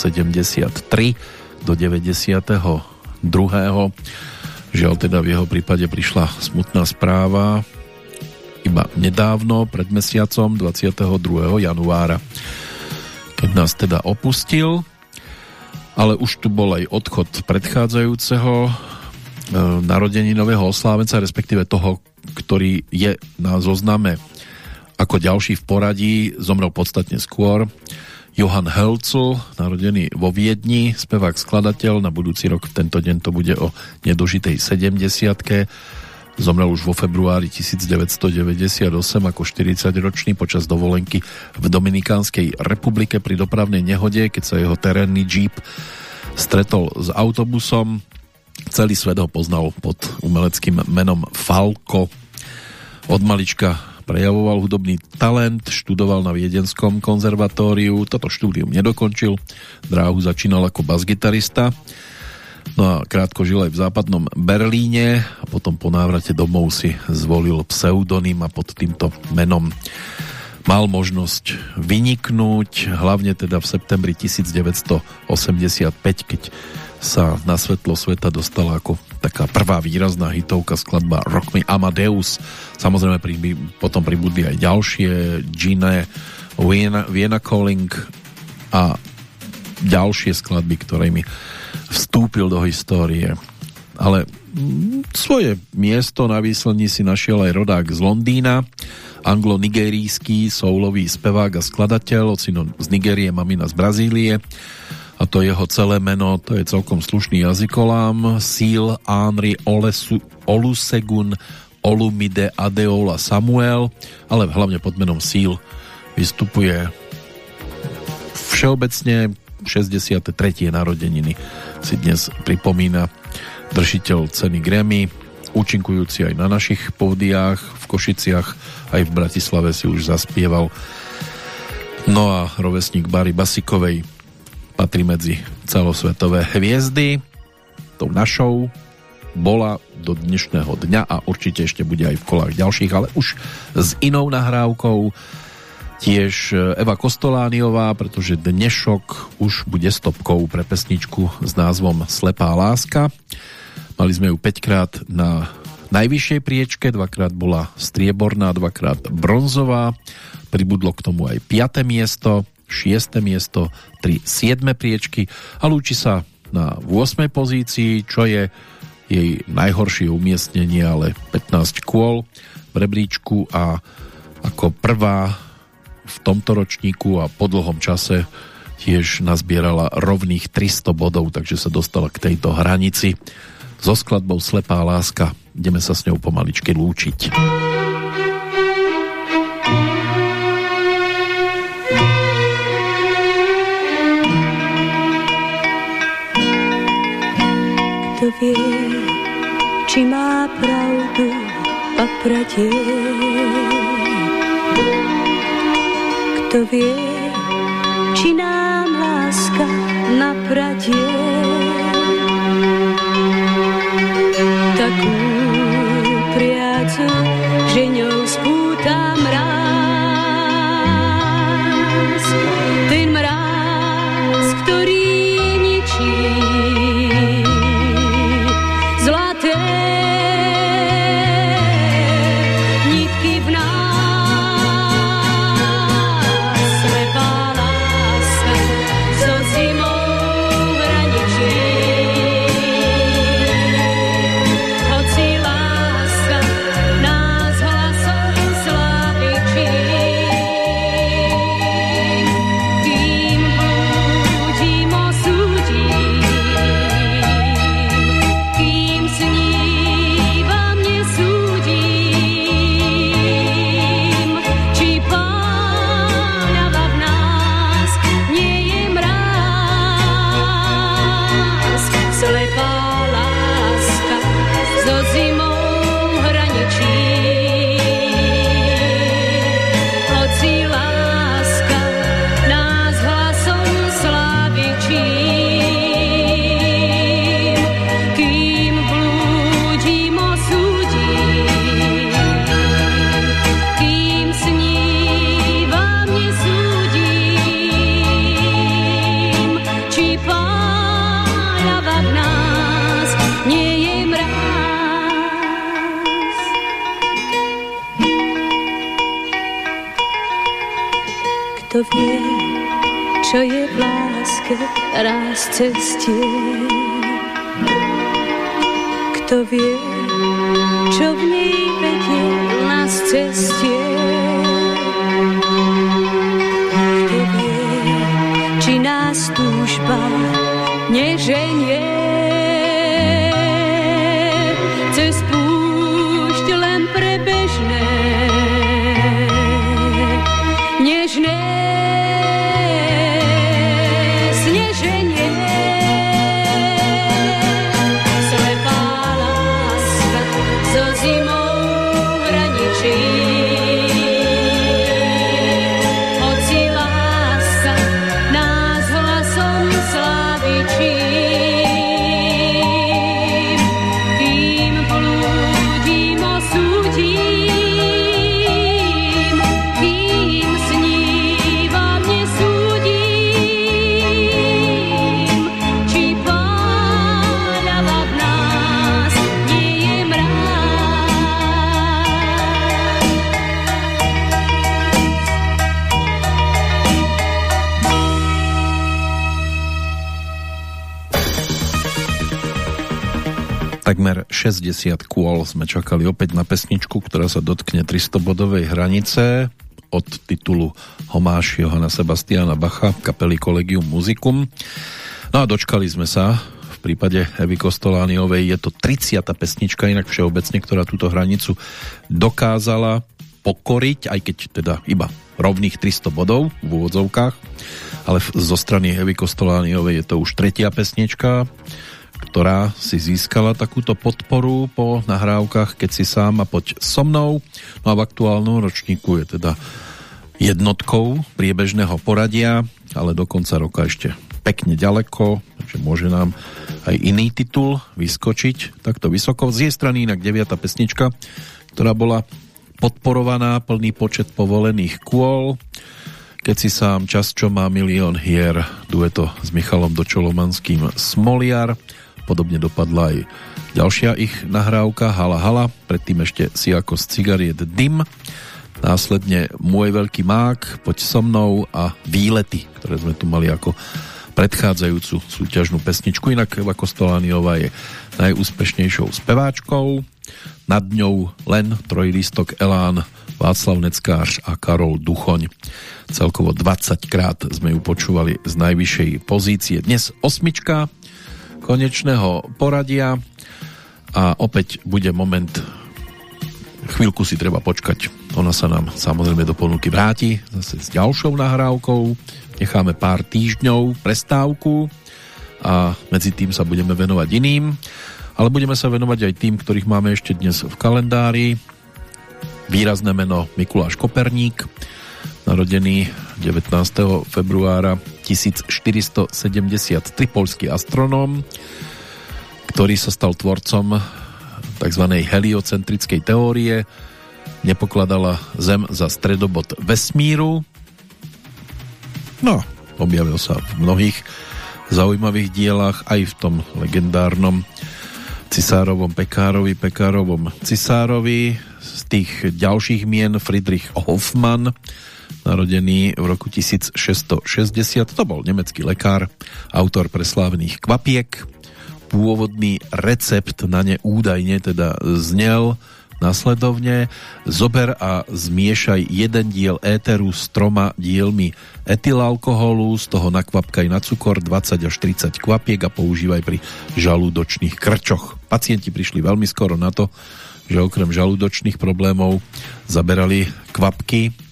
do 92. Žiaľ teda v jeho prípade prišla smutná správa, iba nedávno, pred mesiacom 22. januára, keď nás teda opustil, ale už tu bol aj odchod predchádzajúceho narodení nového oslávenca, respektíve toho, ktorý je na zozname ako ďalší v poradí, zomrel podstatne skôr. Johan Helcl, narodený vo Viedni, spevák, skladateľ, na budúci rok v tento deň to bude o nedožitej 70 Zomrel už vo februári 1998 ako 40-ročný počas dovolenky v Dominikánskej republike pri dopravnej nehode, keď sa jeho terénny jeep stretol s autobusom. Celý svet ho poznal pod umeleckým menom Falco. Od malička prejavoval hudobný talent, študoval na Viedenskom konzervatóriu, toto štúdium nedokončil, dráhu začínal ako basgitarista No a krátko žil aj v západnom Berlíne a potom po návrate domov si zvolil pseudonym a pod týmto menom mal možnosť vyniknúť, hlavne teda v septembri 1985, keď sa na svetlo sveta dostala ako taká prvá výrazná hitovka skladba Rock Me Amadeus. Samozrejme pri, potom pribudli aj ďalšie Gine, Vienna, Vienna Calling a ďalšie skladby, ktorými vstúpil do histórie. Ale svoje miesto na výslní si našiel aj rodák z Londýna, anglo-nigerijský soulový spevák a skladateľ, ocino z Nigérie, mamina z Brazílie. A to jeho celé meno, to je celkom slušný jazykolám, Síl Henry Olusegun Olumide Adeola Samuel, ale hlavne pod menom Síl vystupuje všeobecne 63. narodeniny si dnes pripomína držiteľ ceny Grammy, účinkujúci aj na našich pódiách v Košiciach, aj v Bratislave si už zaspieval. No a rovesník Bary Basikovej patrí medzi celosvetové hviezdy. Tou našou bola do dnešného dňa a určite ešte bude aj v kolách ďalších, ale už s inou nahrávkou tiež Eva Kostolániová, pretože dnešok už bude stopkou pre pesničku s názvom Slepá láska. Mali sme ju 5 krát na najvyššej priečke, dvakrát bola strieborná, dvakrát bronzová, pribudlo k tomu aj 5. miesto, 6. miesto, 3 7. priečky a lúči sa na 8. pozícii, čo je jej najhoršie umiestnenie, ale 15 kôl v rebríčku a ako prvá v tomto ročníku a po dlhom čase tiež nazbierala rovných 300 bodov, takže sa dostala k tejto hranici. So skladbou Slepá láska ideme sa s ňou pomaličky lúčiť. Kto vie, či má pravdu papratie kto vie, či nám láska napradie. Takú priacu, že ňou spútam kto vie, čo je v láske raz cestie. Kto vie, čo v nej vedie nás cestie. Kto vie, či nás túžba neženie Takmer 60 kôl sme čakali opäť na pesničku, ktorá sa dotkne 300-bodovej hranice od titulu Homáš Johana Sebastiana Bacha kapely Collegium Musicum. No a dočkali sme sa v prípade Evy Kostolániovej je to 30. pesnička inak všeobecne, ktorá túto hranicu dokázala pokoriť, aj keď teda iba rovných 300 bodov v úvodzovkách, ale zo strany Evy Kostolániovej je to už tretia pesnička, ktorá si získala takúto podporu po nahrávkach Keď si sám a poď so mnou. No a v aktuálnom ročníku je teda jednotkou priebežného poradia, ale do konca roka ešte pekne ďaleko, takže môže nám aj iný titul vyskočiť takto vysoko. Z jej strany inak 9. pesnička, ktorá bola podporovaná, plný počet povolených kôl. Keď si sám čas, čo má milión hier, dueto s Michalom Dočolomanským Smoliar. Podobne dopadla aj ďalšia ich nahrávka Hala Hala, predtým ešte si ako z cigariet Dim, následne Môj veľký mák, Poď so mnou a Výlety, ktoré sme tu mali ako predchádzajúcu súťažnú pesničku. Inak Eva Kostolániová je najúspešnejšou speváčkou. Nad ňou len trojlistok Elán, Václav Neckář a Karol Duchoň. Celkovo 20 krát sme ju počúvali z najvyššej pozície. Dnes osmička konečného poradia a opäť bude moment chvíľku si treba počkať. Ona sa nám samozrejme do ponuky vráti zase s ďalšou nahrávkou. Necháme pár týždňov prestávku a medzi tým sa budeme venovať iným, ale budeme sa venovať aj tým, ktorých máme ešte dnes v kalendári. Výrazné meno Mikuláš Koperník, narodený 19. februára 1473, polský astronóm, ktorý sa stal tvorcom tzv. heliocentrickej teórie, nepokladala Zem za stredobod vesmíru. No, objavil sa v mnohých zaujímavých dielach, aj v tom legendárnom cisárovom Pekárovi, Pekárovom cisárovi. Z tých ďalších mien Friedrich Hoffmann, narodený v roku 1660. To bol nemecký lekár, autor preslávnych kvapiek. Pôvodný recept na ne údajne teda znel nasledovne zober a zmiešaj jeden diel éteru s troma dielmi etylalkoholu, z toho nakvapkaj na cukor 20 až 30 kvapiek a používaj pri žalúdočných krčoch. Pacienti prišli veľmi skoro na to, že okrem žalúdočných problémov zaberali kvapky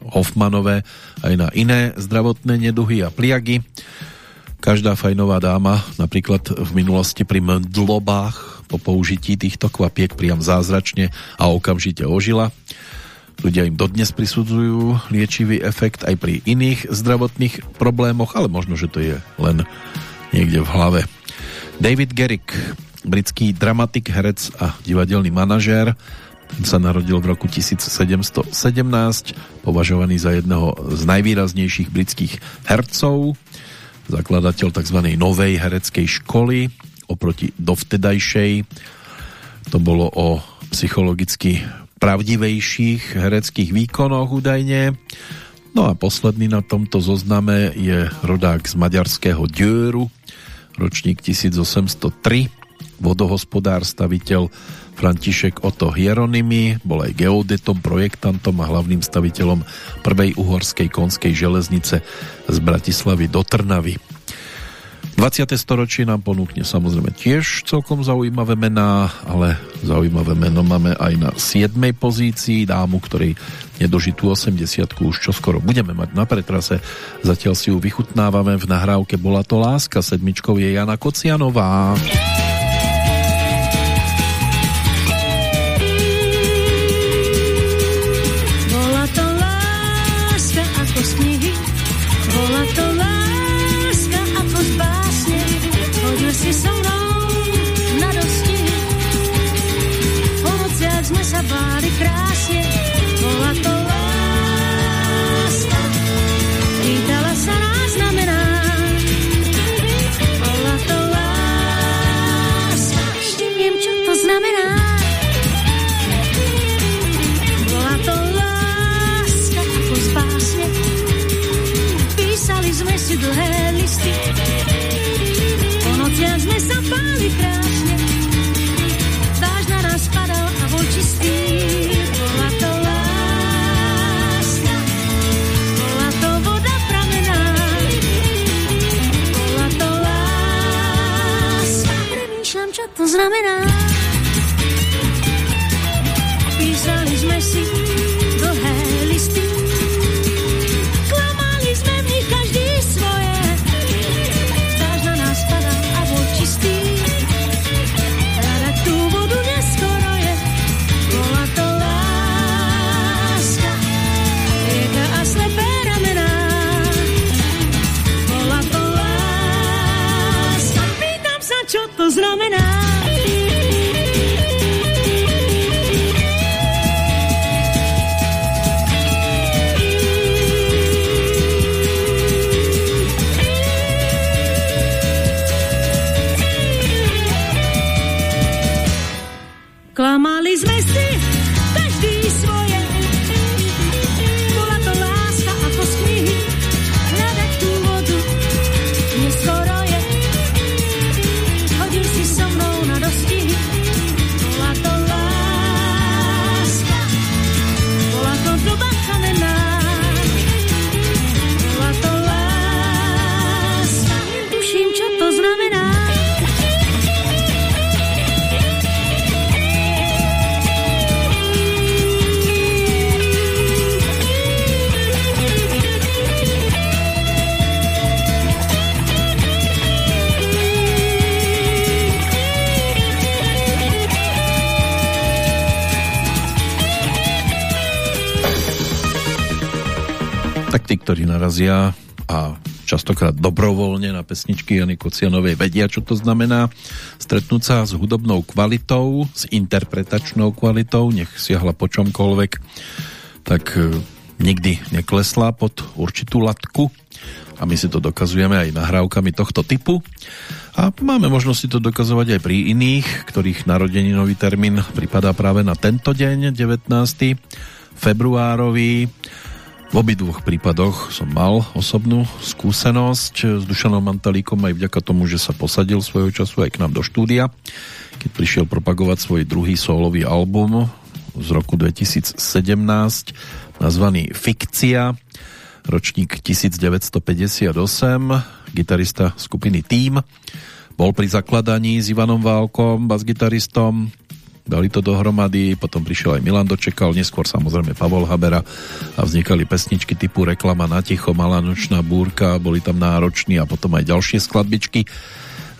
Hoffmanové aj na iné zdravotné neduhy a pliagy. Každá fajnová dáma napríklad v minulosti pri mdlobách po použití týchto kvapiek priam zázračne a okamžite ožila. Ľudia im dodnes prisudzujú liečivý efekt aj pri iných zdravotných problémoch, ale možno, že to je len niekde v hlave. David Garrick, britský dramatik, herec a divadelný manažér, sa narodil v roku 1717, považovaný za jedného z najvýraznejších britských hercov, zakladateľ tzv. novej hereckej školy oproti dovtedajšej. To bolo o psychologicky pravdivejších hereckých výkonoch údajne. No a posledný na tomto zozname je rodák z maďarského Djöru, ročník 1803, vodohospodár, staviteľ František Otto Hieronymy, bol aj geodetom, projektantom a hlavným staviteľom prvej uhorskej konskej železnice z Bratislavy do Trnavy. 20. storočie nám ponúkne samozrejme tiež celkom zaujímavé mená, ale zaujímavé meno máme aj na 7. pozícii dámu, ktorej nedožitú 80 už čoskoro budeme mať na pretrase. Zatiaľ si ju vychutnávame v nahrávke Bola to láska, sedmičkou je Jana Kocianová. Znamená. Klamali sme narazia a častokrát dobrovoľne na pesničky Jany Kocianovej vedia, čo to znamená stretnúť sa s hudobnou kvalitou, s interpretačnou kvalitou, nech siahla po čomkoľvek, tak e, nikdy neklesla pod určitú latku a my si to dokazujeme aj nahrávkami tohto typu a máme možnosť si to dokazovať aj pri iných, ktorých narodeninový termín pripadá práve na tento deň, 19. februárový v obidvoch prípadoch som mal osobnú skúsenosť s Dušanom Mantalíkom aj vďaka tomu, že sa posadil svojho času aj k nám do štúdia, keď prišiel propagovať svoj druhý solový album z roku 2017 nazvaný Fikcia, ročník 1958, gitarista skupiny Team. Bol pri zakladaní s Ivanom Válkom, basgitaristom, dali to dohromady, potom prišiel aj Milan Dočekal, neskôr samozrejme Pavol Habera a vznikali pesničky typu Reklama na ticho, Malá nočná búrka, boli tam nároční a potom aj ďalšie skladbičky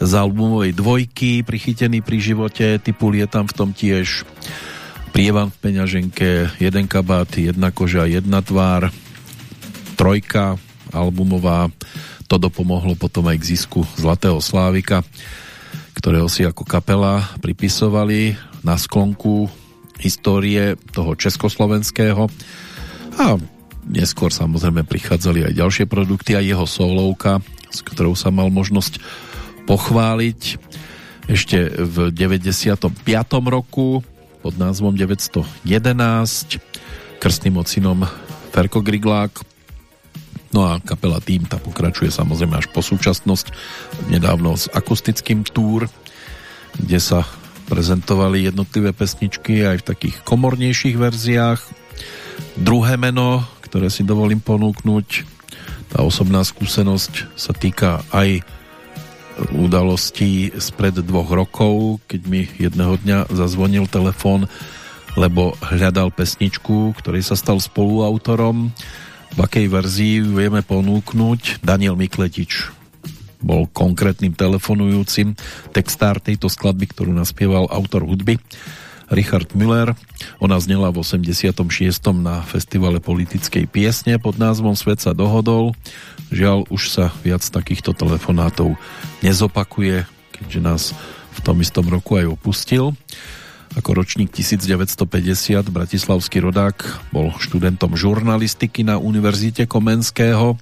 z albumovej dvojky, prichytený pri živote, typu je tam v tom tiež Prievan v peňaženke, jeden kabát, jedna koža, jedna tvár, trojka albumová, to dopomohlo potom aj k zisku Zlatého Slávika, ktorého si ako kapela pripisovali na sklonku histórie toho československého a neskôr samozrejme prichádzali aj ďalšie produkty a jeho solovka, s ktorou sa mal možnosť pochváliť ešte v 95. roku pod názvom 911 krstným ocinom Ferko Griglák No a kapela Tým tá pokračuje samozrejme až po súčasnosť, nedávno s akustickým túr, kde sa prezentovali jednotlivé pesničky aj v takých komornejších verziách. Druhé meno, ktoré si dovolím ponúknuť, tá osobná skúsenosť sa týka aj udalostí spred dvoch rokov, keď mi jedného dňa zazvonil telefón, lebo hľadal pesničku, ktorej sa stal spoluautorom. V akej verzii vieme ponúknuť Daniel Mikletič bol konkrétnym telefonujúcim textár tejto skladby, ktorú naspieval autor hudby Richard Müller. Ona znela v 86. na festivale politickej piesne pod názvom Svet sa dohodol. Žiaľ, už sa viac takýchto telefonátov nezopakuje, keďže nás v tom istom roku aj opustil. Ako ročník 1950 bratislavský rodák bol študentom žurnalistiky na Univerzite Komenského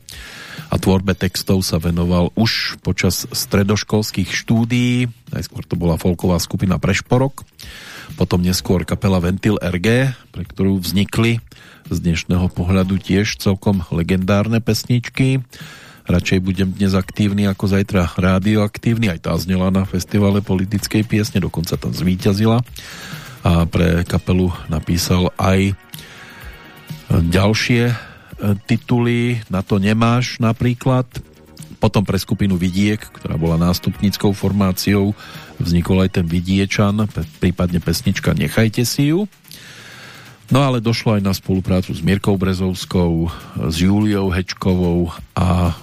a tvorbe textov sa venoval už počas stredoškolských štúdií. Najskôr to bola folková skupina Prešporok, potom neskôr kapela Ventil RG, pre ktorú vznikli z dnešného pohľadu tiež celkom legendárne pesničky. Radšej budem dnes aktívny ako zajtra rádioaktívny, aj tá znela na festivale politickej piesne, dokonca tam zvíťazila a pre kapelu napísal aj ďalšie tituly, na to nemáš napríklad. Potom pre skupinu Vidiek, ktorá bola nástupníckou formáciou, vznikol aj ten Vidiečan, prípadne pesnička Nechajte si ju. No ale došlo aj na spoluprácu s Mirkou Brezovskou, s Júliou Hečkovou a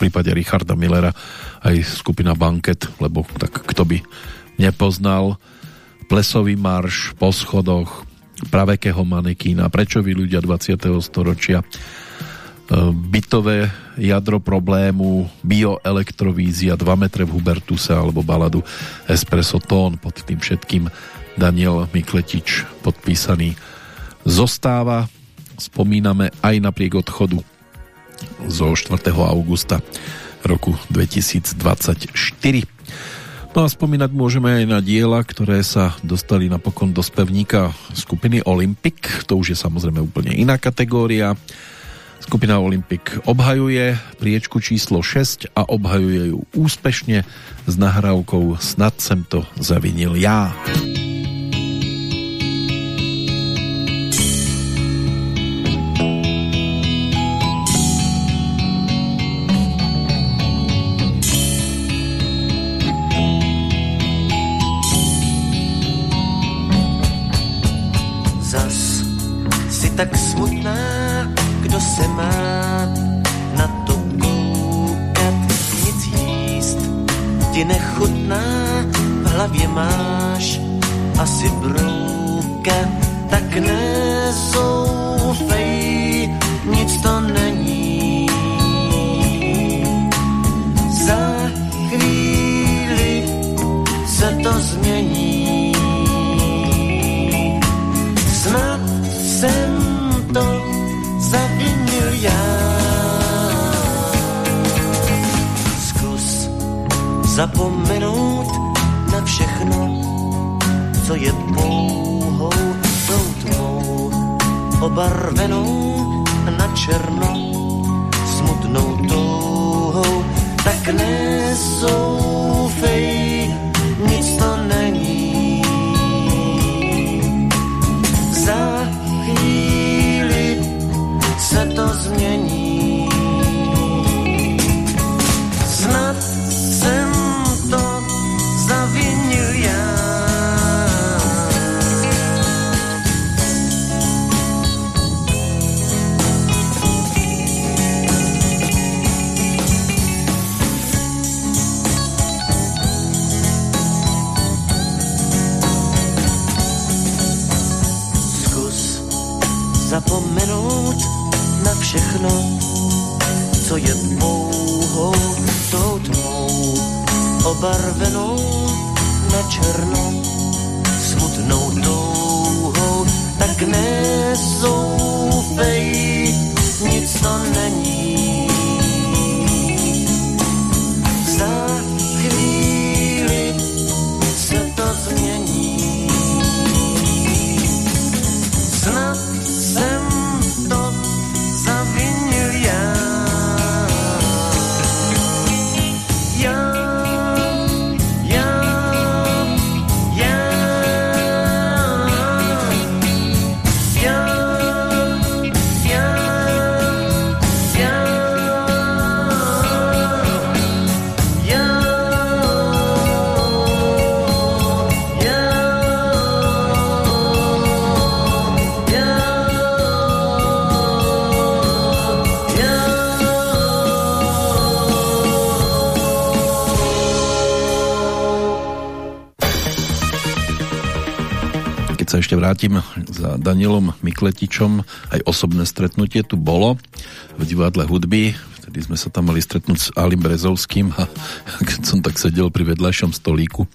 prípade Richarda Millera aj skupina Banket, lebo tak kto by nepoznal plesový marš po schodoch, pravekého manekína, prečo vy ľudia 20. storočia e, bytové jadro problému, bioelektrovízia, 2 metre v Hubertuse alebo baladu Espresso Tón pod tým všetkým Daniel Mikletič podpísaný zostáva. Spomíname aj napriek odchodu zo 4. augusta roku 2024. No a spomínať môžeme aj na diela, ktoré sa dostali napokon do spevníka skupiny Olympic. To už je samozrejme úplne iná kategória. Skupina Olympic obhajuje priečku číslo 6 a obhajuje ju úspešne s nahrávkou Snad sem to zavinil ja. sa vrátim za Danielom Mikletičom, aj osobné stretnutie tu bolo v divadle hudby, vtedy sme sa tam mali stretnúť s Alim Brezovským a keď som tak sedel pri vedľajšom stolíku,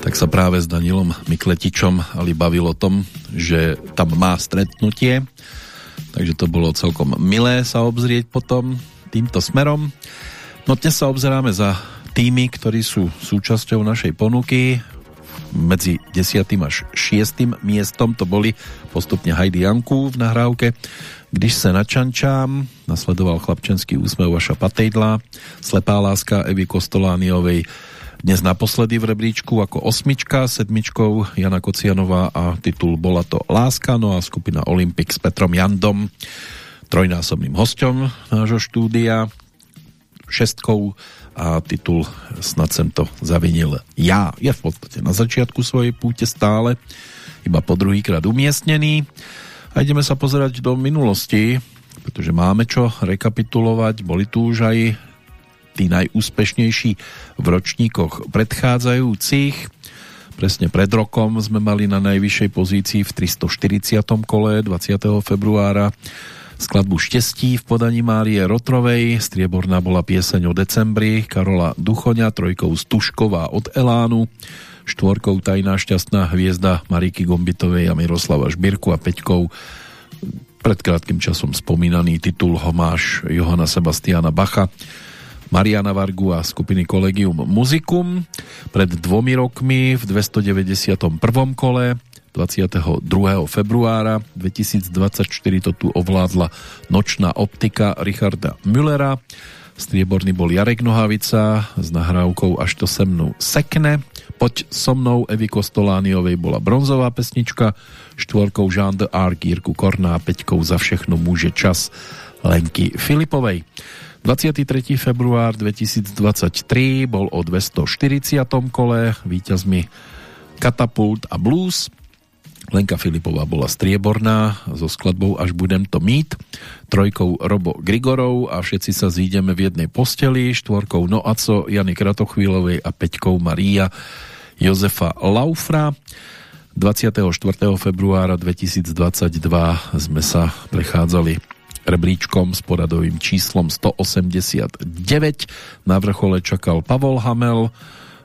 tak sa práve s Danielom Mikletičom Ali bavil o tom, že tam má stretnutie, takže to bolo celkom milé sa obzrieť potom týmto smerom. No dnes sa obzeráme za tými, ktorí sú súčasťou našej ponuky. Medzi 10. až 6. miestom to boli postupne Heidi Janku v nahrávke Když se načančám, nasledoval chlapčenský úsmev Vaša Patejdla, Slepá láska Evy Kostolániovej dnes naposledy v rebríčku ako osmička, sedmičkou Jana Kocianová a titul Bola to Láska, no a skupina Olympik s Petrom Jandom, trojnásobným hostom nášho štúdia, šestkou a titul Snad sem to zavinil ja. Je v podstate na začiatku svojej púte stále, iba po druhýkrát umiestnený. A ideme sa pozerať do minulosti, pretože máme čo rekapitulovať. Boli tu už aj tí najúspešnejší v ročníkoch predchádzajúcich. Presne pred rokom sme mali na najvyššej pozícii v 340. kole 20. februára skladbu Štestí v podaní Márie Rotrovej, strieborná bola pieseň o decembri Karola Duchoňa, trojkou Stušková od Elánu, štvorkou Tajná šťastná hviezda Mariky Gombitovej a Miroslava Žbírku a peťkou pred krátkým časom spomínaný titul Homáš Johana Sebastiana Bacha Mariana Vargu a skupiny Collegium Musicum. Pred dvomi rokmi v 291. kole 22. februára 2024 to tu ovládla nočná optika Richarda Müllera. Strieborný bol Jarek Nohavica s nahrávkou Až to se mnou sekne. Poď so mnou Evy Kostolániovej bola bronzová pesnička, štvorkou Jean de Jirku Korná, peťkou za všechno môže čas Lenky Filipovej. 23. február 2023 bol o 240. kole víťazmi Katapult a Blues Lenka Filipová bola strieborná so skladbou Až budem to mít, trojkou Robo Grigorov a všetci sa zídeme v jednej posteli, štvorkou Noaco Jany Kratochvílovej a peťkou Maria Jozefa Laufra. 24. februára 2022 sme sa prechádzali rebríčkom s poradovým číslom 189. Na vrchole čakal Pavol Hamel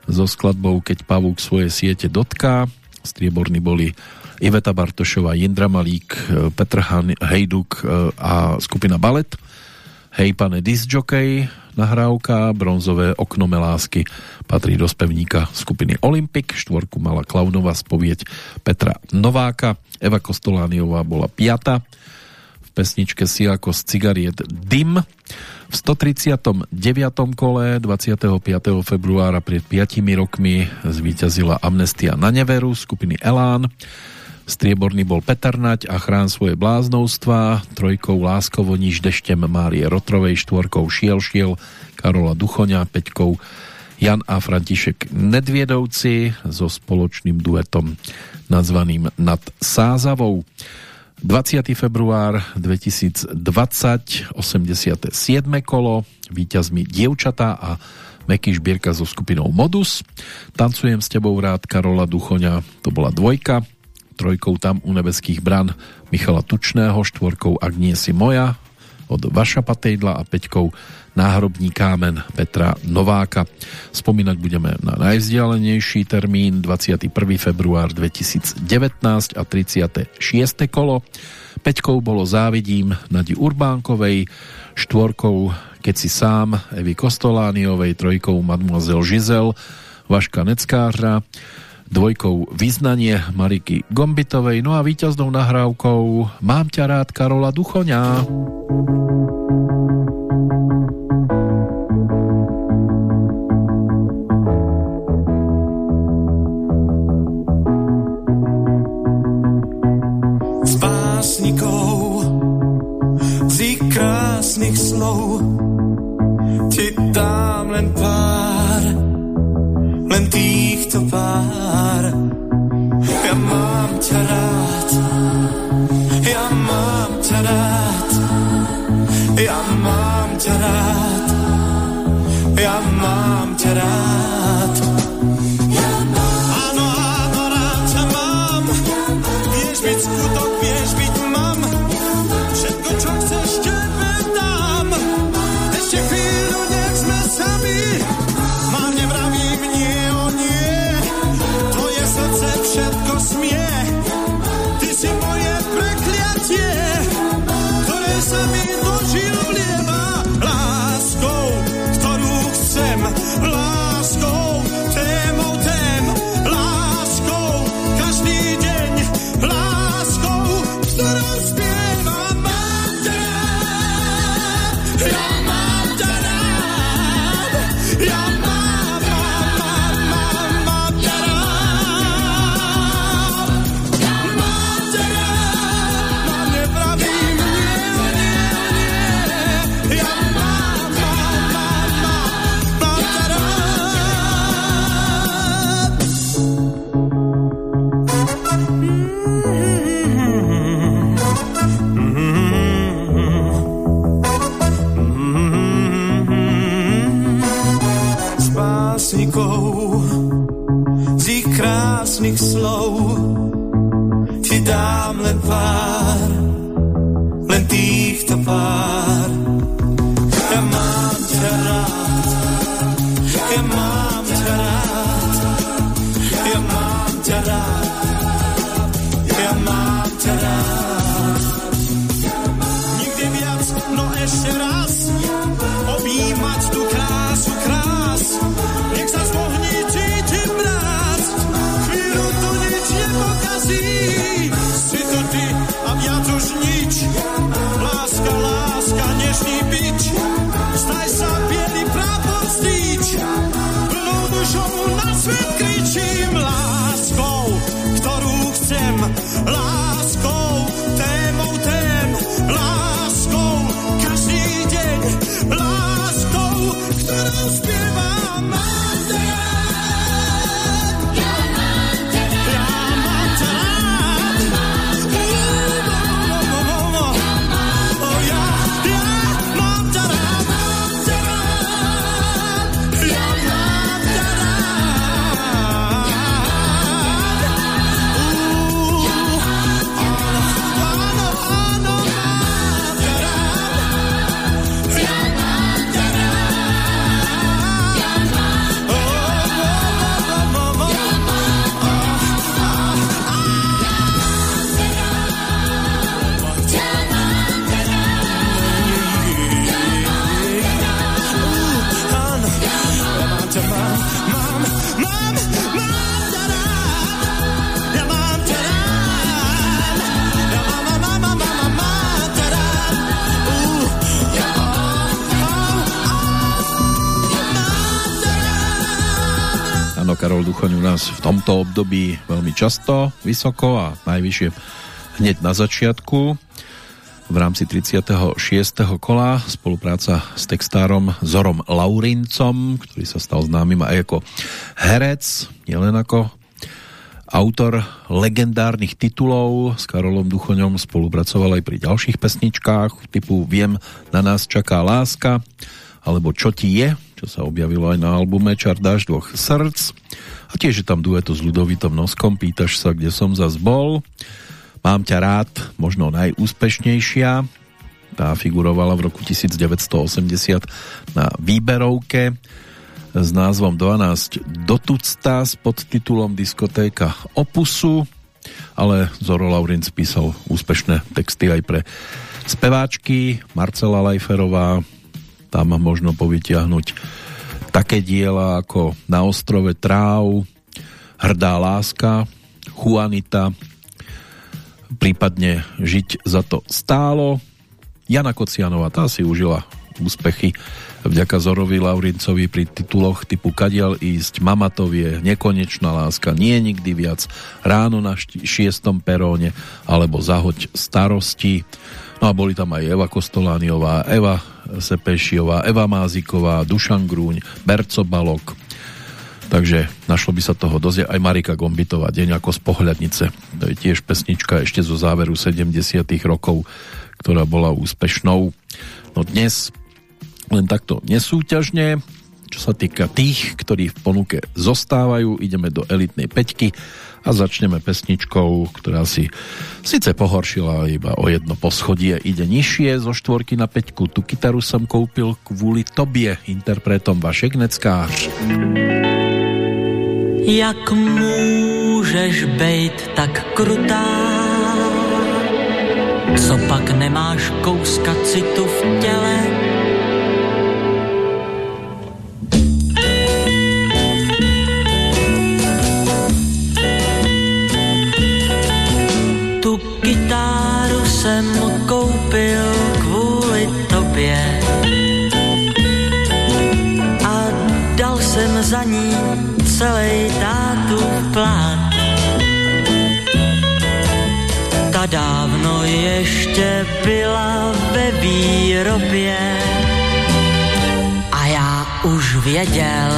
so skladbou Keď pavúk svoje siete dotká. Strieborní boli Iveta Bartošová, Jindra Malík, e, Petr Hejduk e, a skupina Balet. Hej, pane disjokej, nahrávka, bronzové okno melásky patrí do spevníka skupiny Olympik, štvorku mala Klaunová spovieť Petra Nováka, Eva Kostolániová bola piata, v pesničke si ako z cigariet Dim. V 139. kole 25. februára pred 5 rokmi zvíťazila Amnestia na neveru skupiny Elán. Strieborný bol Peternať a chrán svoje bláznovstva, trojkou Láskovo niž deštem Márie Rotrovej, štvorkou Šiel Šiel Karola Duchoňa, peťkou Jan a František Nedviedovci so spoločným duetom nazvaným Nad Sázavou. 20. február 2020, 87. kolo, víťazmi Dievčatá a Meky Žbierka so skupinou Modus. Tancujem s tebou rád Karola Duchoňa, to bola dvojka trojkou tam u nebeských bran Michala Tučného, štvorkou Ak nie si moja od Vaša Patejdla a peťkou Náhrobní kámen Petra Nováka. Spomínať budeme na najvzdialenejší termín 21. február 2019 a 36. kolo. Peťkou bolo Závidím Nadi Urbánkovej, štvorkou Keď si sám Evy Kostolániovej, trojkou Mademoiselle Žizel Vaška Neckářa, dvojkou Vyznanie Mariky Gombitovej, no a víťaznou nahrávkou Mám ťa rád Karola Duchoňa. S básnikou ich krásnych slov ti dám len pár, len týchto pár tomto období veľmi často, vysoko a najvyššie hneď na začiatku. V rámci 36. kola spolupráca s textárom Zorom Laurincom, ktorý sa stal známym aj ako herec, nielen ako autor legendárnych titulov. S Karolom Duchoňom spolupracoval aj pri ďalších pesničkách typu Viem, na nás čaká láska alebo Čo ti je, čo sa objavilo aj na albume Čardáš dvoch srdc. A tiež je tam dueto s Ludovitom Noskom Pýtaš sa, kde som zas bol. Mám ťa rád, možno najúspešnejšia. Tá figurovala v roku 1980 na výberovke s názvom 12 do tucta s podtitulom Diskotéka Opusu, ale Zoro Laurinc písal úspešné texty aj pre speváčky, Marcela Lajferová, tam možno povytiahnuť také diela ako Na ostrove Tráv, Hrdá láska, Juanita, prípadne Žiť za to stálo. Jana Kocianová, tá si užila úspechy vďaka Zorovi Laurincovi pri tituloch typu Kadial ísť, Mamatovie, Nekonečná láska, Nie nikdy viac, Ráno na šiestom peróne alebo Zahoď starosti. No a boli tam aj Eva Kostolániová, Eva Sepešiová, Eva Máziková, Dušan Grúň, Berco Balok. Takže našlo by sa toho dosť aj Marika Gombitová, Deň ako z pohľadnice. To je tiež pesnička ešte zo záveru 70 rokov, ktorá bola úspešnou. No dnes len takto nesúťažne, čo sa týka tých, ktorí v ponuke zostávajú, ideme do elitnej peťky a začneme pesničkou, ktorá si síce pohoršila iba o jedno poschodie, ide nižšie zo štvorky na peťku. Tu gitaru som koupil kvôli tobie, interpretom Vašek Neckář. Jak můžeš bejt tak krutá? Co pak nemáš kouska citu v těle? Plán. Ta dávno ještě byla ve výrobě a já už věděl,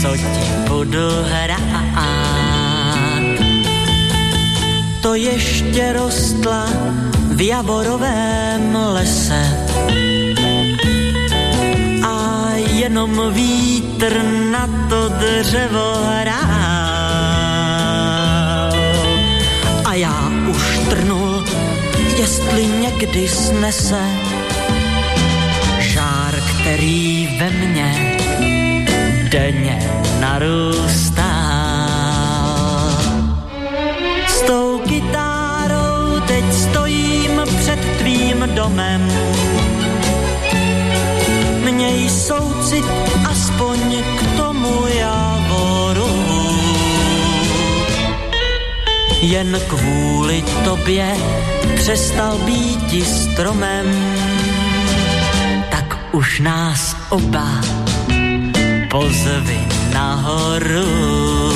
co ti budu hrát. To ještě rostla v javorovém lese jenom vítr na to dřevo hrál. A já už trnul, jestli někdy snese žár, který ve mně denně narůstá. S tou kytárou teď stojím před tvým domem. Měj soucit aspoň k tomu jávoru. Jen kvůli tobě přestal být stromem, tak už nás oba pozvi nahoru.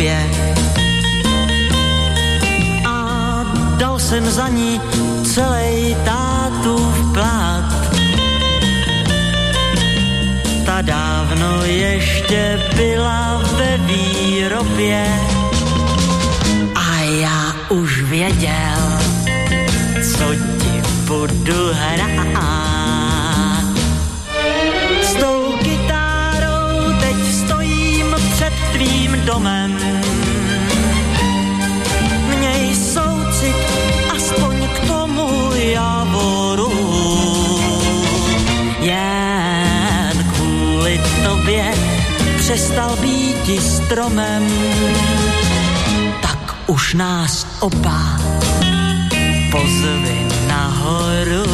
Tobě a dal jsem za ní celý tátův plát. Ta dávno ještě byla ve výrobě a já už věděl, co ti budu hrát. Domem. Tobě přestal být stromem. Tak už nás oba pozvi nahoru.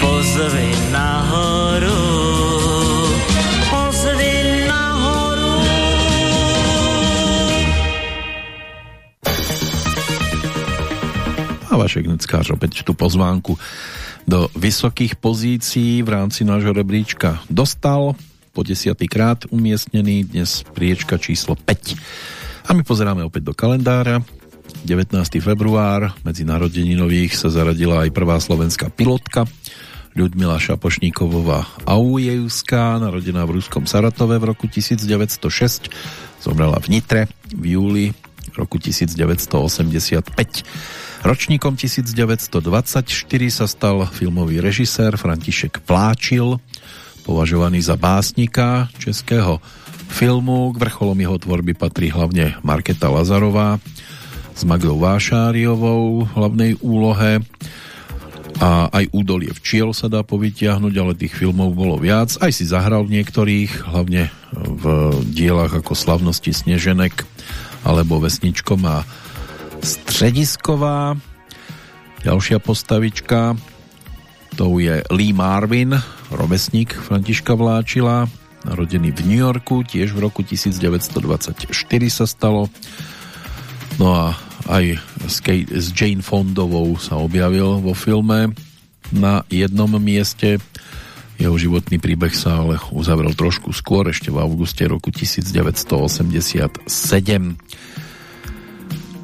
Pozvi nahoru. Pozvi nahoru. A Vašek Neckář opäť tú pozvánku do vysokých pozícií v rámci nášho rebríčka dostal po desiatýkrát umiestnený dnes priečka číslo 5. A my pozeráme opäť do kalendára. 19. február medzi narodeninových sa zaradila aj prvá slovenská pilotka Ľudmila Šapošníkovová Aujevská, narodená v ruskom Saratove v roku 1906, zomrela v Nitre v júli roku 1985. Ročníkom 1924 sa stal filmový režisér František Vláčil, považovaný za básnika českého filmu. K vrcholom jeho tvorby patrí hlavne Marketa Lazarová s Magdou Vášáriovou v hlavnej úlohe a aj údolie včiel sa dá povytiahnuť, ale tých filmov bolo viac. Aj si zahral v niektorých, hlavne v dielach ako Slavnosti Sneženek alebo Vesničkom a Středisková. Ďalšia postavička to je Lee Marvin, rovesník Františka Vláčila, narodený v New Yorku, tiež v roku 1924 sa stalo. No a aj s, Kate, s Jane Fondovou sa objavil vo filme na jednom mieste. Jeho životný príbeh sa ale uzavrel trošku skôr, ešte v auguste roku 1987.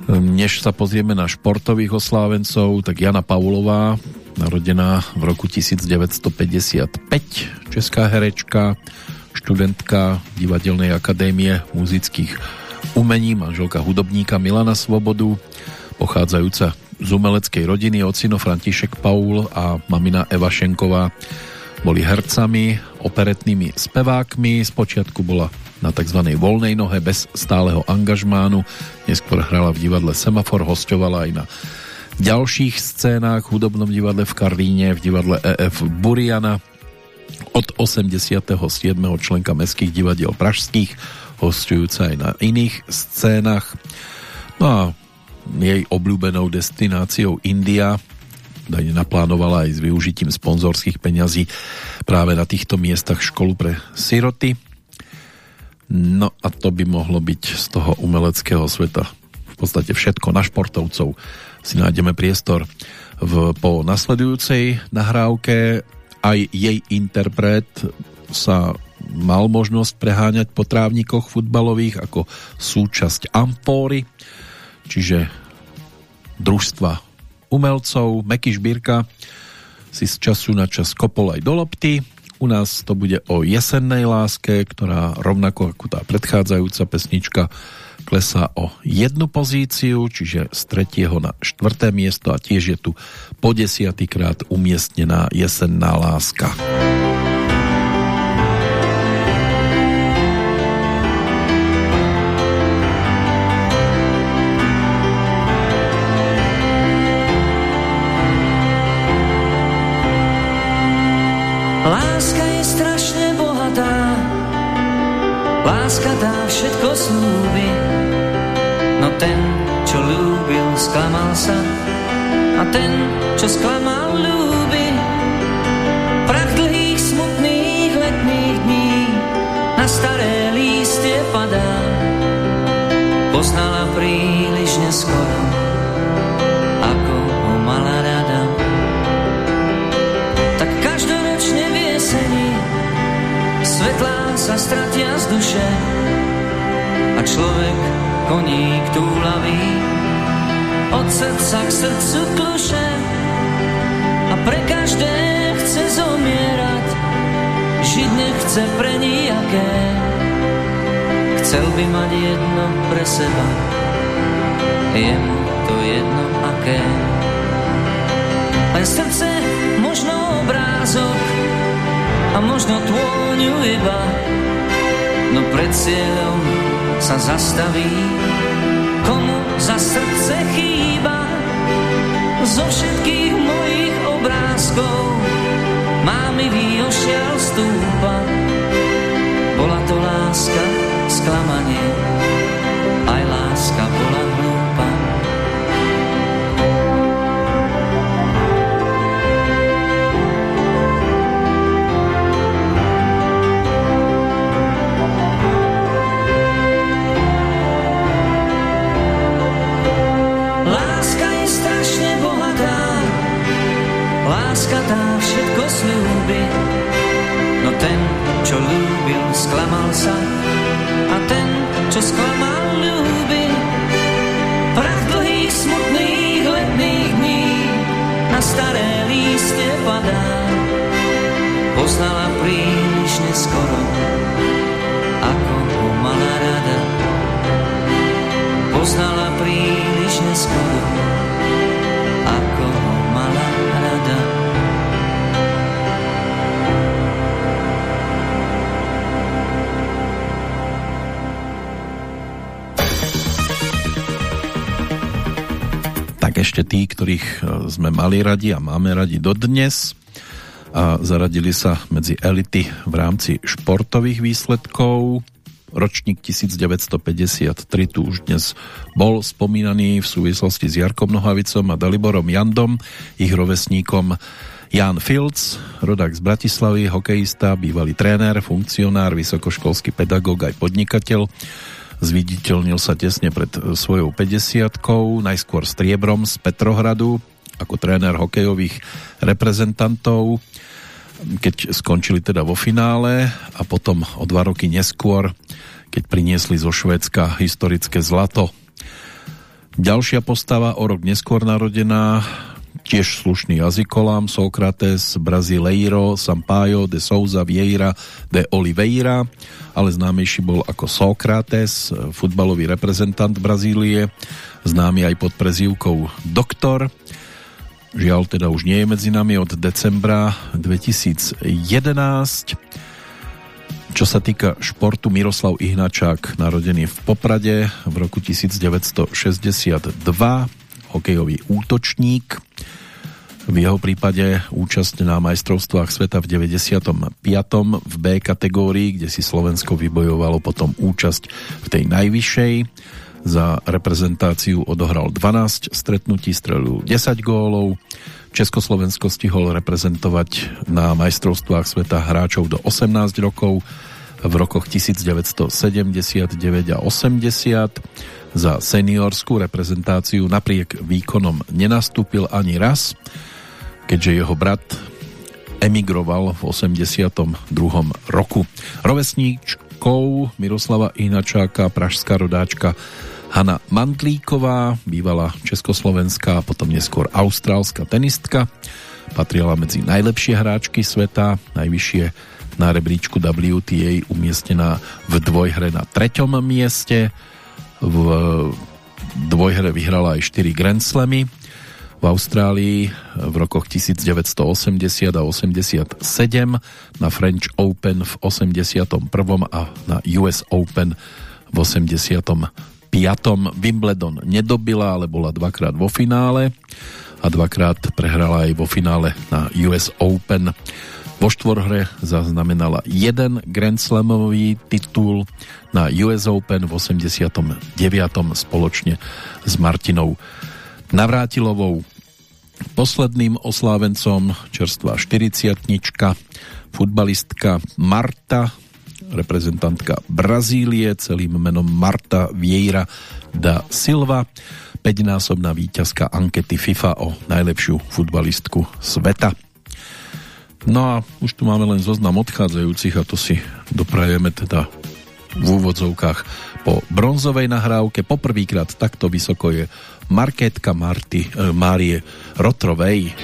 Než sa pozrieme na športových oslávencov, tak Jana Paulová, narodená v roku 1955, česká herečka, študentka Divadelnej akadémie muzických umení, manželka hudobníka Milana Svobodu, pochádzajúca z umeleckej rodiny, ocino František Paul a mamina Eva Šenková. Boli hercami, operetnými spevákmi. Spočiatku bola na tzv. voľnej nohe bez stáleho angažmánu. Neskôr hrala v divadle Semafor, hostovala aj na ďalších scénách v hudobnom divadle v Karlíne, v divadle EF Buriana. Od 87. členka mestských divadiel pražských, hostujúca aj na iných scénach. No a jej obľúbenou destináciou India, kde naplánovala aj s využitím sponzorských peňazí práve na týchto miestach školu pre siroty. No a to by mohlo byť z toho umeleckého sveta v podstate všetko na športovcov. si nájdeme priestor v, po nasledujúcej nahrávke. Aj jej interpret sa mal možnosť preháňať po trávnikoch futbalových ako súčasť Amfóry, čiže družstva umelcov. Meky Šbírka si z času na čas kopol aj do lopty. U nás to bude o jesennej láske, ktorá rovnako ako tá predchádzajúca pesnička klesá o jednu pozíciu, čiže z tretieho na štvrté miesto a tiež je tu po desiatýkrát umiestnená jesenná láska. Láska je strašne bohatá, láska dá všetko slúbi. No ten, čo ľúbil, sklamal sa a ten, čo sklamal, ľúbi. Prach dlhých, smutných letných dní na staré lístie padá. Poznala príliš neskoro, sa stratia z duše. A človek koník túlavý od srdca k srdcu kluše a pre každé chce zomierať žiť nechce pre nijaké chcel by mať jedno pre seba je mu to jedno aké. Len srdce možno obrázok a možno tôňu iba. No pred cieľom sa zastaví. Komu za srdce chýba? Zo všetkých mojich obrázkov má mi ošial stúpa. Bola to láska sklamanie. Aj láska bola hlúpa láska dá všetko slúbi. No ten, čo ľúbil, sklamal sa a ten, čo sklamal, ľúbi. Prach dlhých, smutných letných dní na staré lístie padá. Poznala príliš neskoro, ako ho mala rada poznala príliš neskoro, ešte tí, ktorých e, sme mali radi a máme radi dodnes a zaradili sa medzi elity v rámci športových výsledkov ročník 1953 tu už dnes bol spomínaný v súvislosti s Jarkom Nohavicom a Daliborom Jandom, ich rovesníkom Jan Filc, rodák z Bratislavy, hokejista, bývalý tréner, funkcionár, vysokoškolský pedagóg aj podnikateľ. Zviditeľnil sa tesne pred svojou 50 najskôr striebrom z Petrohradu ako tréner hokejových reprezentantov keď skončili teda vo finále a potom o dva roky neskôr, keď priniesli zo Švédska historické zlato. Ďalšia postava, o rok neskôr narodená, tiež slušný jazykolám, Sócrates, Brasileiro, Sampaio de Souza Vieira de Oliveira, ale známejší bol ako Sócrates, futbalový reprezentant Brazílie, známy aj pod prezývkou Doktor, Žiaľ teda už nie je medzi nami od decembra 2011. Čo sa týka športu, Miroslav Ihnačák, narodený v Poprade v roku 1962, hokejový útočník. V jeho prípade účasť na majstrovstvách sveta v 95. v B kategórii, kde si Slovensko vybojovalo potom účasť v tej najvyššej za reprezentáciu odohral 12 stretnutí, strelil 10 gólov. Československo stihol reprezentovať na majstrovstvách sveta hráčov do 18 rokov v rokoch 1979 a 80. za seniorskú reprezentáciu napriek výkonom nenastúpil ani raz, keďže jeho brat emigroval v 82. roku. Rovesníčkou Miroslava Inačáka, pražská rodáčka Hanna Mandlíková, bývalá československá a potom neskôr austrálska tenistka. Patrila medzi najlepšie hráčky sveta, najvyššie na rebríčku WTA umiestnená v dvojhre na treťom mieste. V dvojhre vyhrala aj 4 Grand Slamy v Austrálii v rokoch 1980 a 87 na French Open v 81. a na US Open v 85. Wimbledon nedobila, ale bola dvakrát vo finále a dvakrát prehrala aj vo finále na US Open. Vo štvorhre zaznamenala jeden Grand Slamový titul na US Open v 89. spoločne s Martinou Navrátilovou. Posledným oslávencom čerstvá 40 futbalistka Marta, reprezentantka Brazílie, celým menom Marta Vieira da Silva, 5-násobná víťazka ankety FIFA o najlepšiu futbalistku sveta. No a už tu máme len zoznam odchádzajúcich a to si doprajeme teda v úvodzovkách po bronzovej nahrávke. Poprvýkrát takto vysoko je Markétka Marty, e, Márie Rotrovej.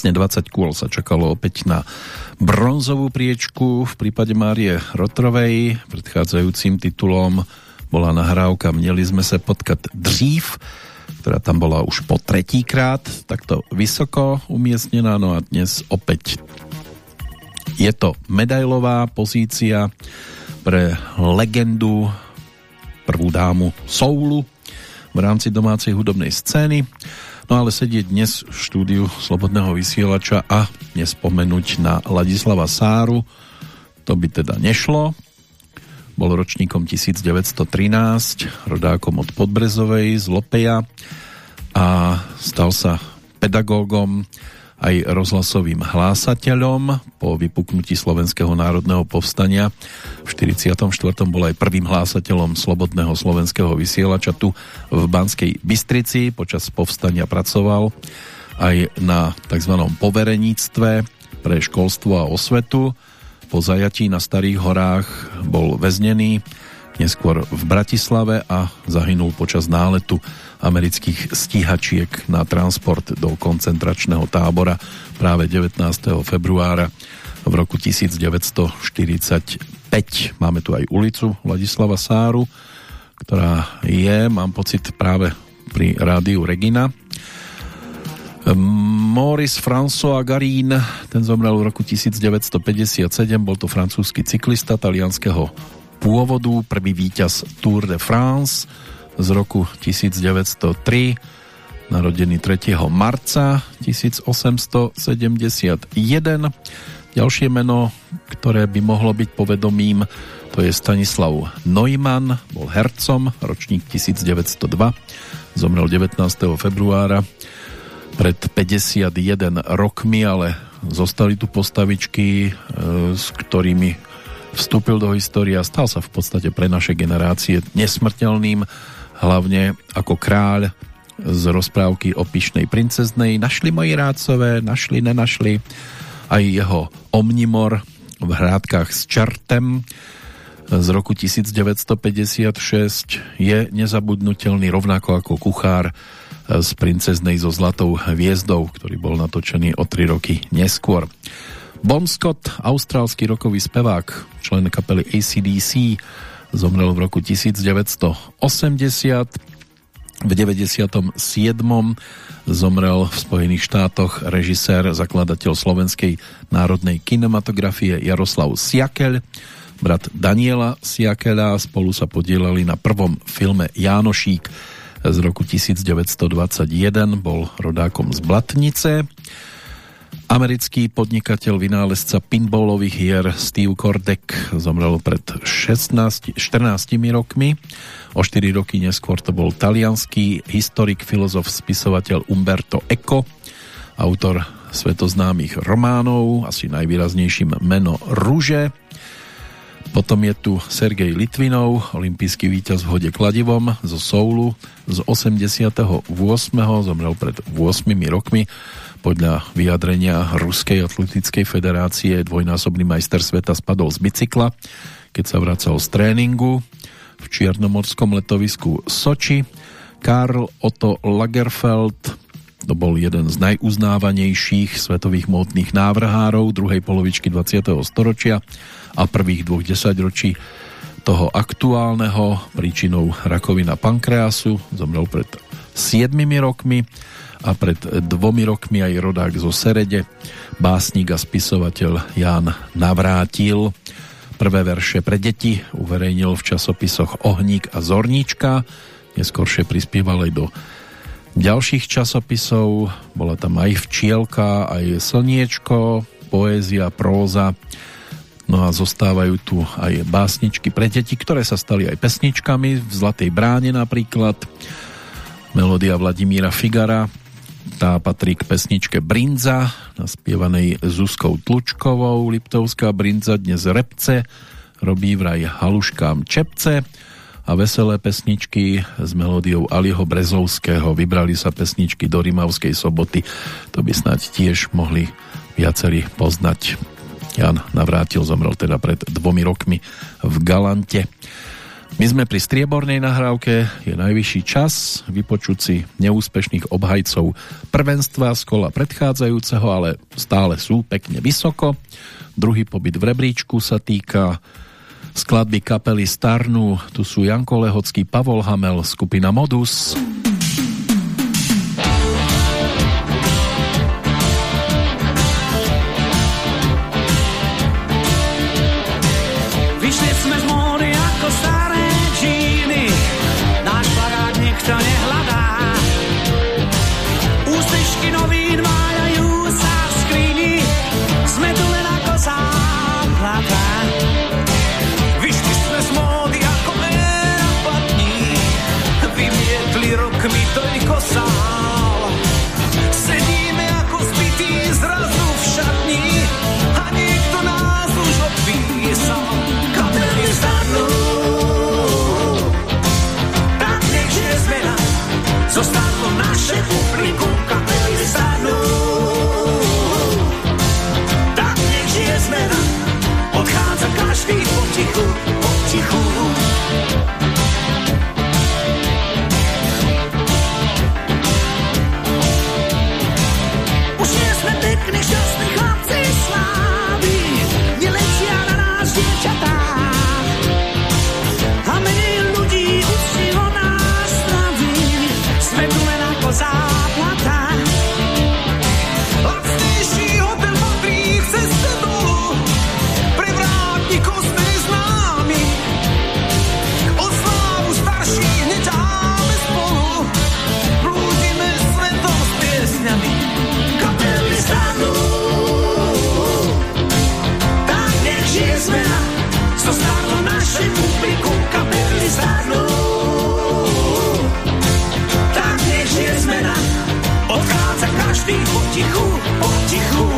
Presne 20 kôl sa čakalo opäť na bronzovú priečku v prípade Márie Rotrovej. Predchádzajúcim titulom bola nahrávka Měli sme sa potkať dřív, ktorá tam bola už po tretíkrát takto vysoko umiestnená, no a dnes opäť je to medailová pozícia pre legendu prvú dámu soulu v rámci domácej hudobnej scény No ale sedieť dnes v štúdiu Slobodného vysielača a nespomenúť na Ladislava Sáru, to by teda nešlo. Bol ročníkom 1913, rodákom od Podbrezovej z Lopeja a stal sa pedagógom aj rozhlasovým hlásateľom. Po vypuknutí Slovenského národného povstania v 44. bol aj prvým hlásateľom Slobodného slovenského vysielača tu v Banskej Bystrici. Počas povstania pracoval aj na tzv. povereníctve pre školstvo a osvetu. Po zajatí na Starých horách bol väznený neskôr v Bratislave a zahynul počas náletu amerických stíhačiek na transport do koncentračného tábora práve 19. februára v roku 1945. Máme tu aj ulicu Vladislava Sáru, ktorá je, mám pocit, práve pri rádiu Regina. Maurice François Garín, ten zomrel v roku 1957, bol to francúzsky cyklista talianského pôvodu, prvý víťaz Tour de France, z roku 1903, narodený 3. marca 1871. Ďalšie meno, ktoré by mohlo byť povedomím, to je Stanislav Neumann, bol hercom, ročník 1902, zomrel 19. februára pred 51 rokmi, ale zostali tu postavičky, e, s ktorými vstúpil do histórie a stal sa v podstate pre naše generácie nesmrteľným hlavne ako kráľ z rozprávky o pyšnej princeznej. Našli moji rádcové, našli, nenašli. Aj jeho Omnimor v hrádkach s čertem z roku 1956 je nezabudnutelný rovnako ako kuchár z princeznej so zlatou hviezdou, ktorý bol natočený o 3 roky neskôr. Bon Scott, austrálsky rokový spevák, člen kapely ACDC, Zomrel v roku 1980. V 97. zomrel v Spojených štátoch režisér, zakladateľ slovenskej národnej kinematografie Jaroslav Siakeľ, brat Daniela Siakeľa. Spolu sa podielali na prvom filme Jánošík z roku 1921. Bol rodákom z Blatnice. Americký podnikateľ, vynálezca pinballových hier Steve Kordek zomrel pred 16, 14 rokmi. O 4 roky neskôr to bol talianský historik, filozof, spisovateľ Umberto Eco, autor svetoznámych románov, asi najvýraznejším meno Rúže. Potom je tu Sergej Litvinov, olimpijský víťaz v hode kladivom zo Soulu z 88. zomrel pred 8 rokmi podľa vyjadrenia Ruskej atletickej federácie dvojnásobný majster sveta spadol z bicykla, keď sa vracal z tréningu v čiernomorskom letovisku Soči. Karl Otto Lagerfeld to bol jeden z najuznávanejších svetových módnych návrhárov druhej polovičky 20. storočia a prvých dvoch desaťročí toho aktuálneho príčinou rakovina pankreasu. Zomrel pred 7 rokmi a pred dvomi rokmi aj rodák zo Serede, básnik a spisovateľ Ján Navrátil. Prvé verše pre deti uverejnil v časopisoch Ohník a Zorníčka, neskôršie prispieval aj do ďalších časopisov, bola tam aj Včielka, aj Slniečko, poézia, próza, no a zostávajú tu aj básničky pre deti, ktoré sa stali aj pesničkami, v Zlatej bráne napríklad, melódia Vladimíra Figara, tá patrí k pesničke Brinza, naspievanej Zuzkou Tlučkovou. Liptovská Brinza dnes repce, robí vraj haluškám čepce a veselé pesničky s melódiou Aliho Brezovského. Vybrali sa pesničky do Rimavskej soboty. To by snáď tiež mohli viacerí poznať. Jan Navrátil zomrel teda pred dvomi rokmi v Galante. My sme pri striebornej nahrávke, je najvyšší čas vypočuť si neúspešných obhajcov prvenstva z kola predchádzajúceho, ale stále sú pekne vysoko. Druhý pobyt v rebríčku sa týka skladby kapely Starnu, tu sú Janko Lehocký, Pavol Hamel, skupina Modus. Modus. potichu, potichu.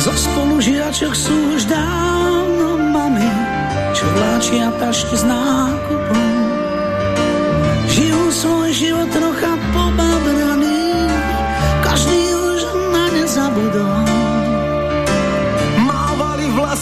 Zo spolužiačok sú už dávno mami, čo vláčia tašky s nákupom. Žijú svoj život trocha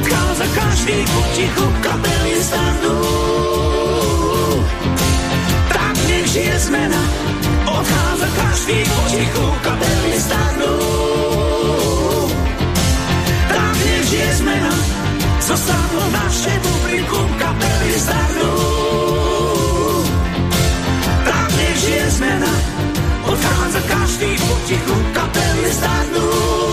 odchádza každý potichu, kapeli starnú. Tak nech žije zmena, odchádza každý potichu, kapely starnú. Tak nech žije zmena, zostalo naše publikum, kapeli starnú. Tak nech žije zmena, odchádza každý potichu, kapeli starnú.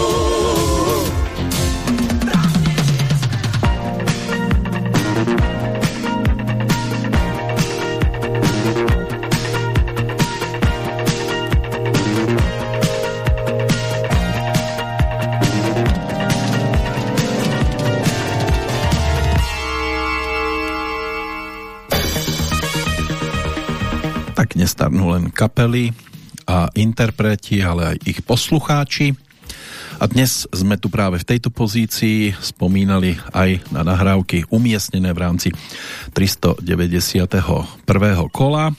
A interpreti, ale aj ich poslucháči. A dnes sme tu práve v tejto pozícii spomínali aj na nahrávky umiestnené v rámci 391. kola.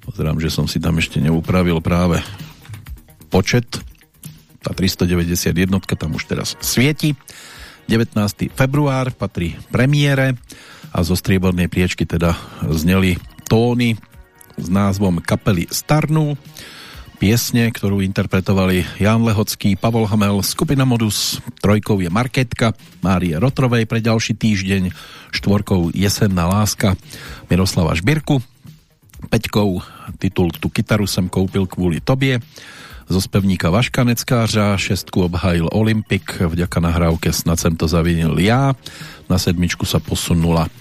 Pozerám, že som si tam ešte neupravil práve počet. Tá 391 tam už teraz svieti. 19. február patrí premiére a zo striebornej priečky teda zneli tóny s názvom Kapely Starnu. Piesne, ktorú interpretovali Jan Lehocký, Pavol Hamel, skupina Modus, trojkou je Marketka, Márie Rotrovej pre ďalší týždeň, štvorkou Jesenná láska Miroslava Žbirku, peťkou titul Tu kytaru sem koupil kvôli tobie, zo spevníka Vaška Neckářa, šestku obhajil Olympik, vďaka nahrávke Snad sem to zavinil ja, na sedmičku sa posunula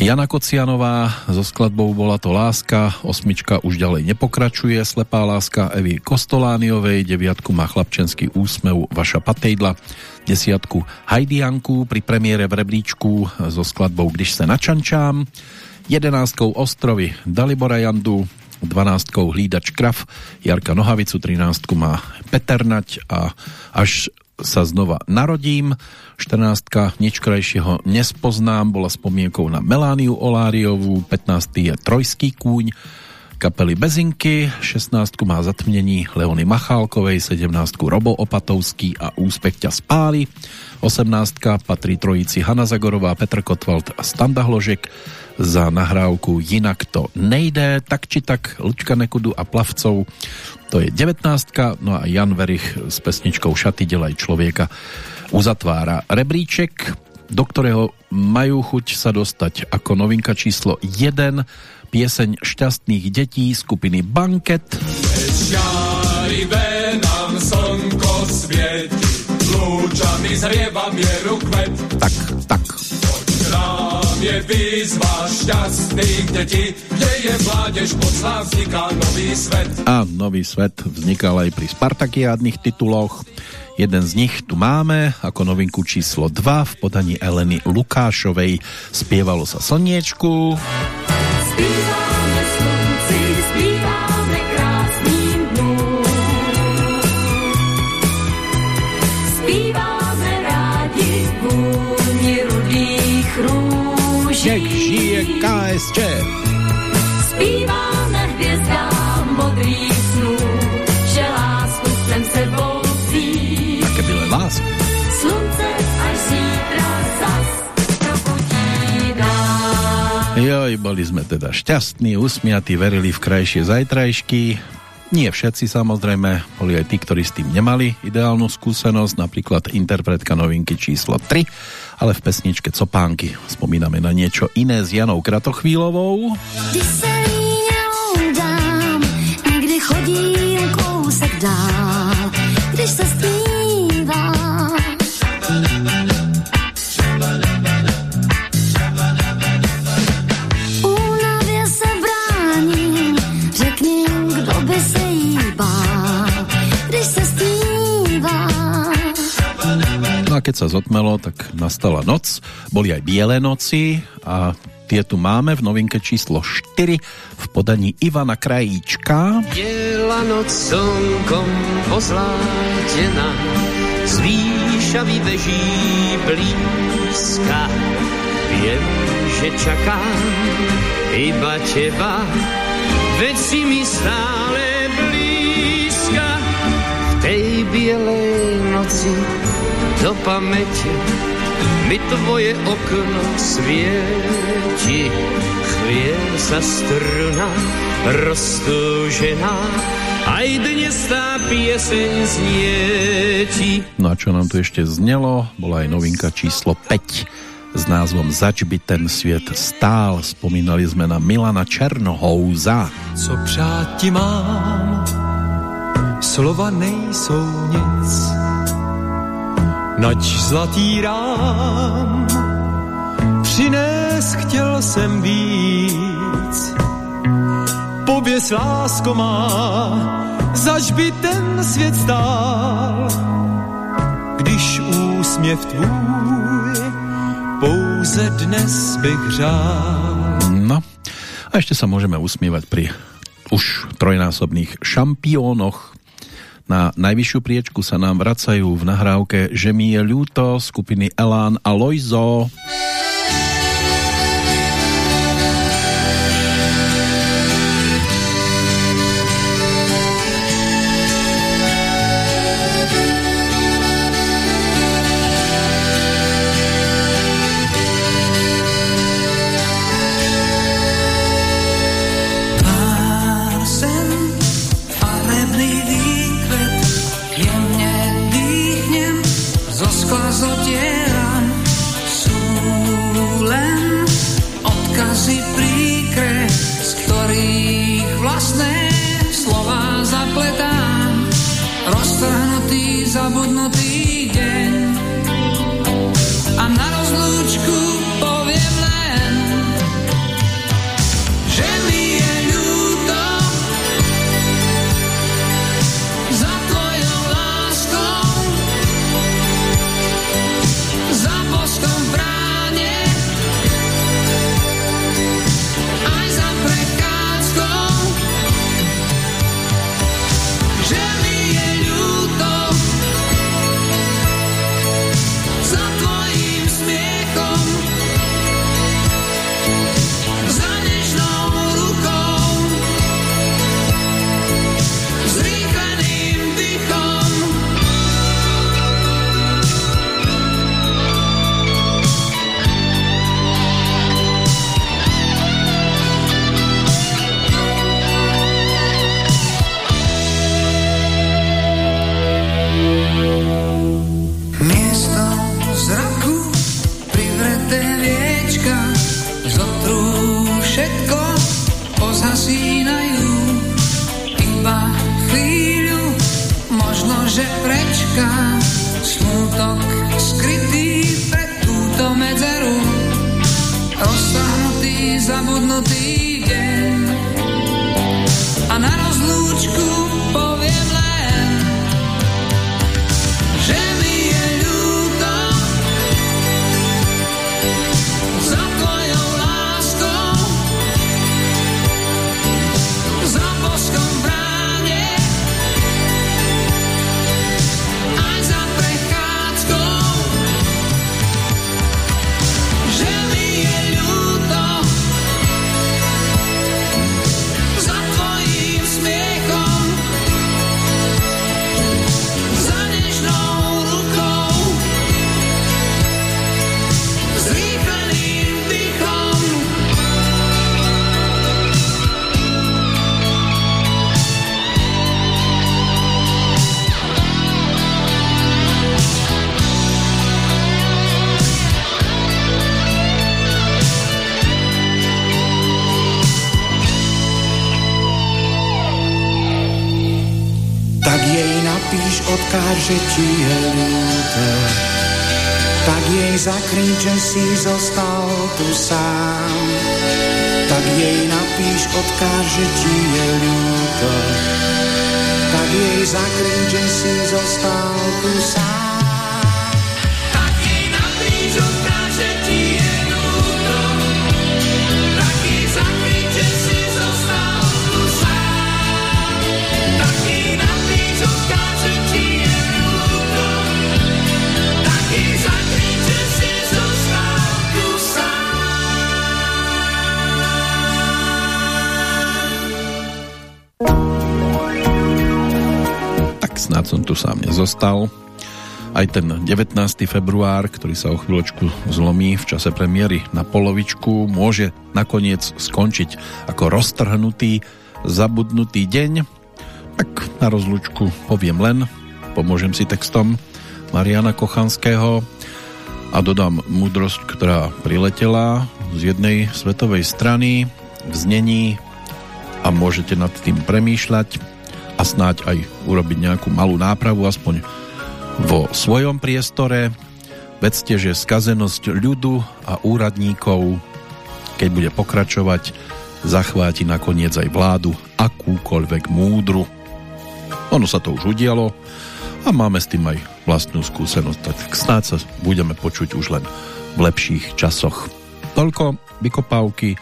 Jana Kocianová so skladbou Bola to láska, osmička už ďalej nepokračuje, Slepá láska Evy Kostolániovej, deviatku má chlapčenský úsmev Vaša Patejdla, desiatku Hajdianku pri premiére v rebríčku so skladbou Když se načančám, jedenáctkou Ostrovy Dalibora Jandu, dvanáctkou Hlídač Krav, Jarka Nohavicu, trináctku má Peter Nať a až sa znova narodím. 14. nič krajšieho nespoznám, bola spomienkou na Melániu Oláriovú, 15. je Trojský kúň, kapely Bezinky, 16 má zatmnení Leony Machálkovej, 17 Robo Opatovský a Úspech ťa spáli, 18 patrí trojici Hanna Zagorová, Petr Kotwald a Standa Hložek, za nahrávku Jinak to nejde, tak či tak Lučka Nekudu a Plavcov to je 19 no a Jan Verich s pesničkou Šaty delaj človeka uzatvára rebríček, do ktorého majú chuť sa dostať ako novinka číslo 1 pieseň šťastných detí skupiny Banket. Žiarivé nám slnko svieti, lúčami zrieva mieru kvet. Tak, tak. Nám je výzva šťastných detí, kde je mládež mocná, vzniká nový svet. A nový svet vznikal aj pri Spartakiádnych tituloch. Jeden z nich tu máme ako novinku číslo 2 v podaní Eleny Lukášovej. Spievalo sa Slniečku. Zpíváme KSČ. Zpíváme hvězdám modrých snů, že lásku jsem sebou vzít. Také byle lásk. Slunce až zítra zas. Joj, boli sme teda šťastní, usmiatí, verili v krajšie zajtrajšky. Nie všetci samozrejme, boli aj tí, ktorí s tým nemali ideálnu skúsenosť, napríklad interpretka novinky číslo 3, ale v pesničke Copánky spomíname na niečo iné s Janou Kratochvílovou. Loudám, někdy chodím kousek dál, když se zpívá. No a keď sa zotmelo, tak nastala noc. Boli aj biele noci a tie tu máme v novinke číslo 4 v podaní Ivana Krajíčka. Jela noc slnkom pozlátěna, z výšavy veží blízka. Viem, že čakám iba teba, veď si mi stále blízka. V tej bielej noci do pamäti mi tvoje okno svieti. Chvie sa struna roztúžená, aj dnes tá pieseň znie ti. No a čo nám tu ešte znelo, bola aj novinka číslo 5 s názvom Zač by ten svět stál. Spomínali sme na Milana Černohouza. Co přát ti mám, slova nejsou nic, nač zlatý rám, přines chtěl jsem víc. Pověz lásko má, zač by ten svět stál, když úsměv tvůj pouze dnes bych řál. No a ešte sa môžeme usmievať pri už trojnásobných šampiónoch. Na najvyššiu priečku sa nám vracajú v nahrávke Že mi je ľúto skupiny Elán a Lojzo. Pár nezostal. Aj ten 19. február, ktorý sa o chvíľočku zlomí v čase premiéry na polovičku, môže nakoniec skončiť ako roztrhnutý, zabudnutý deň. Tak na rozlúčku poviem len, pomôžem si textom Mariana Kochanského a dodám múdrosť, ktorá priletela z jednej svetovej strany v znení a môžete nad tým premýšľať a snáď aj urobiť nejakú malú nápravu, aspoň svojom priestore. Vedzte, že skazenosť ľudu a úradníkov, keď bude pokračovať, zachváti nakoniec aj vládu akúkoľvek múdru. Ono sa to už udialo a máme s tým aj vlastnú skúsenosť, tak snáď sa budeme počuť už len v lepších časoch. Toľko vykopávky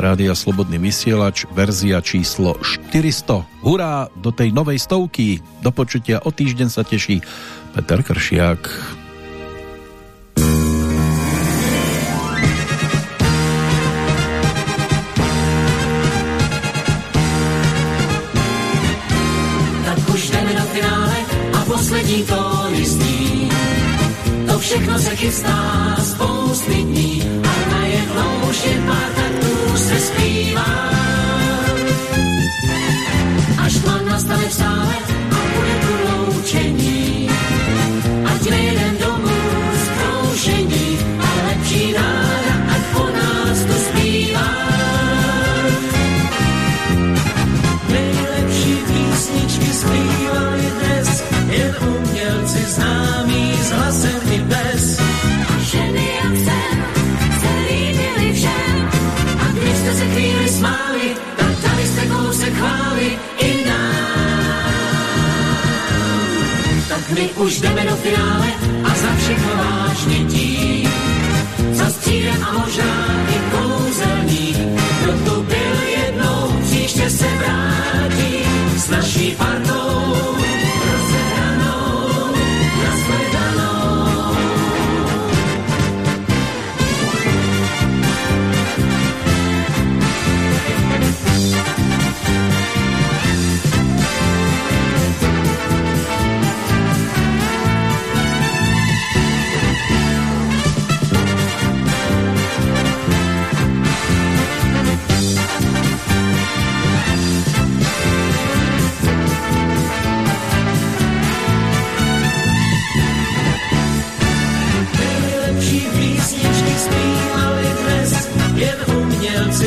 Rádia Slobodný vysielač, verzia číslo 400. Hurá do tej novej stovky. Do počutia o týždeň sa teší Peter Kršiak. Tak už jdeme do finále a poslední tóny zní. To všechno se chystá spousty dní a najednou už jen pár taktů se zpívá. Až tma nastane v sále a bude tu loučení. My už jdeme do finále a za všechno vážně tím. Za střídem a možná i kouzelník, kdo tu byl jednou, příště se vrátí s naší partou.